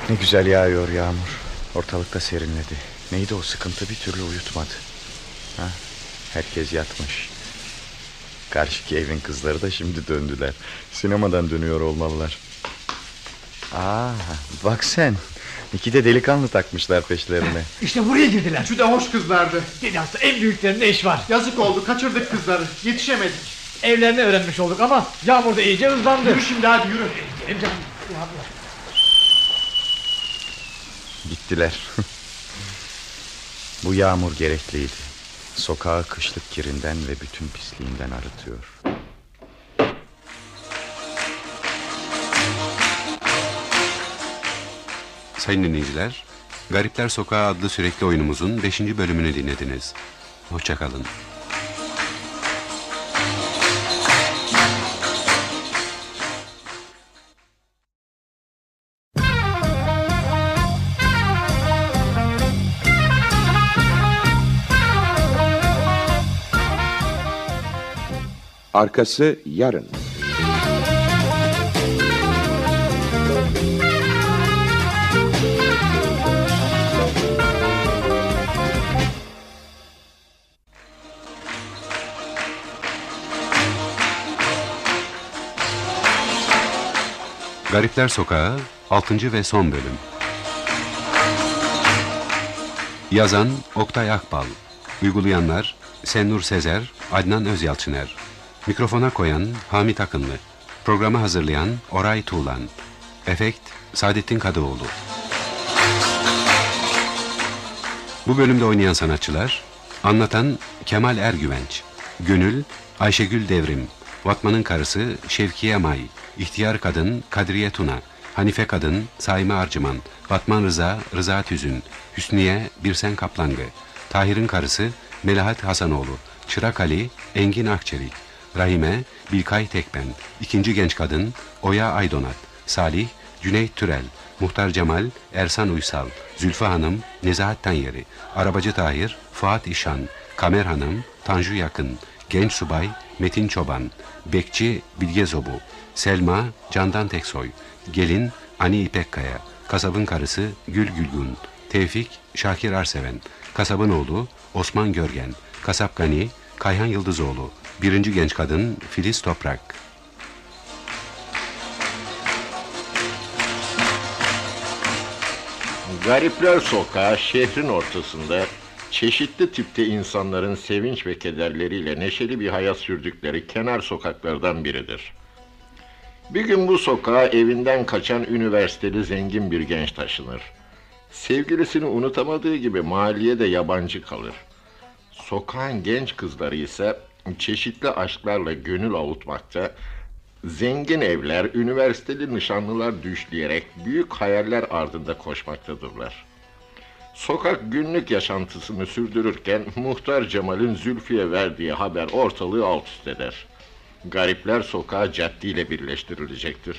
Ne güzel yağıyor yağmur. Ortalıkta serinledi. Neydi o sıkıntı bir türlü uyutmadı. Ha? Herkes yatmış. Karşıki evin kızları da şimdi döndüler. Sinemadan dönüyor olmalılar. Aa, bak sen. İki de delikanlı takmışlar peşlerine. İşte buraya girdiler. Şu da hoş kızlardı. Dünyası en büyüklerinde iş var. Yazık oldu kaçırdık kızları. Yetişemedik. Evlerini öğrenmiş olduk ama yağmur da iyice hızlandı. Yürü şimdi hadi yürü. Gidelim canım. Yağmur. Gittiler. Bu yağmur gerekliydi. Sokağı kışlık kirinden ve bütün pisliğinden arıtıyor. Sayın dinleyiciler, Garipler Sokağı adlı sürekli oyunumuzun 5. bölümünü dinlediniz. Hoşçakalın. Arkası yarın. Garipler Sokağı 6. ve son bölüm. Yazan Oktay Akbal. Uygulayanlar Sennur Sezer, Adnan Özyalçıner. Mikrofona koyan Hamit Akınlı. Programı hazırlayan Oray Tuğlan. Efekt Saadettin Kadıoğlu. Bu bölümde oynayan sanatçılar Anlatan Kemal Ergüvenç Gönül Ayşegül Devrim Vatman'ın karısı Şevkiye May İhtiyar kadın Kadriye Tuna Hanife kadın Saime Arcıman Vatman Rıza Rıza Tüzün Hüsniye Birsen Kaplangı Tahir'in karısı Melahat Hasanoğlu Çırak Ali Engin Akçelik Rahime Bilkay Tekben İkinci genç kadın Oya Aydonat Salih Cüneyt Türel Muhtar Cemal Ersan Uysal Zülfü Hanım Nezahat Tanyeri Arabacı Tahir Fuat İşan Kamer Hanım Tanju Yakın Genç Subay Metin Çoban Bekçi Bilge Zobu Selma Candan Teksoy Gelin Ani İpekkaya Kasabın karısı Gül Gülgun Tevfik Şakir Arseven Kasabın oğlu Osman Görgen Kasap Gani Kayhan Yıldızoğlu Birinci genç kadın Filiz Toprak Garipler Sokağı şehrin ortasında çeşitli tipte insanların sevinç ve kederleriyle neşeli bir hayat sürdükleri kenar sokaklardan biridir. Bir gün bu sokağa evinden kaçan üniversiteli zengin bir genç taşınır. Sevgilisini unutamadığı gibi mahalleye de yabancı kalır. Sokağın genç kızları ise çeşitli aşklarla gönül avutmakta, zengin evler, üniversiteli nişanlılar düşleyerek büyük hayaller ardında koşmaktadırlar. Sokak günlük yaşantısını sürdürürken Muhtar Cemal'in Zülfiye verdiği haber ortalığı alt üst eder. Garipler sokağı caddiyle birleştirilecektir.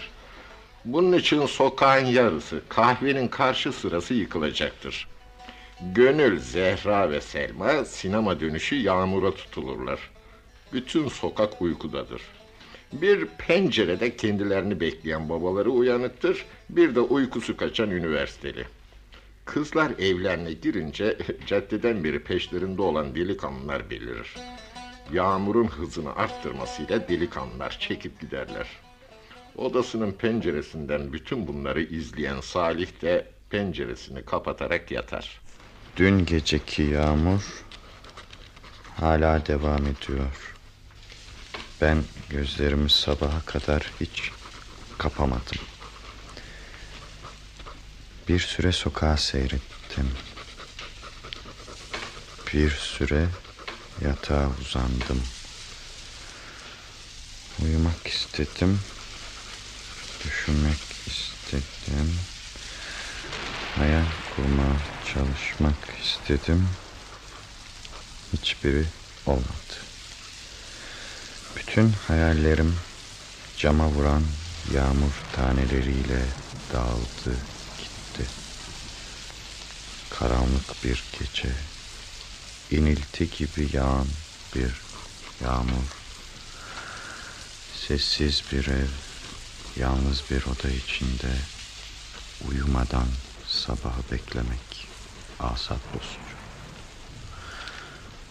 Bunun için sokağın yarısı, kahvenin karşı sırası yıkılacaktır. Gönül, Zehra ve Selma sinema dönüşü yağmura tutulurlar. Bütün sokak uykudadır. Bir pencerede kendilerini bekleyen babaları uyanıktır, bir de uykusu kaçan üniversiteli. Kızlar evlerine girince caddeden beri peşlerinde olan delikanlılar belirir. Yağmurun hızını arttırmasıyla delikanlılar çekip giderler. Odasının penceresinden bütün bunları izleyen Salih de penceresini kapatarak yatar. Dün geceki yağmur hala devam ediyor. Ben gözlerimi sabaha kadar hiç kapamadım. Bir süre sokağa seyrettim. Bir süre yatağa uzandım. Uyumak istedim. Düşünmek istedim. Hayal kurmaya çalışmak istedim. Hiçbiri olmadı. Bütün hayallerim cama vuran yağmur taneleriyle dağıldı gitti. Karanlık bir gece, inilti gibi yağan bir yağmur, sessiz bir ev, yalnız bir oda içinde uyumadan sabahı beklemek asap bozucu.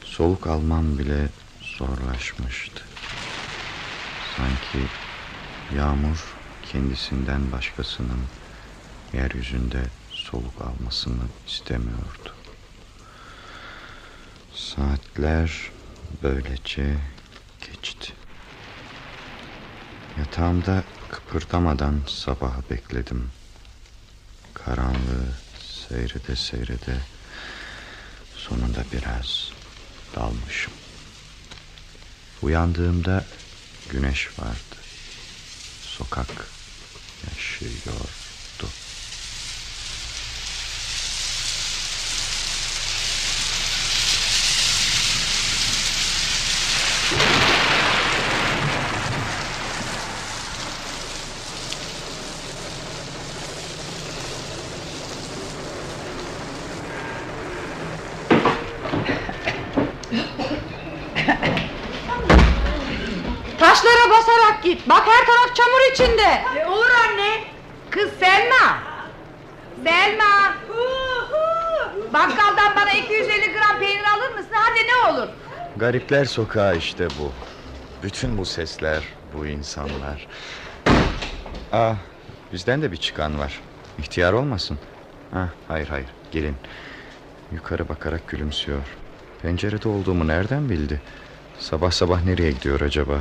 Soluk almam bile zorlaşmıştı. Sanki yağmur kendisinden başkasının yeryüzünde soluk almasını istemiyordu. Saatler böylece geçti. Yatağımda kıpırdamadan sabahı bekledim. Karanlığı seyrede seyrede sonunda biraz dalmışım. Uyandığımda güneş vardı. Sokak yaşıyordu. Taşlara basarak git. Bak her taraf çamur içinde. olur anne. Kız Selma. Selma. Bakkaldan bana 250 gram peynir alır mısın? Hadi ne olur. Garipler sokağı işte bu. Bütün bu sesler, bu insanlar. Ah, bizden de bir çıkan var. İhtiyar olmasın. Ha, hayır hayır, gelin. Yukarı bakarak gülümsüyor. Pencerede olduğumu nereden bildi? Sabah sabah nereye gidiyor acaba?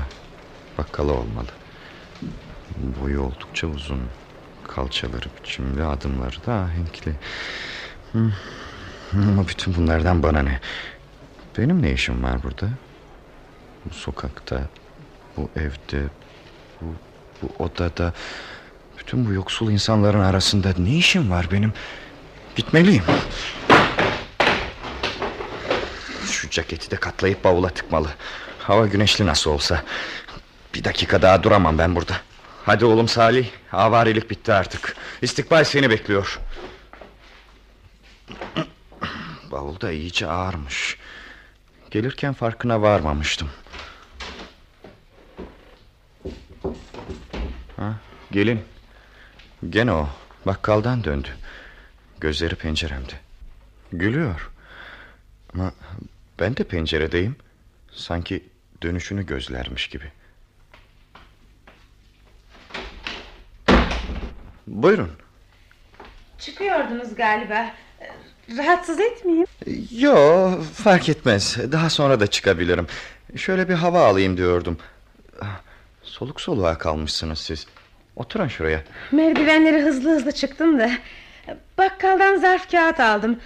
Bakkala olmalı. Boyu oldukça uzun. Kalçaları biçimli, adımları da ahenkli. Hmm, Ama bütün bunlardan bana ne? Benim ne işim var burada? Bu sokakta, bu evde, bu, bu odada... Bütün bu yoksul insanların arasında ne işim var benim? Gitmeliyim. Şu ceketi de katlayıp bavula tıkmalı. Hava güneşli nasıl olsa. Bir dakika daha duramam ben burada. Hadi oğlum Salih. Avarilik bitti artık. İstikbal seni bekliyor. Bavul da iyice ağırmış. Gelirken farkına varmamıştım. Ha, gelin. Gene o. Bakkaldan döndü. Gözleri penceremde. Gülüyor. Ama ben de penceredeyim. Sanki dönüşünü gözlermiş gibi. Buyurun. Çıkıyordunuz galiba. Rahatsız etmeyeyim. Yo fark etmez. Daha sonra da çıkabilirim. Şöyle bir hava alayım diyordum. Ah, Soluk soluğa kalmışsınız siz. Oturun şuraya. Merdivenleri hızlı hızlı çıktım da. Bakkaldan zarf kağıt aldım.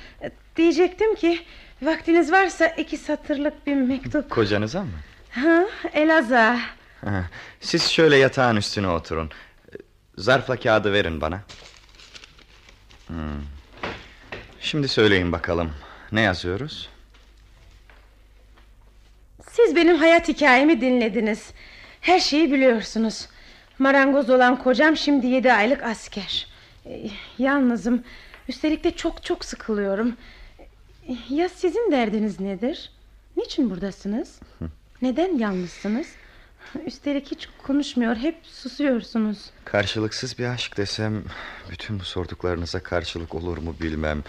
Diyecektim ki vaktiniz varsa iki satırlık bir mektup. Kocanıza mı? Ha, Elazığ. Ha, Siz şöyle yatağın üstüne oturun. Zarfla kağıdı verin bana. Hmm. Şimdi söyleyin bakalım. Ne yazıyoruz? Siz benim hayat hikayemi dinlediniz. Her şeyi biliyorsunuz. Marangoz olan kocam şimdi yedi aylık asker. Ee, Yalnızım. Üstelik de çok çok sıkılıyorum. Ee, Ya sizin derdiniz nedir? Niçin buradasınız? Neden yalnızsınız? Üstelik hiç konuşmuyor, hep susuyorsunuz. Karşılıksız bir aşk desem... ...bütün bu sorduklarınıza karşılık olur mu bilmem.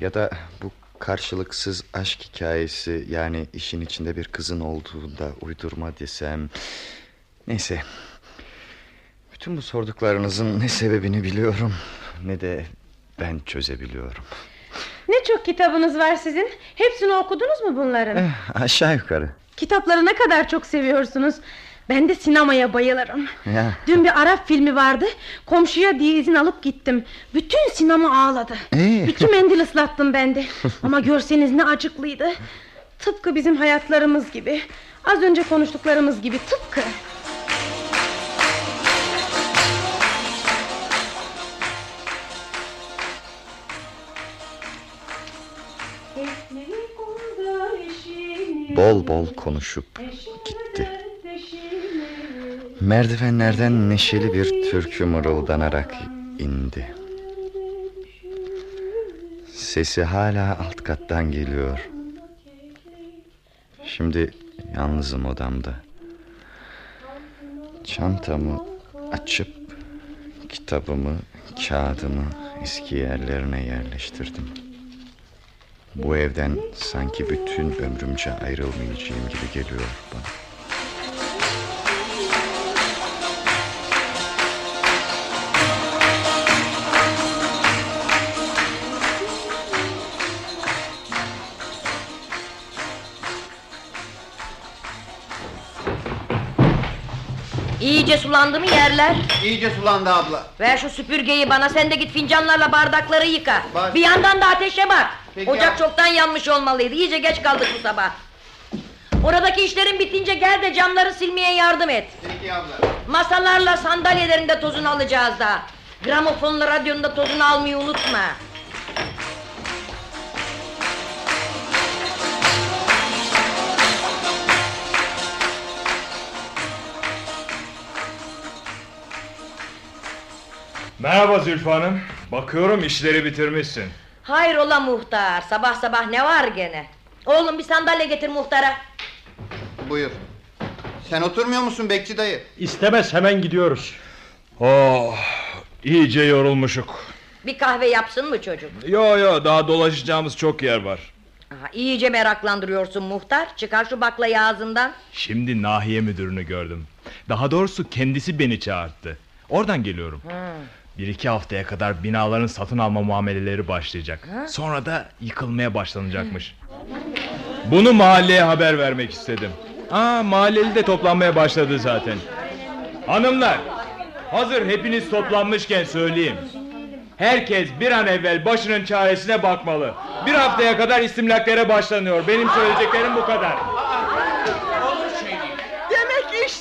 Ya da bu karşılıksız aşk hikayesi... ...yani işin içinde bir kızın olduğunda uydurma desem... Neyse. Bütün bu sorduklarınızın ne sebebini biliyorum... ...ne de ben çözebiliyorum. Ne çok kitabınız var sizin. Hepsini okudunuz mu bunların? Eh, aşağı yukarı. Kitapları ne kadar çok seviyorsunuz. Ben de sinemaya bayılırım. Ya. Dün bir Arap filmi vardı. Komşuya diye izin alıp gittim. Bütün sinema ağladı. İyi. İki mendil ıslattım ben de. Ama görseniz ne acıklıydı. Tıpkı bizim hayatlarımız gibi. Az önce konuştuklarımız gibi tıpkı. Bol bol konuşup gitti. Merdivenlerden neşeli bir türkü mırıldanarak indi. Sesi hala alt kattan geliyor. Şimdi yalnızım odamda. Çantamı açıp kitabımı, kağıdımı eski yerlerine yerleştirdim. Bu evden sanki bütün ömrümce ayrılmayacağım gibi geliyor bana. İyice sulandı mı yerler? İyice sulandı abla. Ver şu süpürgeyi bana sen de git fincanlarla bardakları yıka. Baş- Bir yandan da ateşe bak. Peki Ocak abi. çoktan yanmış olmalıydı. İyice geç kaldık bu sabah. Oradaki işlerin bitince gel de camları silmeye yardım et. Peki abla. Masalarla sandalyelerinde de tozunu alacağız da. Gramofonla radyonun da tozunu almayı unutma. Merhaba Zülfü Hanım. Bakıyorum işleri bitirmişsin. Hayrola muhtar. Sabah sabah ne var gene? Oğlum bir sandalye getir muhtara. Buyur. Sen oturmuyor musun bekçi dayı? İstemez hemen gidiyoruz. Oh, iyice yorulmuşuk. Bir kahve yapsın mı çocuk? Yo yo daha dolaşacağımız çok yer var. Aha, iyice meraklandırıyorsun muhtar. Çıkar şu baklayı ağzından. Şimdi nahiye müdürünü gördüm. Daha doğrusu kendisi beni çağırdı. Oradan geliyorum. Bir iki haftaya kadar binaların satın alma muameleleri başlayacak. Ha? Sonra da yıkılmaya başlanacakmış. Bunu mahalleye haber vermek istedim. Aa, mahalleli de toplanmaya başladı zaten. Hanımlar, hazır hepiniz toplanmışken söyleyeyim. Herkes bir an evvel başının çaresine bakmalı. Bir haftaya kadar istimlaklere başlanıyor. Benim söyleyeceklerim bu kadar.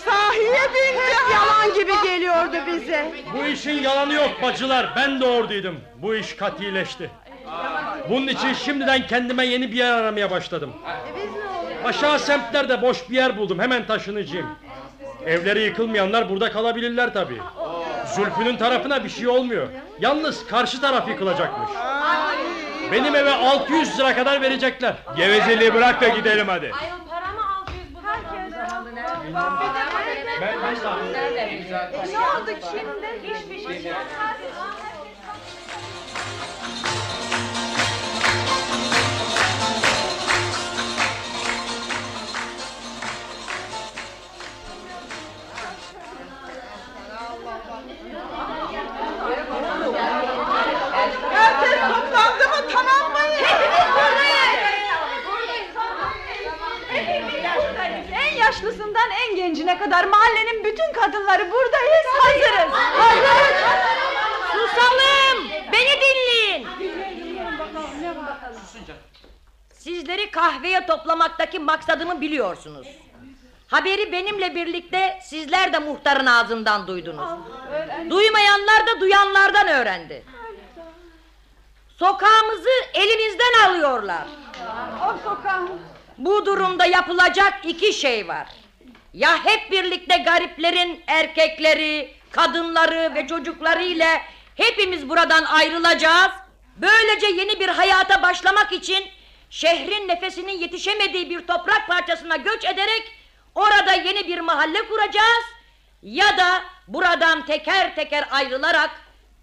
Sahiye bindi. Yalan gibi geliyordu bize. Bu işin yalanı yok bacılar. Ben de oradaydım. Bu iş katileşti. Bunun için şimdiden kendime yeni bir yer aramaya başladım. Aşağı semtlerde boş bir yer buldum. Hemen taşınacağım. Evleri yıkılmayanlar burada kalabilirler tabii. Zülfü'nün tarafına bir şey olmuyor. Yalnız karşı taraf yıkılacakmış. Benim eve 600 lira kadar verecekler. Gevezeliği bırak da gidelim hadi. Ne oldu şimdi? Hiçbir şey. Herkes maksadımı biliyorsunuz. Haberi benimle birlikte sizler de muhtarın ağzından duydunuz. Duymayanlar da duyanlardan öğrendi. Sokağımızı elimizden alıyorlar. O sokağın. Bu durumda yapılacak iki şey var. Ya hep birlikte gariplerin erkekleri, kadınları ve çocukları ile hepimiz buradan ayrılacağız. Böylece yeni bir hayata başlamak için şehrin nefesinin yetişemediği bir toprak parçasına göç ederek orada yeni bir mahalle kuracağız. Ya da buradan teker teker ayrılarak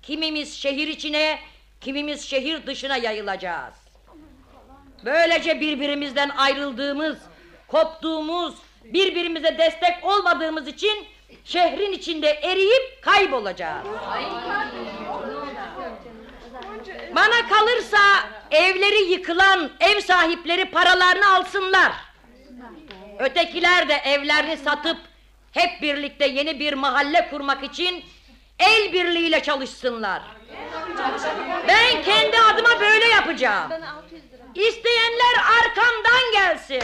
kimimiz şehir içine, kimimiz şehir dışına yayılacağız. Böylece birbirimizden ayrıldığımız, koptuğumuz, birbirimize destek olmadığımız için şehrin içinde eriyip kaybolacağız. Bana kalırsa evleri yıkılan ev sahipleri paralarını alsınlar. Ötekiler de evlerini satıp hep birlikte yeni bir mahalle kurmak için el birliğiyle çalışsınlar. Ben kendi adıma böyle yapacağım. İsteyenler arkamdan gelsin.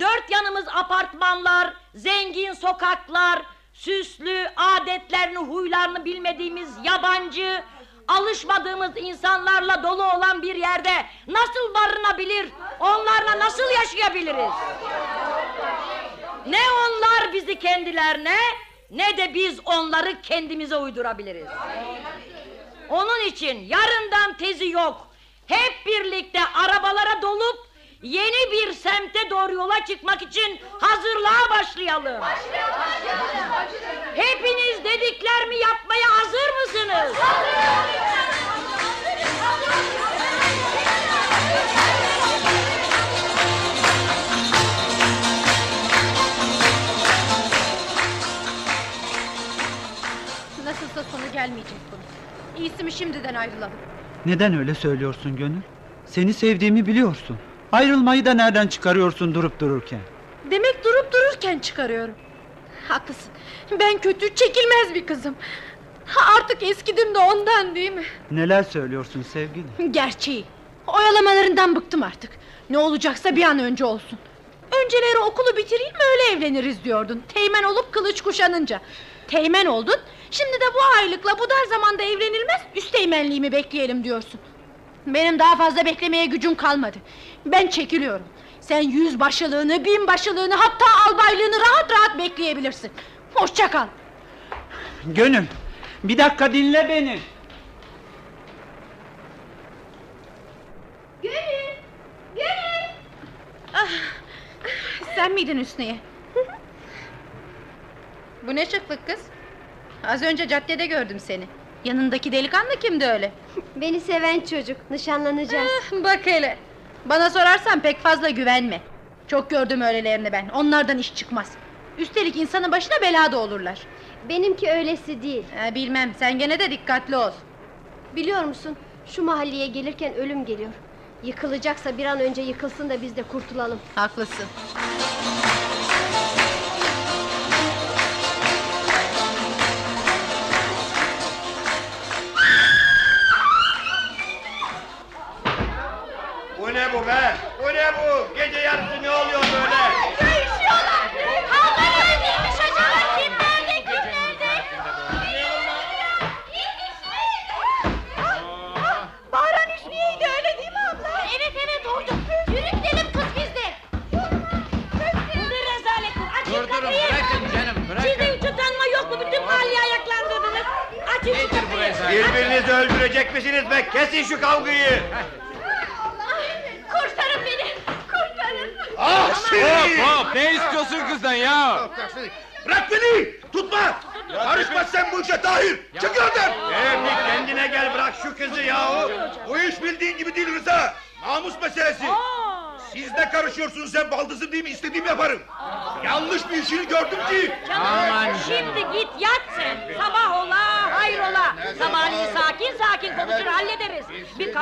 Dört yanımız apartmanlar, zengin sokaklar, süslü, adetlerini, huylarını bilmediğimiz yabancı, alışmadığımız insanlarla dolu olan bir yerde nasıl barınabilir, onlarla nasıl yaşayabiliriz? Ne onlar bizi kendilerine, ne de biz onları kendimize uydurabiliriz. Onun için yarından tezi yok. Hep birlikte arabalara dolup yeni bir semte doğru yola çıkmak için hazırlığa başlayalım. Hepiniz dediklerimi yapmaya hazır mısınız? Nasılsa sonu gelmeyecek bunun. İyisi mi şimdiden ayrılalım. Neden öyle söylüyorsun Gönül? Seni sevdiğimi biliyorsun. Ayrılmayı da nereden çıkarıyorsun durup dururken? Demek durup dururken çıkarıyorum. Haklısın. Ben kötü, çekilmez bir kızım. Artık eskidim de ondan değil mi? Neler söylüyorsun sevgilim? Gerçeği. Oyalamalarından bıktım artık. Ne olacaksa bir an önce olsun. Önceleri okulu bitireyim öyle evleniriz diyordun. Teğmen olup kılıç kuşanınca. Teğmen oldun. Şimdi de bu aylıkla bu dar zamanda evlenilmez. Üst teğmenliğimi bekleyelim diyorsun. Benim daha fazla beklemeye gücüm kalmadı. Ben çekiliyorum. Sen yüz başılığını, bin başılığını hatta albaylığını rahat rahat bekleyebilirsin. Hoşça kal. Gönül, bir dakika dinle beni. Gönül! Gönül! Ah, sen miydin Hüsniye? Bu ne şıklık kız? Az önce caddede gördüm seni. Yanındaki delikanlı kimdi öyle? Beni seven çocuk. Nişanlanacağız. Ah, bak hele. Bana sorarsan pek fazla güvenme. Çok gördüm öylelerini ben. Onlardan iş çıkmaz. Üstelik insanın başına belada olurlar. Benimki öylesi değil. Ee, bilmem sen gene de dikkatli ol. Biliyor musun? Şu mahalleye gelirken ölüm geliyor. Yıkılacaksa bir an önce yıkılsın da biz de kurtulalım. Haklısın.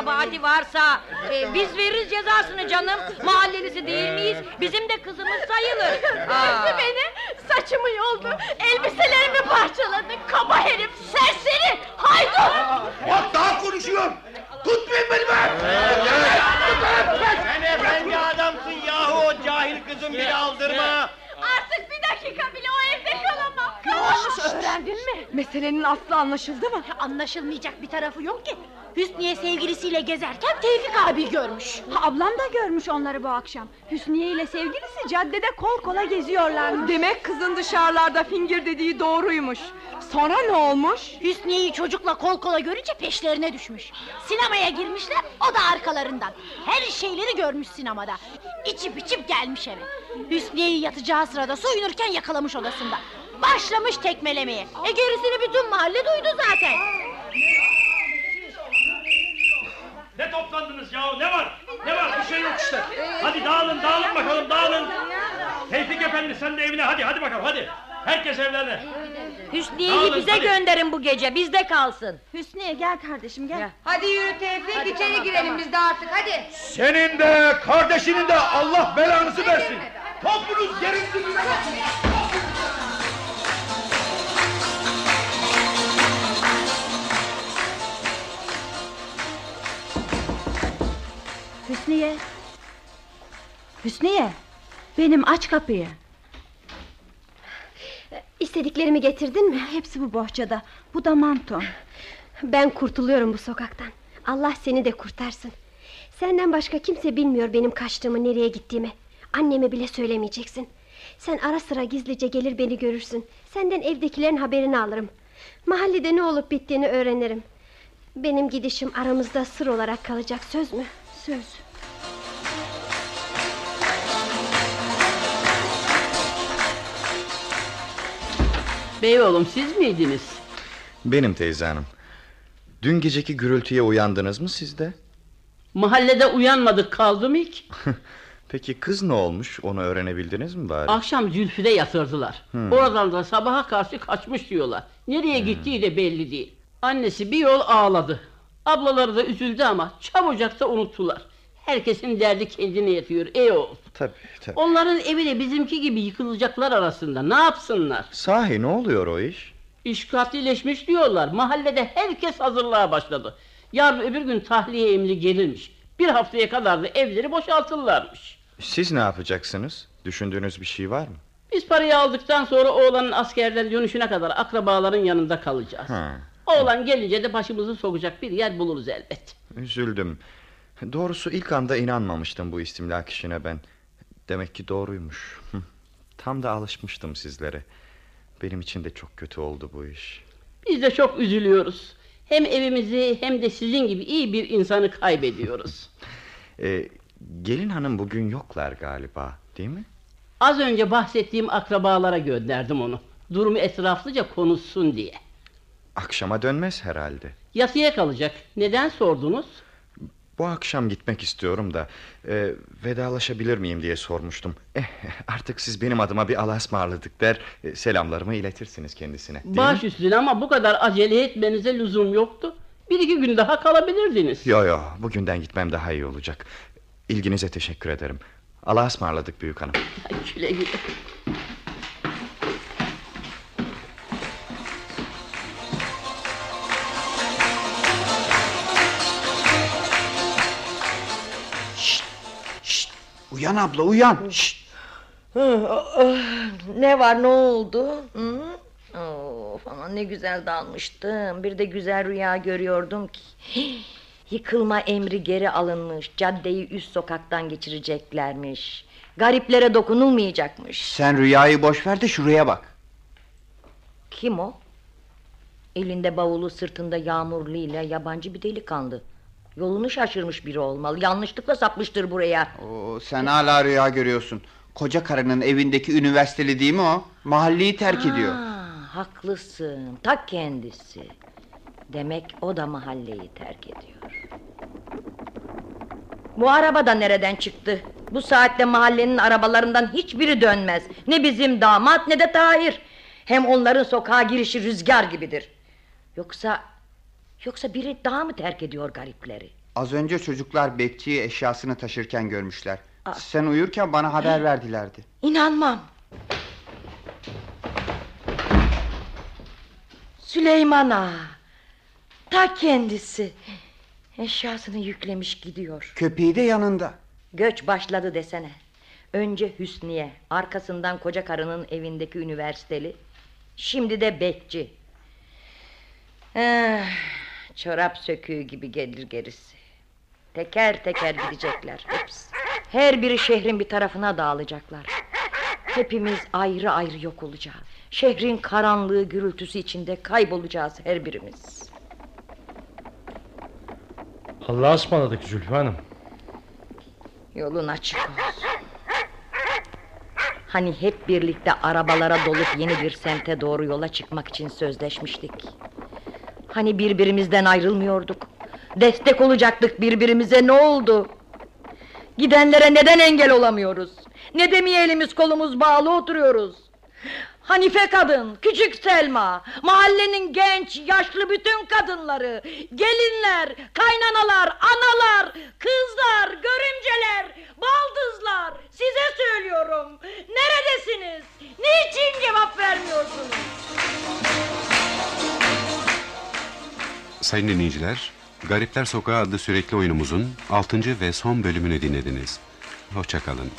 Kabahati varsa e, biz veririz cezasını canım. Mahallelisi değil miyiz? Bizim de kızımız sayılır. Aa. Beni. Saçımı yoldu. Elbiselerimi parçaladı. Kaba herif. Serseri. Haydut. Bak daha konuşuyor. Tutmayın beni be! Sen efendi adamsın yahu o cahil kızın bile aldırma. Artık bir dakika bile o evde kalamam. Ne olmuş öğrendin mi? Meselenin aslı anlaşıldı mı? Anlaşılmayacak bir tarafı yok ki. Hüsniye sevgilisiyle gezerken Tevfik abi görmüş. Ablam da görmüş onları bu akşam. Hüsniye ile sevgilisi caddede kol kola geziyorlar. Demek kızın dışarılarda fingir dediği doğruymuş. Sonra ne olmuş? Hüsniye'yi çocukla kol kola görünce peşlerine düşmüş. Sinemaya girmişler, o da arkalarından. Her şeyleri görmüş sinemada. İçip içip gelmiş eve. Hüsniye'yi yatacağı sırada soyunurken yakalamış odasında. Başlamış tekmelemeye. E gerisini bütün mahalle duydu zaten. Ne toplandınız ya? Ne var? Ne var? Bir şey yok işte. Hadi dağılın, dağılın bakalım, dağılın. Tevfik efendi sen de evine hadi, hadi bakalım hadi. Herkes evlerine. Hüsniye'yi Dağılın, bize hadi. gönderin bu gece bizde kalsın. Hüsniye gel kardeşim gel. Hadi yürü Tevfik içeri girelim biz de artık hadi. Senin de kardeşinin de Allah belanızı versin. Topunuz yerin Hüsniye. Hüsniye. Benim aç kapıyı. İstediklerimi getirdin mi? Hepsi bu bohçada. Bu da manton. Ben kurtuluyorum bu sokaktan. Allah seni de kurtarsın. Senden başka kimse bilmiyor benim kaçtığımı, nereye gittiğimi. Anneme bile söylemeyeceksin. Sen ara sıra gizlice gelir beni görürsün. Senden evdekilerin haberini alırım. Mahallede ne olup bittiğini öğrenirim. Benim gidişim aramızda sır olarak kalacak söz mü? Söz. Beyoğlum siz miydiniz? Benim teyze hanım. Dün geceki gürültüye uyandınız mı siz de? Mahallede uyanmadık kaldı mı hiç? Peki kız ne olmuş onu öğrenebildiniz mi bari? Akşam Zülfü'de yatırdılar. Hmm. Oradan da sabaha karşı kaçmış diyorlar. Nereye gittiği de belli değil. Annesi bir yol ağladı. Ablaları da üzüldü ama çabucak da unuttular. Herkesin derdi kendine yatıyor ey oğul. Tabii tabii. Onların evi de bizimki gibi yıkılacaklar arasında. Ne yapsınlar? Sahi ne oluyor o iş? İş katilleşmiş diyorlar. Mahallede herkes hazırlığa başladı. Yarın öbür gün tahliye emri gelirmiş. Bir haftaya kadar da evleri boşaltırlarmış. Siz ne yapacaksınız? Düşündüğünüz bir şey var mı? Biz parayı aldıktan sonra oğlanın askerden dönüşüne kadar akrabaların yanında kalacağız. Ha, Oğlan gelince de başımızı sokacak bir yer buluruz elbet. üzüldüm. Doğrusu ilk anda inanmamıştım bu istimlak işine ben. Demek ki doğruymuş. Tam da alışmıştım sizlere. Benim için de çok kötü oldu bu iş. Biz de çok üzülüyoruz. Hem evimizi hem de sizin gibi iyi bir insanı kaybediyoruz. Ee, gelin hanım bugün yoklar galiba değil mi? Az önce bahsettiğim akrabalara gönderdim onu. Durumu etraflıca konuşsun diye. Akşama dönmez herhalde. Yatıya kalacak. Neden sordunuz? Bu akşam gitmek istiyorum da e, vedalaşabilir miyim diye sormuştum. Eh, artık siz benim adıma bir Allah'a ısmarladık der e, selamlarımı iletirsiniz kendisine. Baş üstüne ama bu kadar acele etmenize lüzum yoktu. Bir iki gün daha kalabilirdiniz. Yo yo bugünden gitmem daha iyi olacak. İlginize teşekkür ederim. Allah'a ısmarladık büyük hanım. Güle güle. Uyan abla uyan. Şşt. Ne var ne oldu? Hı? Of, aman ne güzel dalmıştım. Bir de güzel rüya görüyordum ki. Yıkılma emri geri alınmış. Caddeyi üst sokaktan geçireceklermiş. Gariplere dokunulmayacakmış. Sen rüyayı boş ver de şuraya bak. Kim o? Elinde bavulu sırtında yağmurluyla yabancı bir delikanlı. Yolunu şaşırmış biri olmalı. Yanlışlıkla sapmıştır buraya. Oo, sen hala rüya görüyorsun. Koca karının evindeki üniversiteli değil mi o? Mahalleyi terk ediyor. Ha, haklısın. Ta kendisi. Demek o da mahalleyi terk ediyor. Bu araba da nereden çıktı? Bu saatte mahallenin arabalarından hiçbiri dönmez. Ne bizim damat ne de Tahir. Hem onların sokağa girişi rüzgar gibidir. Yoksa yoksa biri daha mı terk ediyor garipleri? Az önce çocuklar bekçiyi eşyasını taşırken görmüşler. Sen uyurken bana haber verdilerdi. İnanmam. Süleyman Ağa. Ta kendisi. Eşyasını yüklemiş gidiyor. Köpeği de yanında. Göç başladı desene. Önce Hüsniye, arkasından koca karının evindeki üniversiteli. Şimdi de bekçi. Eh, çorap söküğü gibi gelir gerisi. Teker teker gidecekler hepsi. Her biri şehrin bir tarafına dağılacaklar. Hepimiz ayrı ayrı yok olacağız. Şehrin karanlığı gürültüsü içinde kaybolacağız her birimiz. Allah'a ısmarladık Zülfü Hanım. Yolun açık olsun. Hani hep birlikte arabalara dolup yeni bir semte doğru yola çıkmak için sözleşmiştik. Hani birbirimizden ayrılmıyorduk. Destek olacaktık birbirimize ne oldu? Gidenlere neden engel olamıyoruz? Ne demeye elimiz kolumuz bağlı oturuyoruz? Hanife kadın, küçük Selma, mahallenin genç, yaşlı bütün kadınları, gelinler, kaynanalar, analar, kızlar, görümceler, baldızlar, size söylüyorum. Neredesiniz? Niçin cevap vermiyorsunuz? Sayın dinleyiciler, Garipler Sokağı adlı sürekli oyunumuzun 6. ve son bölümünü dinlediniz. Hoşçakalın.